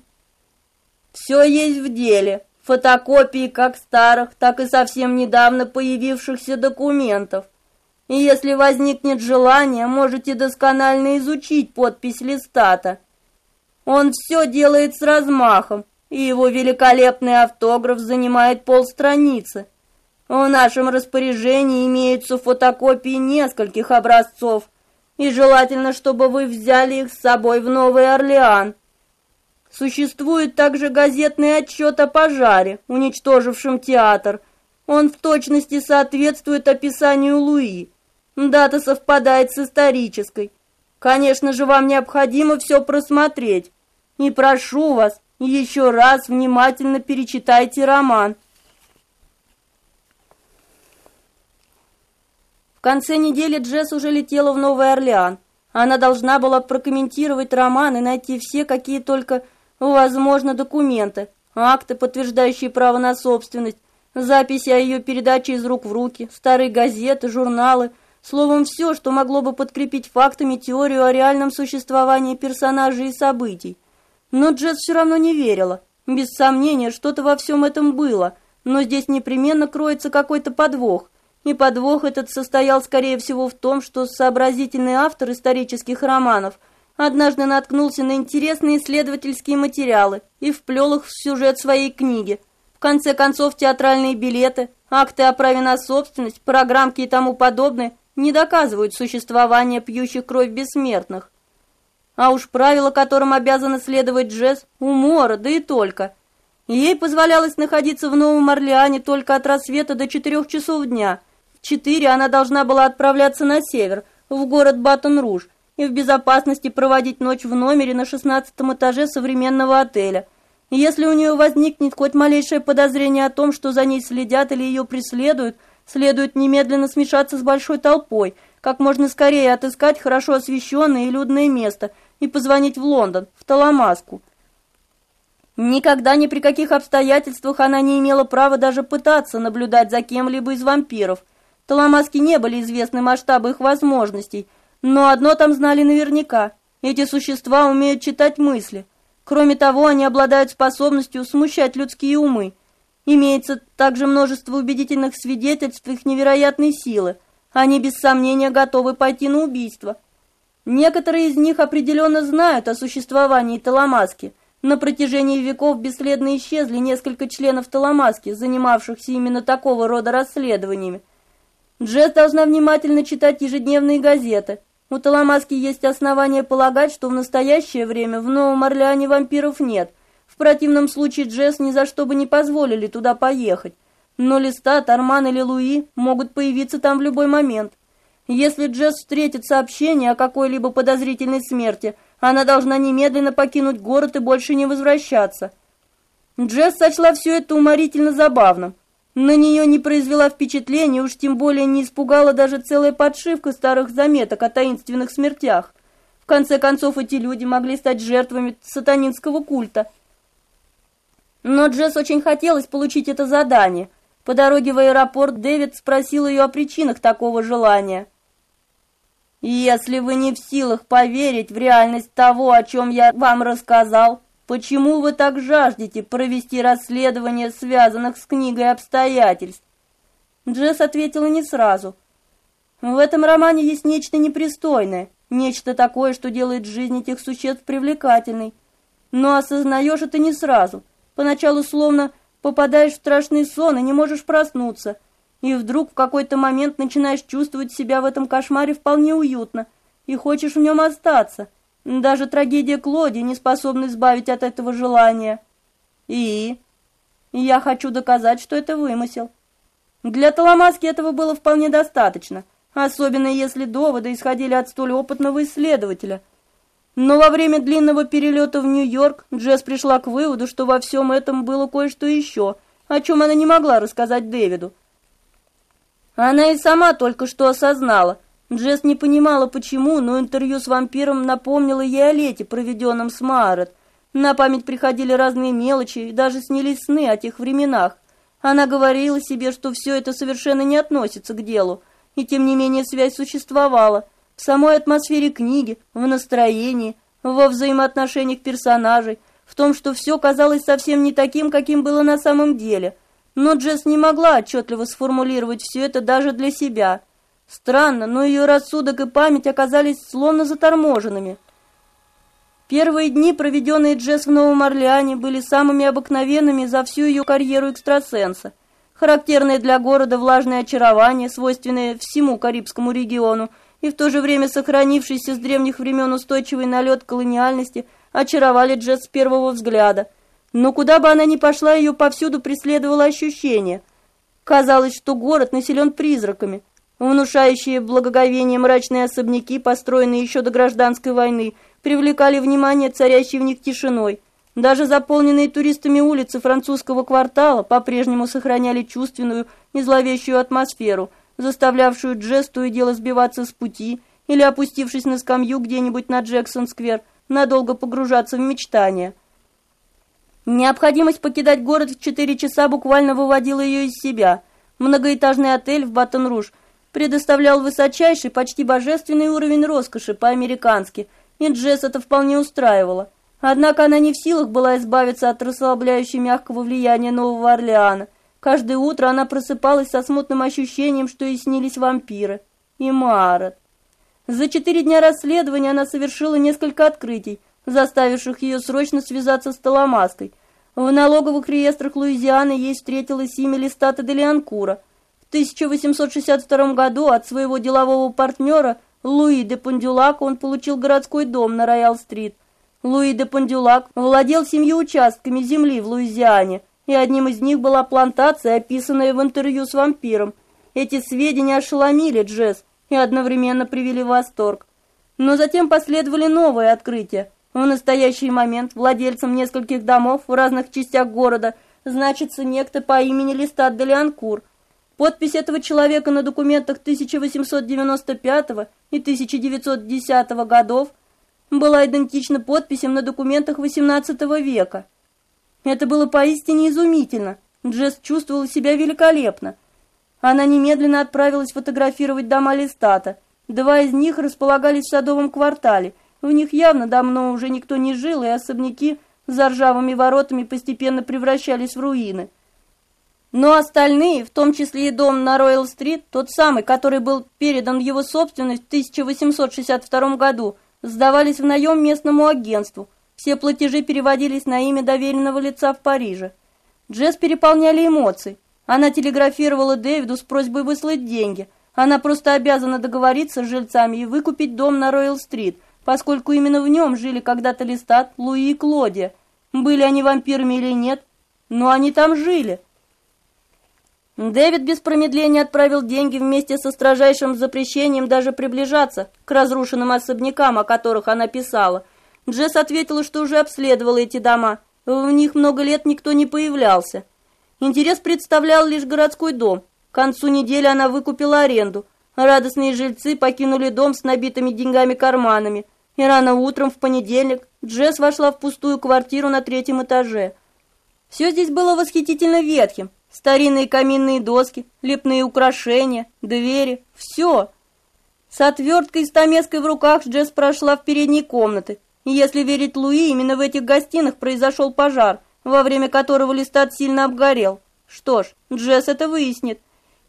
Все есть в деле. Фотокопии как старых, так и совсем недавно появившихся документов. И если возникнет желание, можете досконально изучить подпись листата. Он все делает с размахом, и его великолепный автограф занимает полстраницы. В нашем распоряжении имеются фотокопии нескольких образцов, и желательно, чтобы вы взяли их с собой в Новый Орлеан. Существует также газетный отчет о пожаре, уничтожившем театр. Он в точности соответствует описанию Луи. Дата совпадает с исторической. Конечно же, вам необходимо все просмотреть. И прошу вас, еще раз внимательно перечитайте роман. Конце недели Джесс уже летела в Новый Орлеан. Она должна была прокомментировать роман и найти все, какие только возможно документы, акты, подтверждающие право на собственность, записи о ее передаче из рук в руки, старые газеты, журналы, словом, все, что могло бы подкрепить фактами теорию о реальном существовании персонажей и событий. Но Джесс все равно не верила. Без сомнения, что-то во всем этом было, но здесь непременно кроется какой-то подвох. И подвох этот состоял, скорее всего, в том, что сообразительный автор исторических романов однажды наткнулся на интересные исследовательские материалы и вплел их в сюжет своей книги. В конце концов, театральные билеты, акты о праве на собственность, программки и тому подобное не доказывают существование пьющих кровь бессмертных. А уж правила, которым обязана следовать Джесс, умора, да и только. Ей позволялось находиться в Новом Орлеане только от рассвета до четырех часов дня – четыре она должна была отправляться на север, в город Батон-Руж, и в безопасности проводить ночь в номере на шестнадцатом этаже современного отеля. Если у нее возникнет хоть малейшее подозрение о том, что за ней следят или ее преследуют, следует немедленно смешаться с большой толпой, как можно скорее отыскать хорошо освещенное и людное место и позвонить в Лондон, в Таламаску. Никогда ни при каких обстоятельствах она не имела права даже пытаться наблюдать за кем-либо из вампиров – Таламаски не были известны масштабы их возможностей, но одно там знали наверняка. Эти существа умеют читать мысли. Кроме того, они обладают способностью смущать людские умы. Имеется также множество убедительных свидетельств их невероятной силы. Они без сомнения готовы пойти на убийство. Некоторые из них определенно знают о существовании Таламаски. На протяжении веков бесследно исчезли несколько членов Таламаски, занимавшихся именно такого рода расследованиями. Джесс должна внимательно читать ежедневные газеты. У Таламаски есть основания полагать, что в настоящее время в Новом Орлеане вампиров нет. В противном случае Джесс ни за что бы не позволили туда поехать. Но Листат, Арман или Луи могут появиться там в любой момент. Если Джесс встретит сообщение о какой-либо подозрительной смерти, она должна немедленно покинуть город и больше не возвращаться. Джесс сочла все это уморительно забавным. На нее не произвела впечатления, уж тем более не испугала даже целая подшивка старых заметок о таинственных смертях. В конце концов, эти люди могли стать жертвами сатанинского культа. Но Джесс очень хотелось получить это задание. По дороге в аэропорт Дэвид спросил ее о причинах такого желания. «Если вы не в силах поверить в реальность того, о чем я вам рассказал, Почему вы так жаждете провести расследование связанных с книгой обстоятельств? Джесс ответила не сразу. В этом романе есть нечто непристойное, нечто такое, что делает жизнь этих существ привлекательной. Но осознаешь это не сразу. Поначалу словно попадаешь в страшный сон и не можешь проснуться. И вдруг в какой-то момент начинаешь чувствовать себя в этом кошмаре вполне уютно и хочешь в нем остаться. Даже трагедия Клоди не способна избавить от этого желания. И? Я хочу доказать, что это вымысел. Для Таламаски этого было вполне достаточно, особенно если доводы исходили от столь опытного исследователя. Но во время длинного перелета в Нью-Йорк Джесс пришла к выводу, что во всем этом было кое-что еще, о чем она не могла рассказать Дэвиду. Она и сама только что осознала, Джесс не понимала, почему, но интервью с вампиром напомнило ей о лете, проведенном с Маарет. На память приходили разные мелочи, и даже снились сны о тех временах. Она говорила себе, что все это совершенно не относится к делу, и тем не менее связь существовала. В самой атмосфере книги, в настроении, во взаимоотношениях персонажей, в том, что все казалось совсем не таким, каким было на самом деле. Но Джесс не могла отчетливо сформулировать все это даже для себя – Странно, но ее рассудок и память оказались словно заторможенными. Первые дни, проведенные Джесс в Новом Орлеане, были самыми обыкновенными за всю ее карьеру экстрасенса. Характерное для города влажное очарование, свойственное всему Карибскому региону, и в то же время сохранившийся с древних времен устойчивый налет колониальности, очаровали Джесс с первого взгляда. Но куда бы она ни пошла, ее повсюду преследовало ощущение. Казалось, что город населен призраками – Внушающие благоговение мрачные особняки, построенные еще до гражданской войны, привлекали внимание царящей в них тишиной. Даже заполненные туристами улицы французского квартала по-прежнему сохраняли чувственную и зловещую атмосферу, заставлявшую Джесс и дело сбиваться с пути или, опустившись на скамью где-нибудь на Джексон-сквер, надолго погружаться в мечтания. Необходимость покидать город в четыре часа буквально выводила ее из себя. Многоэтажный отель в Батон-Руж предоставлял высочайший, почти божественный уровень роскоши по-американски, и Джесс это вполне устраивало. Однако она не в силах была избавиться от расслабляющей мягкого влияния Нового Орлеана. Каждое утро она просыпалась со смутным ощущением, что ей снились вампиры. И Марат. За четыре дня расследования она совершила несколько открытий, заставивших ее срочно связаться с Таламаской. В налоговых реестрах Луизианы ей встретилось имя Листата де Леонкура. В 1862 году от своего делового партнера Луи де Пандюлака он получил городской дом на Роял-стрит, Луи де Пандюлак владел семью участками земли в Луизиане, и одним из них была плантация, описанная в интервью с вампиром. Эти сведения ошеломили Джесс и одновременно привели в восторг. Но затем последовали новые открытия. В настоящий момент владельцем нескольких домов в разных частях города значится некто по имени Листат де Леонкур. Подпись этого человека на документах 1895 и 1910 годов – была идентична подписям на документах XVIII века. Это было поистине изумительно. Джесс чувствовала себя великолепно. Она немедленно отправилась фотографировать дома Листата. Два из них располагались в садовом квартале. В них явно давно уже никто не жил, и особняки за ржавыми воротами постепенно превращались в руины. Но остальные, в том числе и дом на Роyal-стрит, тот самый, который был передан в его собственность в 1862 году, сдавались в наем местному агентству. Все платежи переводились на имя доверенного лица в Париже. Джесс переполняли эмоции. Она телеграфировала Дэвиду с просьбой выслать деньги. Она просто обязана договориться с жильцами и выкупить дом на Роyal-стрит, поскольку именно в нем жили когда-то Листат, Луи и Клодия. Были они вампирами или нет, но они там жили. Дэвид без промедления отправил деньги вместе со строжайшим запрещением даже приближаться к разрушенным особнякам, о которых она писала. Джесс ответила, что уже обследовала эти дома. В них много лет никто не появлялся. Интерес представлял лишь городской дом. К концу недели она выкупила аренду. Радостные жильцы покинули дом с набитыми деньгами карманами. И рано утром в понедельник Джесс вошла в пустую квартиру на третьем этаже. Все здесь было восхитительно ветхим, Старинные каминные доски, лепные украшения, двери, все. С отверткой и стамеской в руках Джесс прошла в передней комнаты. И если верить Луи, именно в этих гостинах произошел пожар, во время которого листат сильно обгорел. Что ж, Джесс это выяснит.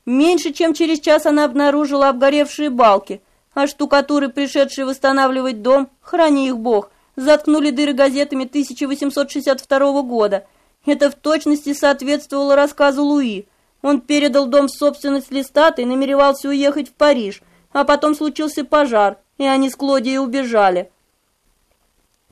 Меньше чем через час она обнаружила обгоревшие балки, а штукатуры, пришедшие восстанавливать дом, храни их бог, заткнули дыры газетами 1862 года – это в точности соответствовало рассказу Луи. Он передал дом в собственность Листата и намеревался уехать в Париж, а потом случился пожар, и они с Клодией убежали.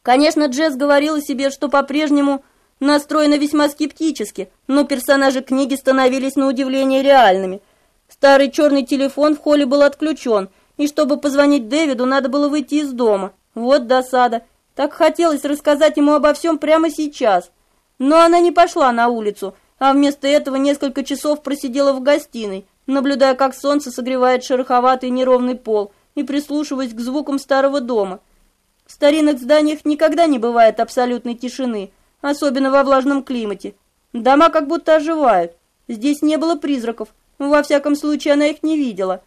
Конечно, Джесс говорила себе, что по-прежнему настроена весьма скептически, но персонажи книги становились на удивление реальными. Старый черный телефон в холле был отключен, и чтобы позвонить Дэвиду, надо было выйти из дома. Вот досада. Так хотелось рассказать ему обо всем прямо сейчас. Но она не пошла на улицу, а вместо этого несколько часов просидела в гостиной, наблюдая, как солнце согревает шероховатый неровный пол и прислушиваясь к звукам старого дома. В старинных зданиях никогда не бывает абсолютной тишины, особенно во влажном климате. Дома как будто оживают. Здесь не было призраков, во всяком случае она их не видела.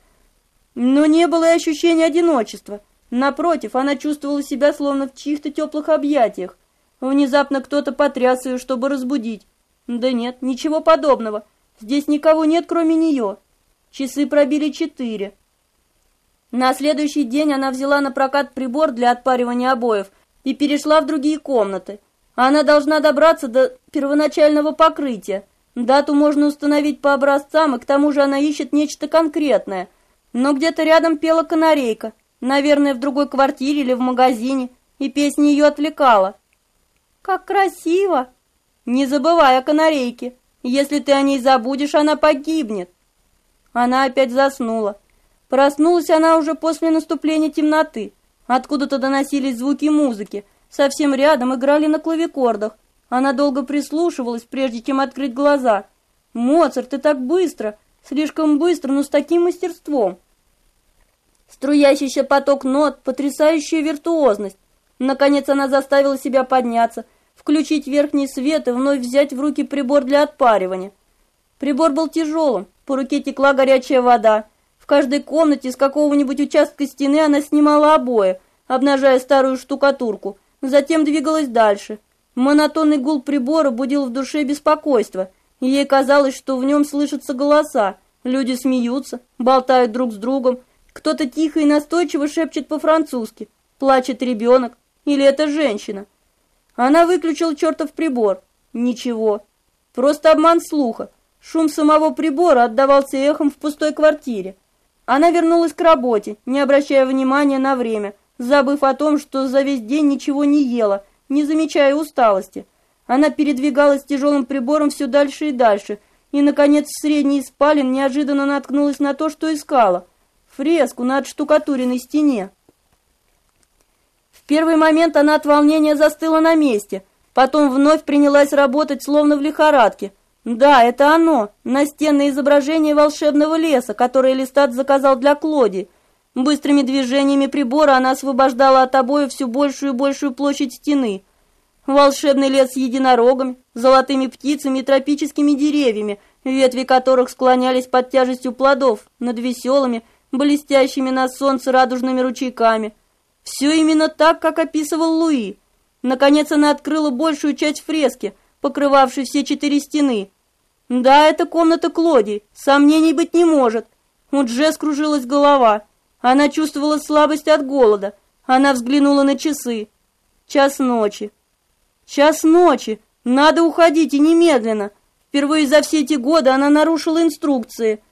Но не было и ощущения одиночества. Напротив, она чувствовала себя словно в чьих-то теплых объятиях. Внезапно кто-то потряс ее, чтобы разбудить. Да нет, ничего подобного. Здесь никого нет, кроме нее. Часы пробили четыре. На следующий день она взяла на прокат прибор для отпаривания обоев и перешла в другие комнаты. Она должна добраться до первоначального покрытия. Дату можно установить по образцам, и к тому же она ищет нечто конкретное. Но где-то рядом пела канарейка, наверное, в другой квартире или в магазине, и песня ее отвлекала. Как красиво! Не забывай о канарейке. Если ты о ней забудешь, она погибнет. Она опять заснула. Проснулась она уже после наступления темноты. Откуда-то доносились звуки музыки. Совсем рядом играли на клавикордах. Она долго прислушивалась, прежде чем открыть глаза. «Моцарт, ты так быстро! Слишком быстро, но с таким мастерством!» Струящийся поток нот, потрясающая виртуозность. Наконец она заставила себя подняться, включить верхний свет и вновь взять в руки прибор для отпаривания. Прибор был тяжелым, по руке текла горячая вода. В каждой комнате с какого-нибудь участка стены она снимала обои, обнажая старую штукатурку, затем двигалась дальше. Монотонный гул прибора будил в душе беспокойство, ей казалось, что в нем слышатся голоса. Люди смеются, болтают друг с другом, кто-то тихо и настойчиво шепчет по-французски. Плачет ребенок. Или это женщина. Она выключила чертов прибор. Ничего. Просто обман слуха. Шум самого прибора отдавался эхом в пустой квартире. Она вернулась к работе, не обращая внимания на время, забыв о том, что за весь день ничего не ела, не замечая усталости. Она передвигалась тяжелым прибором все дальше и дальше, и, наконец, в средней спален неожиданно наткнулась на то, что искала — фреску на отштукатуренной стене. Первый момент она от волнения застыла на месте, потом вновь принялась работать, словно в лихорадке. Да, это оно, настенное изображение волшебного леса, которое Листат заказал для Клоди. Быстрыми движениями прибора она освобождала от обоев всю большую и большую площадь стены. Волшебный лес с единорогами, золотыми птицами и тропическими деревьями, ветви которых склонялись под тяжестью плодов, над веселыми, блестящими на солнце радужными ручейками. Все именно так, как описывал Луи. Наконец она открыла большую часть фрески, покрывавшей все четыре стены. Да, это комната Клоди, сомнений быть не может. У Джесс кружилась голова. Она чувствовала слабость от голода. Она взглянула на часы. Час ночи. Час ночи. Надо уходить и немедленно. Впервые за все эти годы она нарушила инструкции.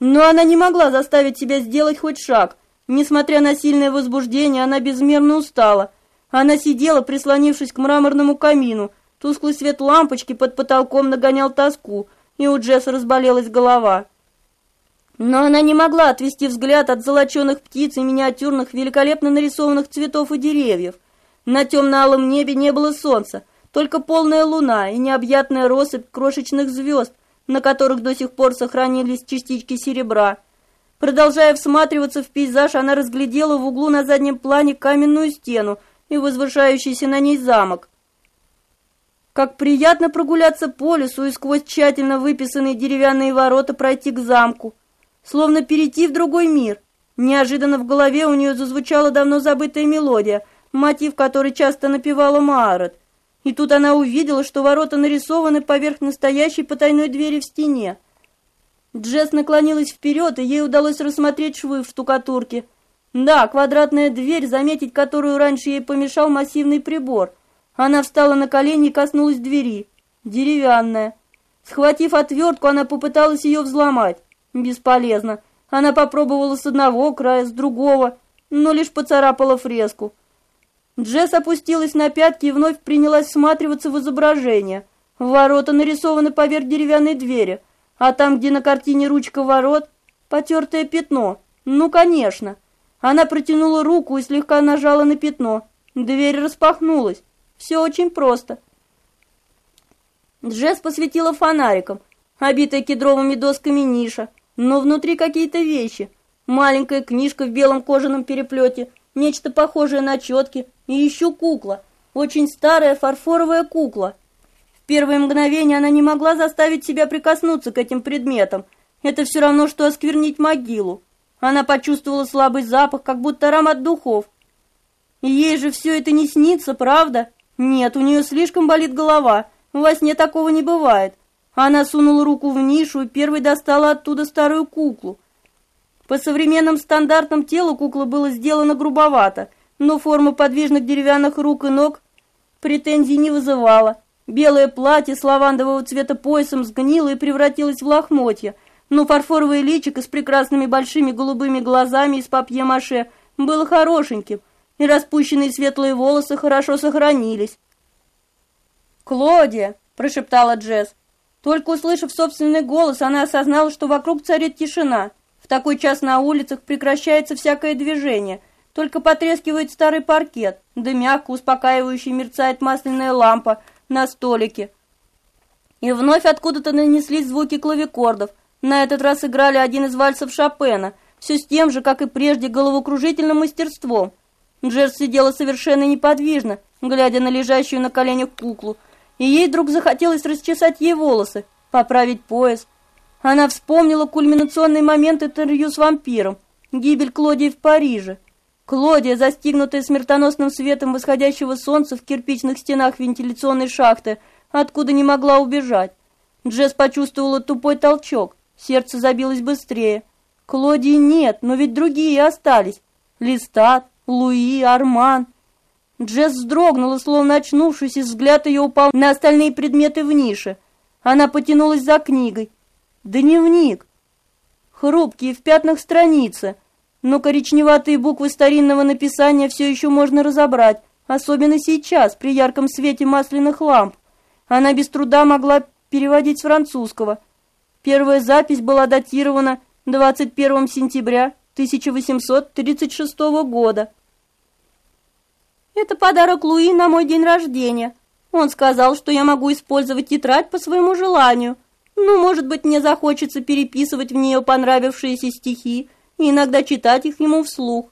Но она не могла заставить себя сделать хоть шаг. Несмотря на сильное возбуждение, она безмерно устала. Она сидела, прислонившись к мраморному камину. Тусклый свет лампочки под потолком нагонял тоску, и у Джесса разболелась голова. Но она не могла отвести взгляд от золоченых птиц и миниатюрных, великолепно нарисованных цветов и деревьев. На темно-алом небе не было солнца, только полная луна и необъятная россыпь крошечных звезд — на которых до сих пор сохранились частички серебра. Продолжая всматриваться в пейзаж, она разглядела в углу на заднем плане каменную стену и возвышающийся на ней замок. Как приятно прогуляться по лесу и сквозь тщательно выписанные деревянные ворота пройти к замку, словно перейти в другой мир. Неожиданно в голове у нее зазвучала давно забытая мелодия, мотив которой часто напевала Маарет — и тут она увидела, что ворота нарисованы поверх настоящей потайной двери в стене. Джесс наклонилась вперед, и ей удалось рассмотреть швы в штукатурке. Да, квадратная дверь, заметить которую раньше ей помешал массивный прибор. Она встала на колени и коснулась двери. Деревянная. Схватив отвертку, она попыталась ее взломать. Бесполезно. Она попробовала с одного края, с другого, но лишь поцарапала фреску. Джесс опустилась на пятки и вновь принялась всматриваться в изображение. Ворота нарисованы поверх деревянной двери, а там, где на картине ручка ворот, потертое пятно. Ну, конечно. Она протянула руку и слегка нажала на пятно. Дверь распахнулась. Все очень просто. Джесс посветила фонариком. Обитая кедровыми досками ниша, но внутри какие-то вещи. Маленькая книжка в белом кожаном переплете, нечто похожее на четки, и еще кукла, очень старая фарфоровая кукла. Первые мгновения она не могла заставить себя прикоснуться к этим предметам. Это все равно, что осквернить могилу. Она почувствовала слабый запах, как будто аромат духов. Ей же все это не снится, правда? Нет, у нее слишком болит голова. Во сне такого не бывает. Она сунула руку в нишу и первой достала оттуда старую куклу. По современным стандартам тело куклы было сделано грубовато, но форма подвижных деревянных рук и ног претензий не вызывала. Белое платье с лавандового цвета поясом сгнило и превратилось в лохмотья, но фарфоровое личико с прекрасными большими голубыми глазами из папье-маше было хорошеньким, и распущенные светлые волосы хорошо сохранились. «Клодия!» – прошептала Джесс. Только услышав собственный голос, она осознала, что вокруг царит тишина. В такой час на улицах прекращается всякое движение, только потрескивает старый паркет, да мягко успокаивающе мерцает масляная лампа на столике. И вновь откуда-то нанеслись звуки клавикордов. На этот раз играли один из вальсов Шопена, все с тем же, как и прежде, головокружительным мастерством. Джерс сидела совершенно неподвижно, глядя на лежащую на коленях куклу, и ей вдруг захотелось расчесать ей волосы, поправить пояс. Она вспомнила кульминационный момент интервью с вампиром, гибель Клодии в Париже. Клодия, застигнутая смертоносным светом восходящего солнца в кирпичных стенах вентиляционной шахты, откуда не могла убежать. Джесс почувствовала тупой толчок, сердце забилось быстрее. Клодии нет, но ведь другие остались. Листат, Луи, Арман. Джесс вздрогнула, словно очнувшись, и взгляд ее упал на остальные предметы в нише. Она потянулась за книгой. Дневник. Хрупкие, в пятнах страницы, но коричневатые буквы старинного написания все еще можно разобрать, особенно сейчас, при ярком свете масляных ламп. Она без труда могла переводить с французского. Первая запись была датирована 21 сентября 1836 года. Это подарок Луи на мой день рождения. Он сказал, что я могу использовать тетрадь по своему желанию. Ну, может быть, мне захочется переписывать в нее понравившиеся стихи и иногда читать их ему вслух.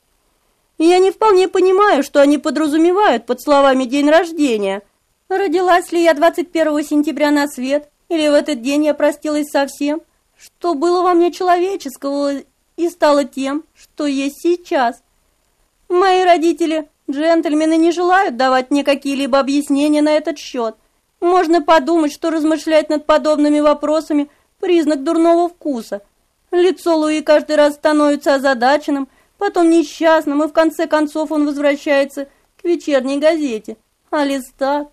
И я не вполне понимаю, что они подразумевают под словами «день рождения». Родилась ли я 21 сентября на свет, или в этот день я простилась совсем, что было во мне человеческого и стало тем, что есть сейчас. Мои родители Джентльмены не желают давать мне какие-либо объяснения на этот счет. Можно подумать, что размышлять над подобными вопросами – признак дурного вкуса. Лицо Луи каждый раз становится озадаченным, потом несчастным, и в конце концов он возвращается к вечерней газете. А листат?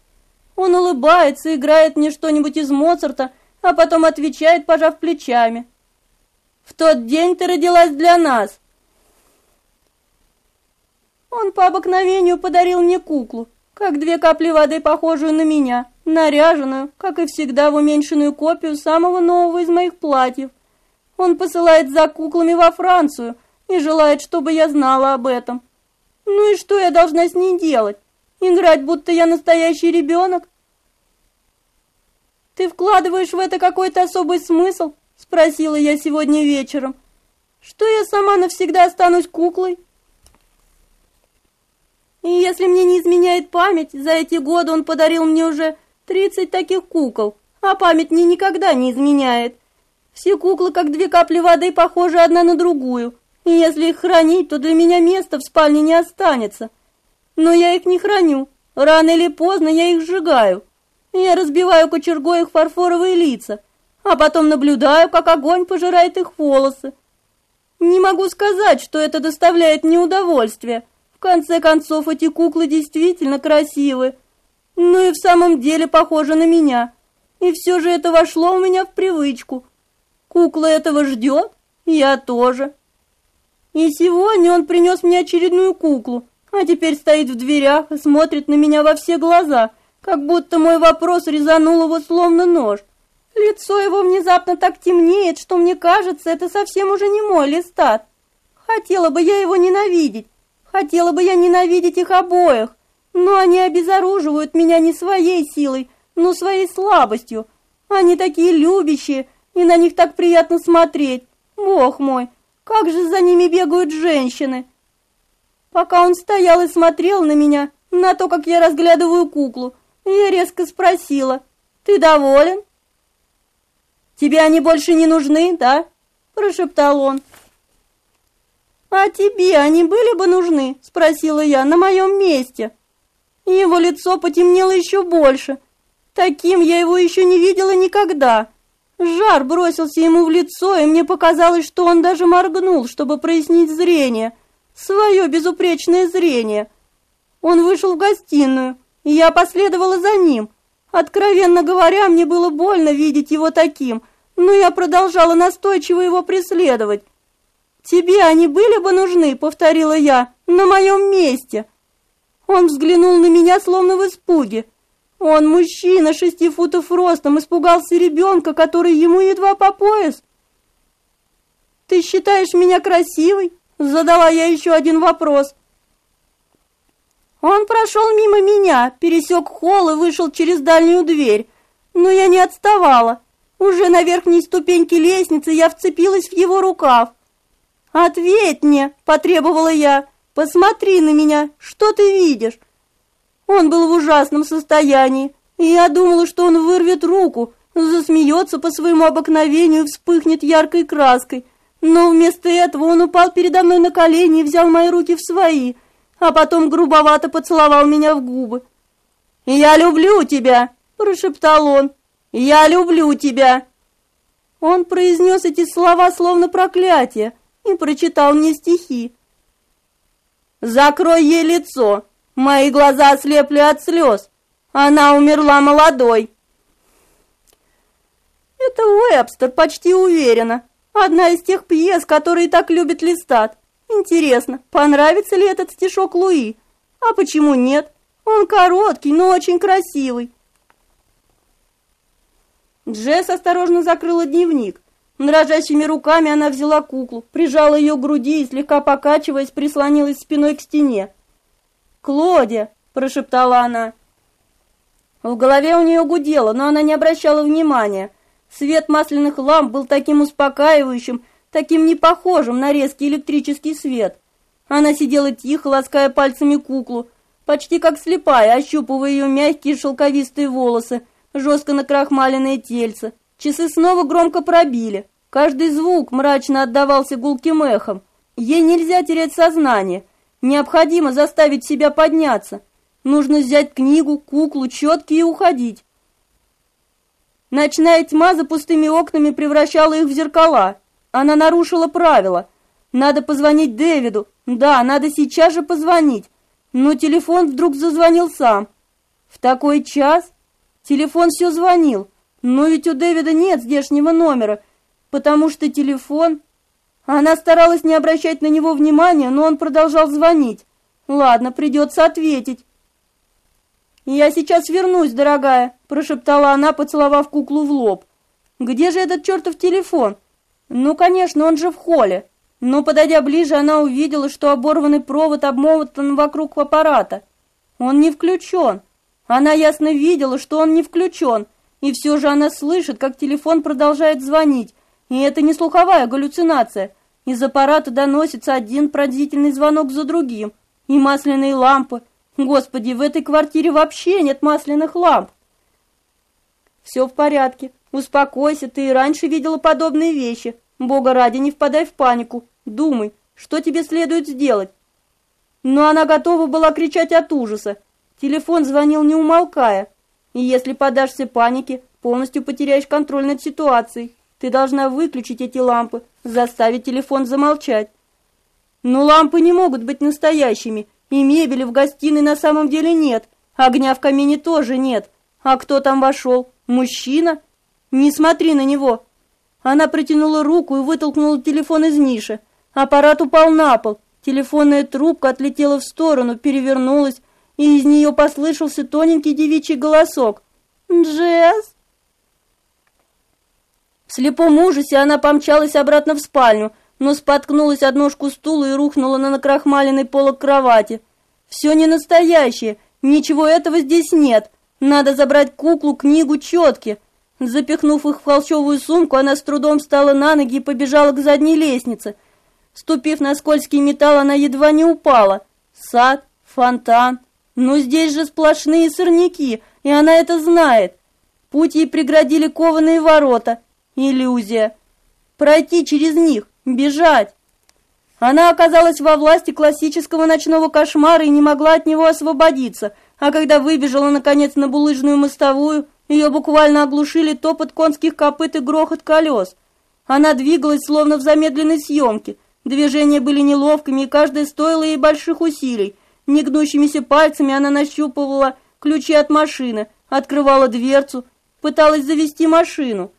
Он улыбается, играет мне что-нибудь из Моцарта, а потом отвечает, пожав плечами. «В тот день ты родилась для нас, он по обыкновению подарил мне куклу, как две капли воды, похожую на меня, наряженную, как и всегда, в уменьшенную копию самого нового из моих платьев. Он посылает за куклами во Францию и желает, чтобы я знала об этом. Ну и что я должна с ней делать? Играть, будто я настоящий ребенок? Ты вкладываешь в это какой-то особый смысл? Спросила я сегодня вечером. Что я сама навсегда останусь куклой? И если мне не изменяет память, за эти годы он подарил мне уже 30 таких кукол, а память мне никогда не изменяет. Все куклы, как две капли воды, похожи одна на другую, и если их хранить, то для меня места в спальне не останется. Но я их не храню, рано или поздно я их сжигаю. Я разбиваю кочергой их фарфоровые лица, а потом наблюдаю, как огонь пожирает их волосы. Не могу сказать, что это доставляет мне удовольствие, конце концов, эти куклы действительно красивы. Ну и в самом деле похожи на меня. И все же это вошло у меня в привычку. Кукла этого ждет, я тоже. И сегодня он принес мне очередную куклу, а теперь стоит в дверях и смотрит на меня во все глаза, как будто мой вопрос резанул его словно нож. Лицо его внезапно так темнеет, что мне кажется, это совсем уже не мой листат. Хотела бы я его ненавидеть, Хотела бы я ненавидеть их обоих, но они обезоруживают меня не своей силой, но своей слабостью. Они такие любящие, и на них так приятно смотреть. Бог мой, как же за ними бегают женщины. Пока он стоял и смотрел на меня, на то, как я разглядываю куклу, я резко спросила, «Ты доволен?» «Тебе они больше не нужны, да?» – прошептал он. «А тебе они были бы нужны?» – спросила я, – «на моем месте». Его лицо потемнело еще больше. Таким я его еще не видела никогда. Жар бросился ему в лицо, и мне показалось, что он даже моргнул, чтобы прояснить зрение. Свое безупречное зрение. Он вышел в гостиную, и я последовала за ним. Откровенно говоря, мне было больно видеть его таким, но я продолжала настойчиво его преследовать. «Тебе они были бы нужны», — повторила я, — «на моем месте». Он взглянул на меня, словно в испуге. Он, мужчина, шести футов ростом, испугался ребенка, который ему едва по пояс. ты считаешь меня красивой?» Задала я еще один вопрос. Он прошел мимо меня, пересек холл и вышел через дальнюю дверь. Но я не отставала. Уже на верхней ступеньке лестницы я вцепилась в его рукав. «Ответь мне!» – потребовала я. «Посмотри на меня! Что ты видишь?» Он был в ужасном состоянии, и я думала, что он вырвет руку, засмеется по своему обыкновению и вспыхнет яркой краской. Но вместо этого он упал передо мной на колени и взял мои руки в свои, а потом грубовато поцеловал меня в губы. «Я люблю тебя!» – прошептал он. «Я люблю тебя!» Он произнес эти слова словно проклятие и прочитал мне стихи. «Закрой ей лицо, мои глаза ослепли от слез, она умерла молодой». Это Уэбстер почти уверена. Одна из тех пьес, которые так любит Листат. Интересно, понравится ли этот стишок Луи? А почему нет? Он короткий, но очень красивый. Джесс осторожно закрыла дневник. Дрожащими руками она взяла куклу, прижала ее к груди и, слегка покачиваясь, прислонилась спиной к стене. «Клодия!» – прошептала она. В голове у нее гудело, но она не обращала внимания. Свет масляных ламп был таким успокаивающим, таким непохожим на резкий электрический свет. Она сидела тихо, лаская пальцами куклу, почти как слепая, ощупывая ее мягкие шелковистые волосы, жестко накрахмаленные тельце. Часы снова громко пробили. Каждый звук мрачно отдавался гулким эхом. Ей нельзя терять сознание. Необходимо заставить себя подняться. Нужно взять книгу, куклу, четки и уходить. Ночная тьма за пустыми окнами превращала их в зеркала. Она нарушила правила. Надо позвонить Дэвиду. Да, надо сейчас же позвонить. Но телефон вдруг зазвонил сам. В такой час телефон все звонил. Но ведь у Дэвида нет здешнего номера, потому что телефон... Она старалась не обращать на него внимания, но он продолжал звонить. Ладно, придется ответить. «Я сейчас вернусь, дорогая», – прошептала она, поцеловав куклу в лоб. «Где же этот чертов телефон?» «Ну, конечно, он же в холле». Но, подойдя ближе, она увидела, что оборванный провод обмотан вокруг аппарата. Он не включен. Она ясно видела, что он не включен, и все же она слышит, как телефон продолжает звонить. И это не слуховая галлюцинация. Из аппарата доносится один пронзительный звонок за другим. И масляные лампы. Господи, в этой квартире вообще нет масляных ламп. Все в порядке. Успокойся, ты и раньше видела подобные вещи. Бога ради, не впадай в панику. Думай, что тебе следует сделать. Но она готова была кричать от ужаса. Телефон звонил не умолкая. И если подашься панике, полностью потеряешь контроль над ситуацией. Ты должна выключить эти лампы, заставить телефон замолчать. Но лампы не могут быть настоящими, и мебели в гостиной на самом деле нет, огня в камине тоже нет. А кто там вошел? Мужчина? Не смотри на него. Она протянула руку и вытолкнула телефон из ниши. Аппарат упал на пол. Телефонная трубка отлетела в сторону, перевернулась, и из нее послышался тоненький девичий голосок. «Джесс?» В слепом ужасе она помчалась обратно в спальню, но споткнулась от ножку стула и рухнула на накрахмаленный полок кровати. «Все не настоящее, ничего этого здесь нет. Надо забрать куклу, книгу, четки». Запихнув их в холщовую сумку, она с трудом встала на ноги и побежала к задней лестнице. Ступив на скользкий металл, она едва не упала. Сад, фонтан. Но здесь же сплошные сорняки, и она это знает. Путь ей преградили кованые ворота. Иллюзия. Пройти через них, бежать. Она оказалась во власти классического ночного кошмара и не могла от него освободиться, а когда выбежала, наконец, на булыжную мостовую, ее буквально оглушили топот конских копыт и грохот колес. Она двигалась, словно в замедленной съемке. Движения были неловкими, и каждое стоило ей больших усилий. Негнущимися пальцами она нащупывала ключи от машины, открывала дверцу, пыталась завести машину.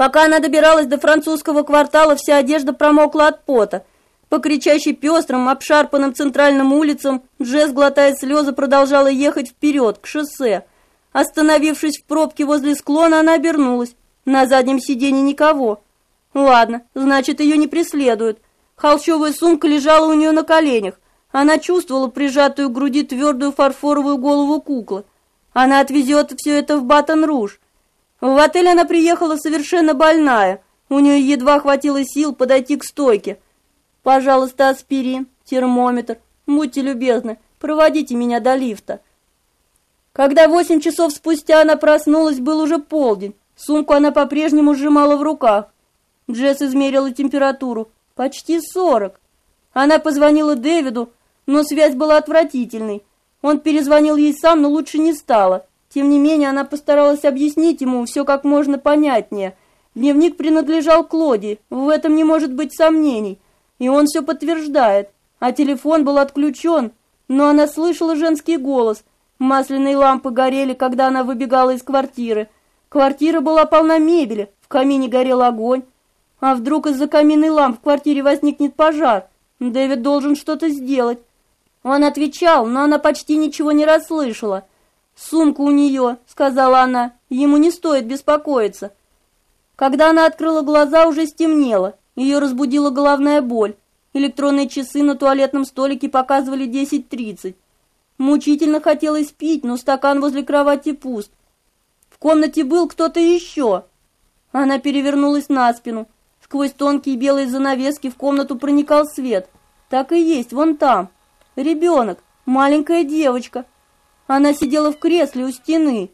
Пока она добиралась до французского квартала, вся одежда промокла от пота. По кричащей пестрым, обшарпанным центральным улицам, Джесс, глотая слезы, продолжала ехать вперед, к шоссе. Остановившись в пробке возле склона, она обернулась. На заднем сиденье никого. Ладно, значит, ее не преследуют. Холщовая сумка лежала у нее на коленях. Она чувствовала прижатую к груди твердую фарфоровую голову куклы. Она отвезет все это в Батон-Руж. В отель она приехала совершенно больная. У нее едва хватило сил подойти к стойке. «Пожалуйста, аспирин, термометр. Будьте любезны, проводите меня до лифта». Когда восемь часов спустя она проснулась, был уже полдень. Сумку она по-прежнему сжимала в руках. Джесс измерила температуру. Почти сорок. Она позвонила Дэвиду, но связь была отвратительной. Он перезвонил ей сам, но лучше не стало. Тем не менее, она постаралась объяснить ему все как можно понятнее. Дневник принадлежал Клоди, в этом не может быть сомнений. И он все подтверждает. А телефон был отключен, но она слышала женский голос. Масляные лампы горели, когда она выбегала из квартиры. Квартира была полна мебели, в камине горел огонь. А вдруг из-за каминной ламп в квартире возникнет пожар? Дэвид должен что-то сделать. Он отвечал, но она почти ничего не расслышала. «Сумка у нее», — сказала она, — «ему не стоит беспокоиться». Когда она открыла глаза, уже стемнело. Ее разбудила головная боль. Электронные часы на туалетном столике показывали 10.30. Мучительно хотелось пить, но стакан возле кровати пуст. В комнате был кто-то еще. Она перевернулась на спину. Сквозь тонкие белые занавески в комнату проникал свет. Так и есть, вон там. Ребенок, маленькая девочка. Она сидела в кресле у стены.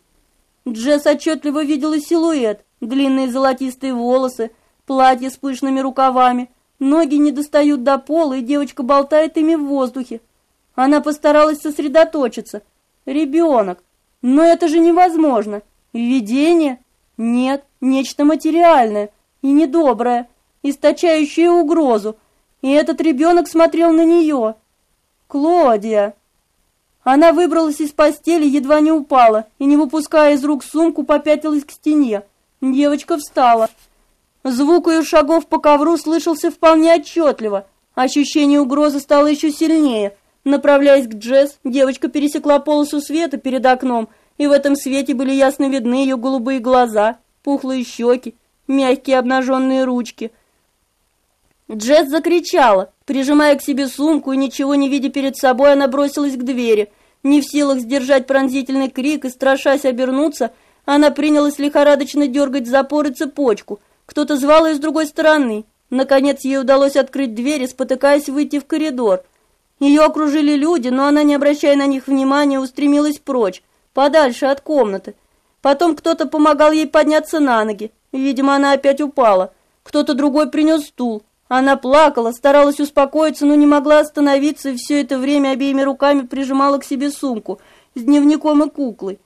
Джесс отчетливо видела силуэт, длинные золотистые волосы, платье с пышными рукавами. Ноги не достают до пола, и девочка болтает ими в воздухе. Она постаралась сосредоточиться. Ребенок. Но это же невозможно. Видение? Нет, нечто материальное и недобрая, источающая угрозу, и этот ребенок смотрел на нее. Клодия! Она выбралась из постели, едва не упала, и, не выпуская из рук сумку, попятилась к стене. Девочка встала. Звук ее шагов по ковру слышался вполне отчетливо. Ощущение угрозы стало еще сильнее. Направляясь к Джесс, девочка пересекла полосу света перед окном, и в этом свете были ясно видны ее голубые глаза, пухлые щеки, мягкие обнаженные ручки. Джесс закричала. Прижимая к себе сумку и ничего не видя перед собой, она бросилась к двери. Не в силах сдержать пронзительный крик и страшась обернуться, она принялась лихорадочно дергать запор и цепочку. Кто-то звал ее с другой стороны. Наконец ей удалось открыть дверь и, спотыкаясь, выйти в коридор. Ее окружили люди, но она, не обращая на них внимания, устремилась прочь, подальше от комнаты. Потом кто-то помогал ей подняться на ноги. Видимо, она опять упала. Кто-то другой принес стул. Она плакала, старалась успокоиться, но не могла остановиться и все это время обеими руками прижимала к себе сумку с дневником и куклой.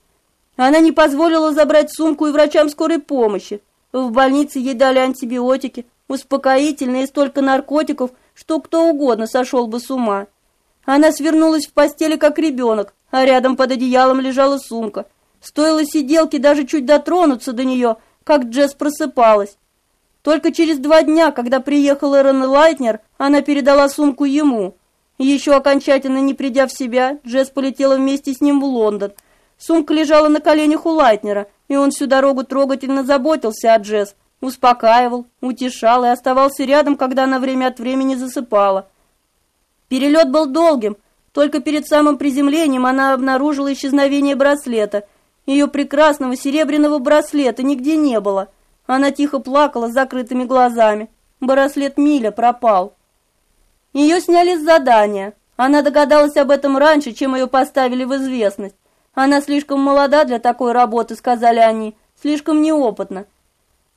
Она не позволила забрать сумку и врачам скорой помощи. В больнице ей дали антибиотики, успокоительные и столько наркотиков, что кто угодно сошел бы с ума. Она свернулась в постели, как ребенок, а рядом под одеялом лежала сумка. Стоило сиделке даже чуть дотронуться до нее – как Джесс просыпалась. Только через два дня, когда приехал Эрон Лайтнер, она передала сумку ему. Еще окончательно не придя в себя, Джесс полетела вместе с ним в Лондон. Сумка лежала на коленях у Лайтнера, и он всю дорогу трогательно заботился о Джесс, успокаивал, утешал и оставался рядом, когда она время от времени засыпала. Перелет был долгим, только перед самым приземлением она обнаружила исчезновение браслета – ее прекрасного серебряного браслета нигде не было. Она тихо плакала с закрытыми глазами. Браслет Миля пропал. Ее сняли с задания. Она догадалась об этом раньше, чем ее поставили в известность. Она слишком молода для такой работы, сказали они, слишком неопытна.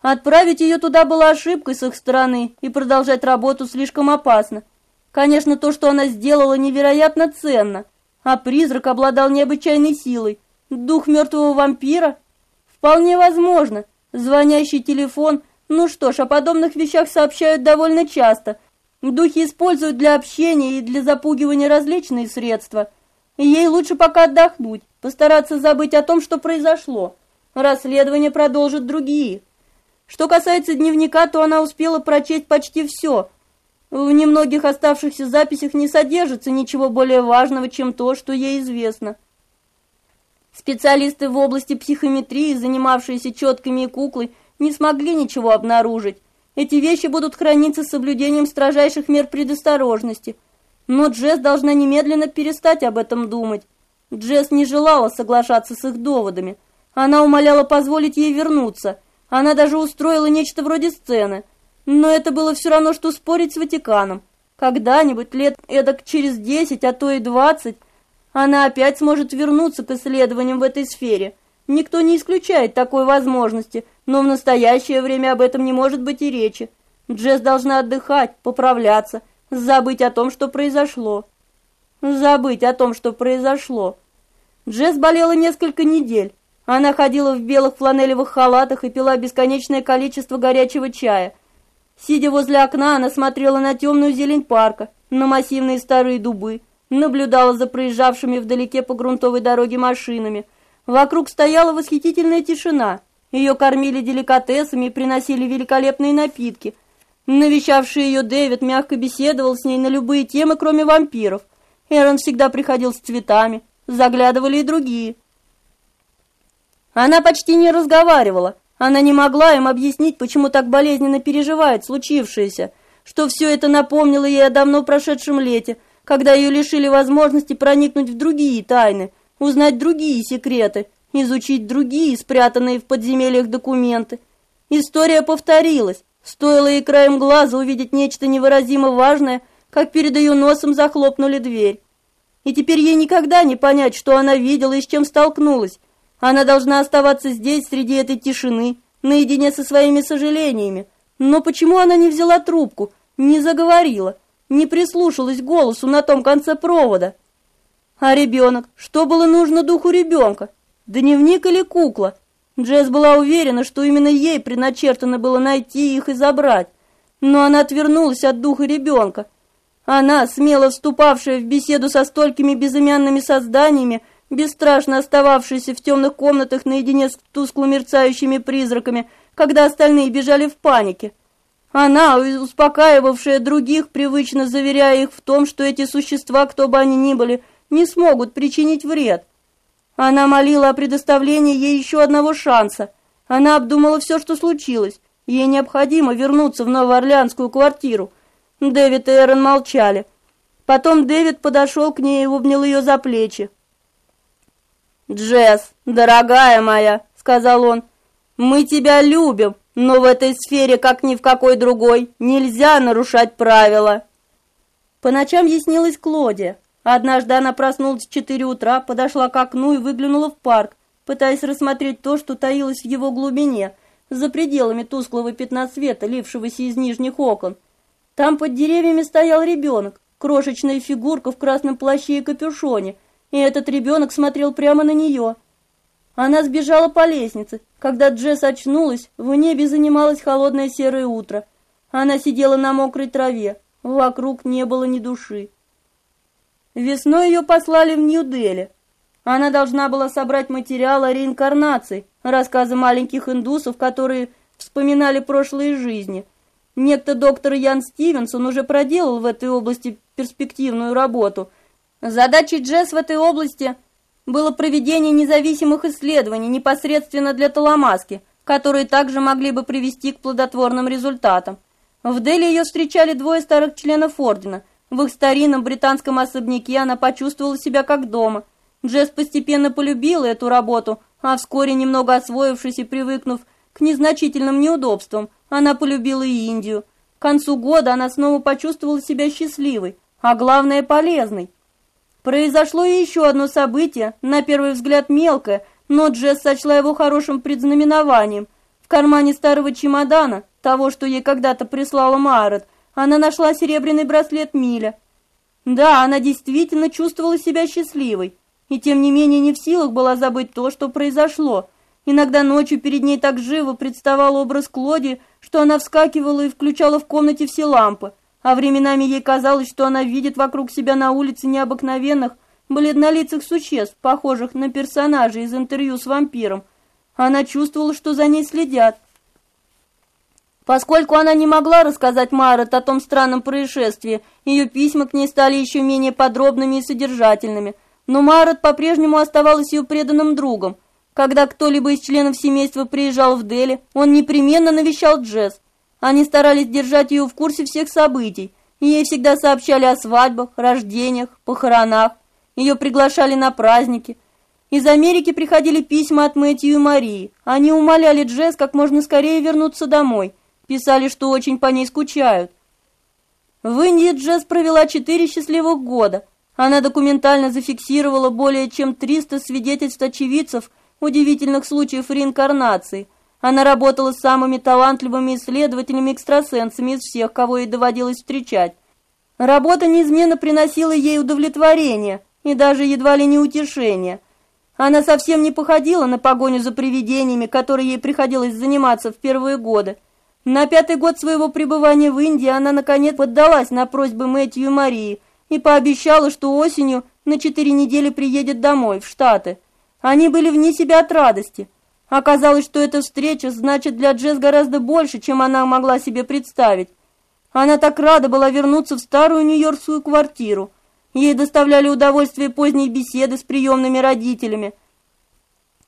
Отправить ее туда было ошибкой с их стороны, и продолжать работу слишком опасно. Конечно, то, что она сделала, невероятно ценно, а призрак обладал необычайной силой, Дух мертвого вампира? Вполне возможно. Звонящий телефон. Ну что ж, о подобных вещах сообщают довольно часто. Духи используют для общения и для запугивания различные средства. Ей лучше пока отдохнуть, постараться забыть о том, что произошло. Расследование продолжат другие. Что касается дневника, то она успела прочесть почти все. В немногих оставшихся записях не содержится ничего более важного, чем то, что ей известно. Специалисты в области психометрии, занимавшиеся четками и куклой, не смогли ничего обнаружить. Эти вещи будут храниться с соблюдением строжайших мер предосторожности. Но Джесс должна немедленно перестать об этом думать. Джесс не желала соглашаться с их доводами. Она умоляла позволить ей вернуться. Она даже устроила нечто вроде сцены. Но это было все равно, что спорить с Ватиканом. Когда-нибудь, лет эдак через десять, а то и двадцать, она опять сможет вернуться к исследованиям в этой сфере. Никто не исключает такой возможности, но в настоящее время об этом не может быть и речи. Джесс должна отдыхать, поправляться, забыть о том, что произошло. Забыть о том, что произошло. Джесс болела несколько недель. Она ходила в белых фланелевых халатах и пила бесконечное количество горячего чая. Сидя возле окна, она смотрела на темную зелень парка, на массивные старые дубы, наблюдала за проезжавшими вдалеке по грунтовой дороге машинами. Вокруг стояла восхитительная тишина. Ее кормили деликатесами и приносили великолепные напитки. Навещавший ее Дэвид мягко беседовал с ней на любые темы, кроме вампиров. Эрон всегда приходил с цветами, заглядывали и другие. Она почти не разговаривала. Она не могла им объяснить, почему так болезненно переживает случившееся, что все это напомнило ей о давно прошедшем лете, когда ее лишили возможности проникнуть в другие тайны, узнать другие секреты, изучить другие спрятанные в подземельях документы. История повторилась. Стоило ей краем глаза увидеть нечто невыразимо важное, как перед ее носом захлопнули дверь. И теперь ей никогда не понять, что она видела и с чем столкнулась. Она должна оставаться здесь, среди этой тишины, наедине со своими сожалениями. Но почему она не взяла трубку, не заговорила, не прислушалась к голосу на том конце провода? А ребенок? Что было нужно духу ребенка? Дневник или кукла? Джесс была уверена, что именно ей предначертано было найти их и забрать. Но она отвернулась от духа ребенка. Она, смело вступавшая в беседу со столькими безымянными созданиями, бесстрашно остававшаяся в темных комнатах наедине с тускло мерцающими призраками, когда остальные бежали в панике. Она, успокаивавшая других, привычно заверяя их в том, что эти существа, кто бы они ни были, не смогут причинить вред. Она молила о предоставлении ей еще одного шанса. Она обдумала все, что случилось. Ей необходимо вернуться в Новоорлеанскую квартиру. Дэвид и Эрон молчали. Потом Дэвид подошел к ней и обнял ее за плечи. «Джесс, дорогая моя», — сказал он, — «мы тебя любим, но в этой сфере, как ни в какой другой, нельзя нарушать правила». По ночам ей снилась Клодия. Однажды она проснулась в четыре утра, подошла к окну и выглянула в парк, пытаясь рассмотреть то, что таилось в его глубине, за пределами тусклого пятна света, лившегося из нижних окон. Там под деревьями стоял ребенок, крошечная фигурка в красном плаще и капюшоне, и этот ребенок смотрел прямо на нее. Она сбежала по лестнице. Когда Джесс очнулась, в небе занималось холодное серое утро. Она сидела на мокрой траве, вокруг не было ни души. Весной ее послали в Нью-Дели. Она должна была собрать материал о реинкарнации, рассказы маленьких индусов, которые вспоминали прошлые жизни. Некто доктор Ян Стивенсон уже проделал в этой области перспективную работу. Задачей Джесс в этой области было проведение независимых исследований непосредственно для Таламаски, которые также могли бы привести к плодотворным результатам. В Дели ее встречали двое старых членов ордена – в их старинном британском особняке она почувствовала себя как дома. Джесс постепенно полюбила эту работу, а вскоре, немного освоившись и привыкнув к незначительным неудобствам, она полюбила и Индию. К концу года она снова почувствовала себя счастливой, а главное полезной. Произошло еще одно событие, на первый взгляд мелкое, но Джесс сочла его хорошим предзнаменованием. В кармане старого чемодана, того, что ей когда-то прислала Майрот, она нашла серебряный браслет Миля. Да, она действительно чувствовала себя счастливой, и тем не менее не в силах была забыть то, что произошло. Иногда ночью перед ней так живо представал образ Клоди, что она вскакивала и включала в комнате все лампы, а временами ей казалось, что она видит вокруг себя на улице необыкновенных, бледнолицых существ, похожих на персонажей из интервью с вампиром. Она чувствовала, что за ней следят, Поскольку она не могла рассказать Марат о том странном происшествии, ее письма к ней стали еще менее подробными и содержательными. Но Марат по-прежнему оставалась ее преданным другом. Когда кто-либо из членов семейства приезжал в Дели, он непременно навещал Джесс. Они старались держать ее в курсе всех событий, ей всегда сообщали о свадьбах, рождениях, похоронах, ее приглашали на праздники. Из Америки приходили письма от Мэтью и Марии. Они умоляли Джесс как можно скорее вернуться домой, писали, что очень по ней скучают. В Индии Джесс провела четыре счастливых года. Она документально зафиксировала более чем 300 свидетельств очевидцев удивительных случаев реинкарнации. Она работала с самыми талантливыми исследователями-экстрасенсами из всех, кого ей доводилось встречать. Работа неизменно приносила ей удовлетворение и даже едва ли не утешение. Она совсем не походила на погоню за привидениями, которой ей приходилось заниматься в первые годы. На пятый год своего пребывания в Индии она наконец поддалась на просьбы Мэтью и Марии и пообещала, что осенью на четыре недели приедет домой, в Штаты. Они были вне себя от радости. Оказалось, что эта встреча значит для Джесс гораздо больше, чем она могла себе представить. Она так рада была вернуться в старую нью-йоркскую квартиру. Ей доставляли удовольствие поздние беседы с приемными родителями.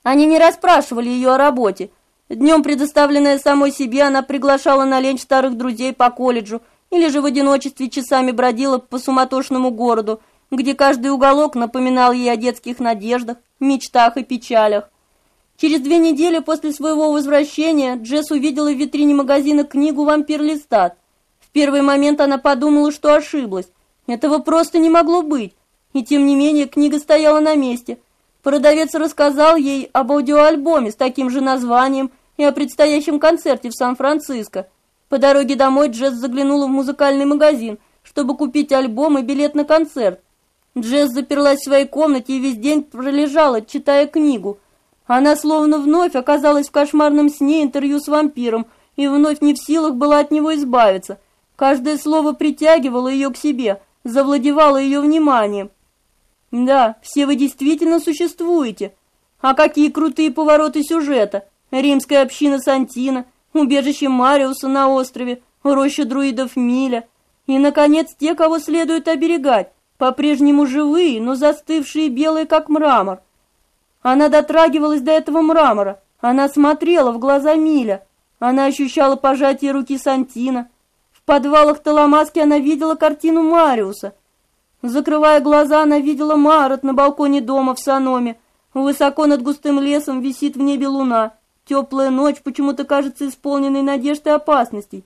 Они не расспрашивали ее о работе, Днем, предоставленная самой себе, она приглашала на ленч старых друзей по колледжу или же в одиночестве часами бродила по суматошному городу, где каждый уголок напоминал ей о детских надеждах, мечтах и печалях. Через две недели после своего возвращения Джесс увидела в витрине магазина книгу «Вампир Листат». В первый момент она подумала, что ошиблась. Этого просто не могло быть. И тем не менее книга стояла на месте. Продавец рассказал ей об аудиоальбоме с таким же названием и о предстоящем концерте в Сан-Франциско. По дороге домой Джесс заглянула в музыкальный магазин, чтобы купить альбом и билет на концерт. Джесс заперлась в своей комнате и весь день пролежала, читая книгу. Она словно вновь оказалась в кошмарном сне интервью с вампиром и вновь не в силах была от него избавиться. Каждое слово притягивало ее к себе, завладевало ее вниманием. «Да, все вы действительно существуете. А какие крутые повороты сюжета!» Римская община Сантина, убежище Мариуса на острове, роща друидов Миля. И, наконец, те, кого следует оберегать, по-прежнему живые, но застывшие белые, как мрамор. Она дотрагивалась до этого мрамора, она смотрела в глаза Миля, она ощущала пожатие руки Сантина. В подвалах Таламаски она видела картину Мариуса. Закрывая глаза, она видела Марот на балконе дома в Саноме. Высоко над густым лесом висит в небе луна. Теплая ночь почему-то кажется исполненной надежд и опасностей.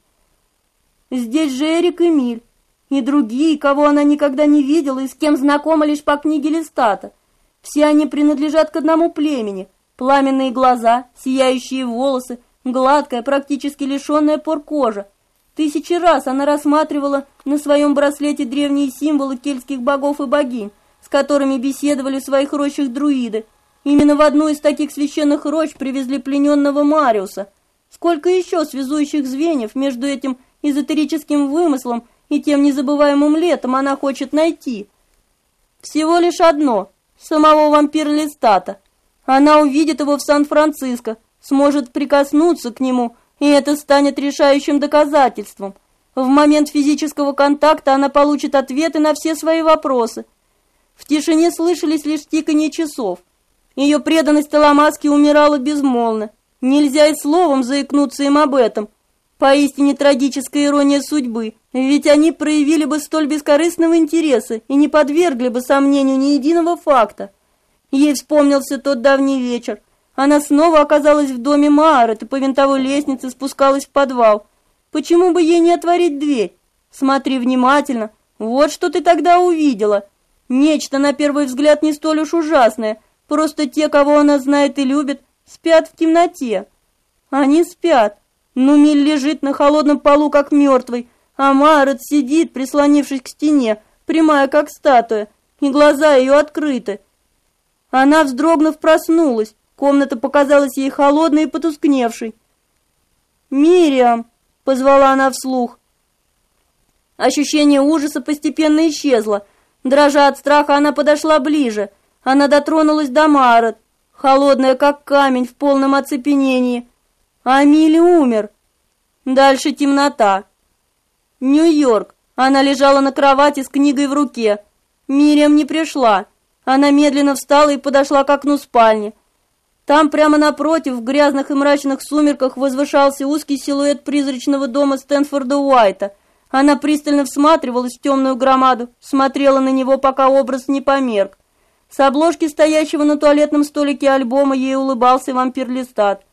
Здесь же Эрик и Миль, и другие, кого она никогда не видела и с кем знакома лишь по книге Листата. Все они принадлежат к одному племени. Пламенные глаза, сияющие волосы, гладкая, практически лишенная пор кожа. Тысячи раз она рассматривала на своем браслете древние символы кельтских богов и богинь, с которыми беседовали в своих рощах друиды, Именно в одну из таких священных рощ привезли плененного Мариуса. Сколько еще связующих звеньев между этим эзотерическим вымыслом и тем незабываемым летом она хочет найти? Всего лишь одно – самого вампира Листата. Она увидит его в Сан-Франциско, сможет прикоснуться к нему, и это станет решающим доказательством. В момент физического контакта она получит ответы на все свои вопросы. В тишине слышались лишь тиканье часов – ее преданность Таламаске умирала безмолвно. Нельзя и словом заикнуться им об этом. Поистине трагическая ирония судьбы, ведь они проявили бы столь бескорыстного интереса и не подвергли бы сомнению ни единого факта. Ей вспомнился тот давний вечер. Она снова оказалась в доме Маарет и по винтовой лестнице спускалась в подвал. Почему бы ей не отворить дверь? Смотри внимательно. Вот что ты тогда увидела. Нечто, на первый взгляд, не столь уж ужасное – Просто те, кого она знает и любит, спят в темноте. Они спят. Ну, Миль лежит на холодном полу, как мертвый, а Марет сидит, прислонившись к стене, прямая, как статуя, и глаза ее открыты. Она, вздрогнув, проснулась. Комната показалась ей холодной и потускневшей. «Мириам!» — позвала она вслух. Ощущение ужаса постепенно исчезло. Дрожа от страха, она подошла ближе — она дотронулась до Марот, холодная как камень в полном оцепенении. А умер. Дальше темнота. Нью-Йорк. Она лежала на кровати с книгой в руке. Мириам не пришла. Она медленно встала и подошла к окну спальни. Там прямо напротив, в грязных и мрачных сумерках, возвышался узкий силуэт призрачного дома Стэнфорда Уайта. Она пристально всматривалась в темную громаду, смотрела на него, пока образ не померк. С обложки стоящего на туалетном столике альбома ей улыбался вампир Листат.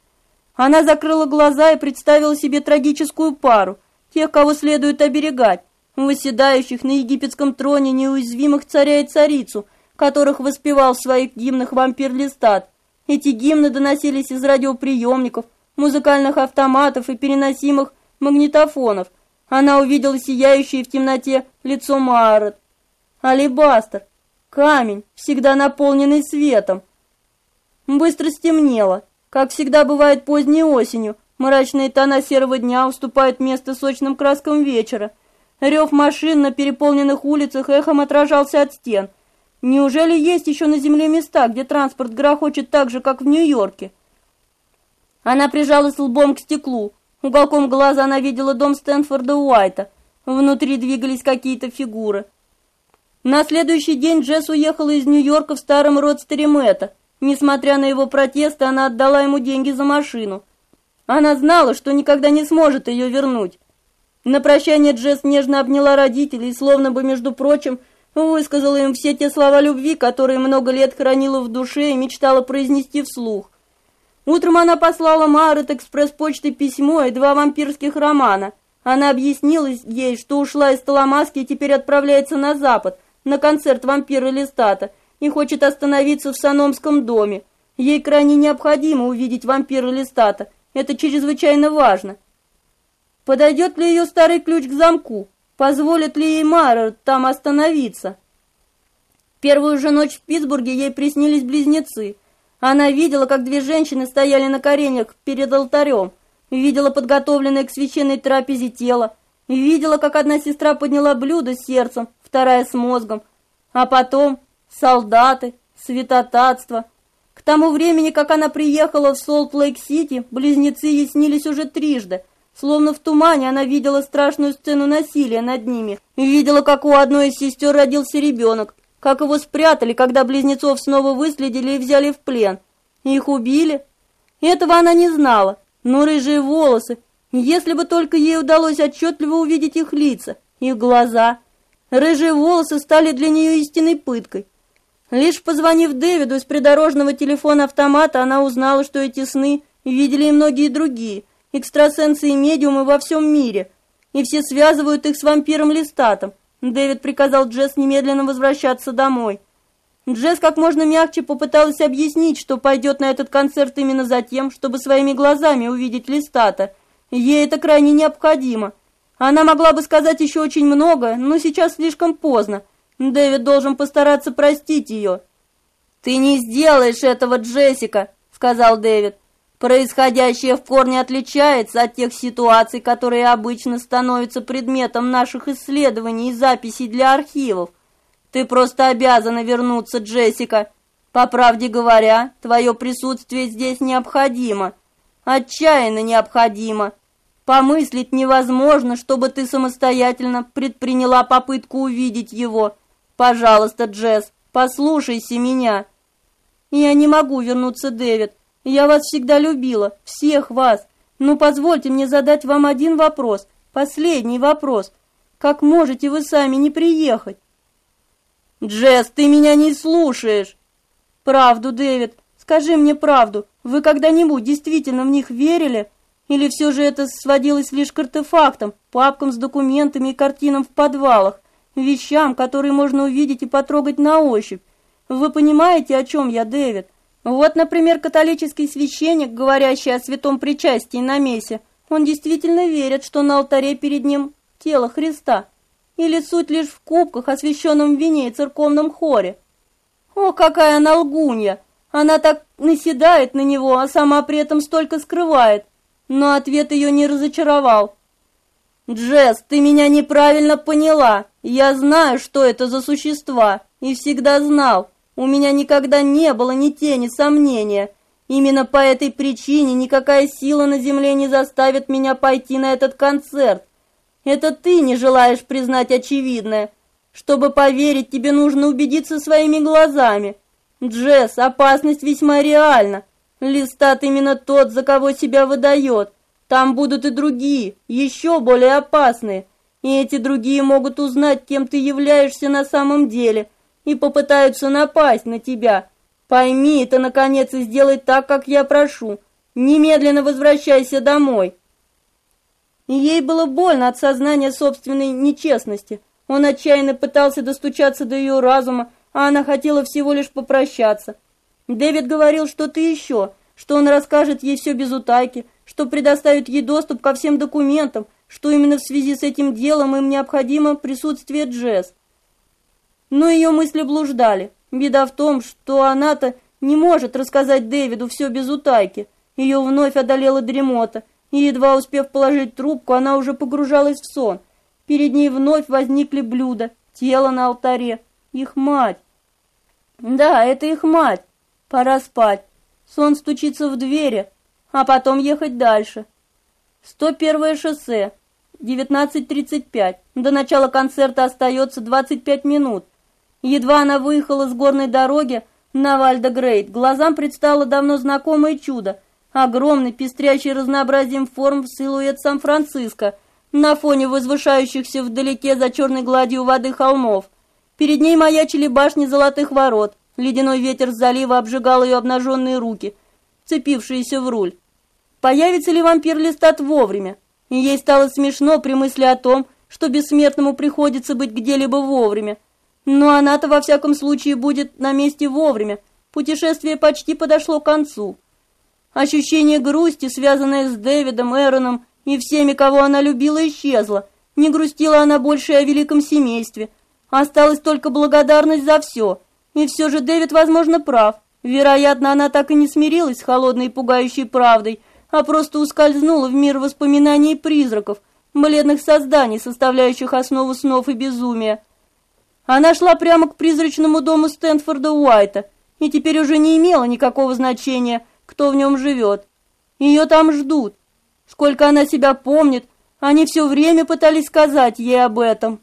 Она закрыла глаза и представила себе трагическую пару, тех, кого следует оберегать, восседающих на египетском троне неуязвимых царя и царицу, которых воспевал в своих гимнах вампир Листат. Эти гимны доносились из радиоприемников, музыкальных автоматов и переносимых магнитофонов. Она увидела сияющее в темноте лицо Маарет. Алибастер, камень, всегда наполненный светом. Быстро стемнело. Как всегда бывает поздней осенью, мрачные тона серого дня уступают место сочным краскам вечера. Рев машин на переполненных улицах эхом отражался от стен. Неужели есть еще на земле места, где транспорт грохочет так же, как в Нью-Йорке? Она прижалась лбом к стеклу. Уголком глаза она видела дом Стэнфорда Уайта. Внутри двигались какие-то фигуры. На следующий день Джесс уехала из Нью-Йорка в старом родстере Мэтта. Несмотря на его протесты, она отдала ему деньги за машину. Она знала, что никогда не сможет ее вернуть. На прощание Джесс нежно обняла родителей, словно бы, между прочим, высказала им все те слова любви, которые много лет хранила в душе и мечтала произнести вслух. Утром она послала Марет экспресс-почтой письмо и два вампирских романа. Она объяснила ей, что ушла из Таламаски и теперь отправляется на запад, на концерт вампира Листата, и хочет остановиться в Саномском доме. Ей крайне необходимо увидеть вампира Листата. Это чрезвычайно важно. Подойдет ли ее старый ключ к замку? Позволит ли ей Майер там остановиться? Первую же ночь в Питтсбурге ей приснились близнецы. Она видела, как две женщины стояли на коренях перед алтарем, видела подготовленное к священной трапезе тело, видела, как одна сестра подняла блюдо с сердцем, вторая с мозгом, а потом солдаты, святотатство. Тому времени, как она приехала в Солт-Лейк-Сити, близнецы ей снились уже трижды – Словно в тумане она видела страшную сцену насилия над ними. И видела, как у одной из сестер родился ребенок, как его спрятали, когда близнецов снова выследили и взяли в плен. Их убили? Этого она не знала, но рыжие волосы, если бы только ей удалось отчетливо увидеть их лица, их глаза. Рыжие волосы стали для нее истинной пыткой. Лишь позвонив Дэвиду из придорожного телефона автомата, она узнала, что эти сны видели и многие другие – экстрасенсы и медиумы во всем мире, и все связывают их с вампиром Листатом. Дэвид приказал Джесс немедленно возвращаться домой. Джесс как можно мягче попыталась объяснить, что пойдет на этот концерт именно за тем, чтобы своими глазами увидеть Листата. Ей это крайне необходимо. Она могла бы сказать еще очень много, но сейчас слишком поздно. Дэвид должен постараться простить ее. «Ты не сделаешь этого, Джессика», — сказал Дэвид. Происходящее в корне отличается от тех ситуаций, которые обычно становятся предметом наших исследований и записей для архивов. Ты просто обязана вернуться, Джессика. По правде говоря, твое присутствие здесь необходимо. Отчаянно необходимо. Помыслить невозможно, чтобы ты самостоятельно предприняла попытку увидеть его. Пожалуйста, Джесс, послушайся меня. Я не могу вернуться, Дэвид. Я вас всегда любила, всех вас. Но ну, позвольте мне задать вам один вопрос, последний вопрос. Как можете вы сами не приехать? Джесс, ты меня не слушаешь. Правду, Дэвид, скажи мне правду. Вы когда-нибудь действительно в них верили? Или все же это сводилось лишь к артефактам, папкам с документами и картинам в подвалах, вещам, которые можно увидеть и потрогать на ощупь? Вы понимаете, о чем я, Дэвид? Вот, например, католический священник, говорящий о святом причастии на мессе, он действительно верит, что на алтаре перед ним тело Христа. Или суть лишь в кубках, освященном вине и церковном хоре. О, какая она лгунья! Она так наседает на него, а сама при этом столько скрывает. Но ответ ее не разочаровал. «Джесс, ты меня неправильно поняла. Я знаю, что это за существа, и всегда знал. У меня никогда не было ни тени сомнения. Именно по этой причине никакая сила на земле не заставит меня пойти на этот концерт. Это ты не желаешь признать очевидное. Чтобы поверить, тебе нужно убедиться своими глазами. Джесс, опасность весьма реальна. Листат именно тот, за кого себя выдает. Там будут и другие, еще более опасные. И эти другие могут узнать, кем ты являешься на самом деле, и попытаются напасть на тебя. Пойми это, наконец, и сделай так, как я прошу. Немедленно возвращайся домой. Ей было больно от сознания собственной нечестности. Он отчаянно пытался достучаться до ее разума, а она хотела всего лишь попрощаться. Дэвид говорил что-то еще, что он расскажет ей все без утайки, что предоставит ей доступ ко всем документам, что именно в связи с этим делом им необходимо присутствие Джесс. Но ее мысли блуждали. Беда в том, что она-то не может рассказать Дэвиду все без утайки. Ее вновь одолела дремота, и, едва успев положить трубку, она уже погружалась в сон. Перед ней вновь возникли блюда, тело на алтаре, их мать. Да, это их мать. Пора спать. Сон стучится в двери, а потом ехать дальше. 101 шоссе, 19.35. До начала концерта остается 25 минут. Едва она выехала с горной дороги на Вальдегрейд, глазам предстало давно знакомое чудо. Огромный, пестрящий разнообразием форм силуэт Сан-Франциско на фоне возвышающихся вдалеке за черной гладью воды холмов. Перед ней маячили башни золотых ворот. Ледяной ветер с залива обжигал ее обнаженные руки, цепившиеся в руль. Появится ли вампир Листат вовремя? И ей стало смешно при мысли о том, что бессмертному приходится быть где-либо вовремя. Но она-то во всяком случае будет на месте вовремя. Путешествие почти подошло к концу. Ощущение грусти, связанное с Дэвидом, Эроном и всеми, кого она любила, исчезло. Не грустила она больше о великом семействе. Осталась только благодарность за все. И все же Дэвид, возможно, прав. Вероятно, она так и не смирилась с холодной и пугающей правдой, а просто ускользнула в мир воспоминаний призраков, бледных созданий, составляющих основу снов и безумия. Она шла прямо к призрачному дому Стэнфорда Уайта, и теперь уже не имело никакого значения, кто в нем живет. Ее там ждут. Сколько она себя помнит, они все время пытались сказать ей об этом.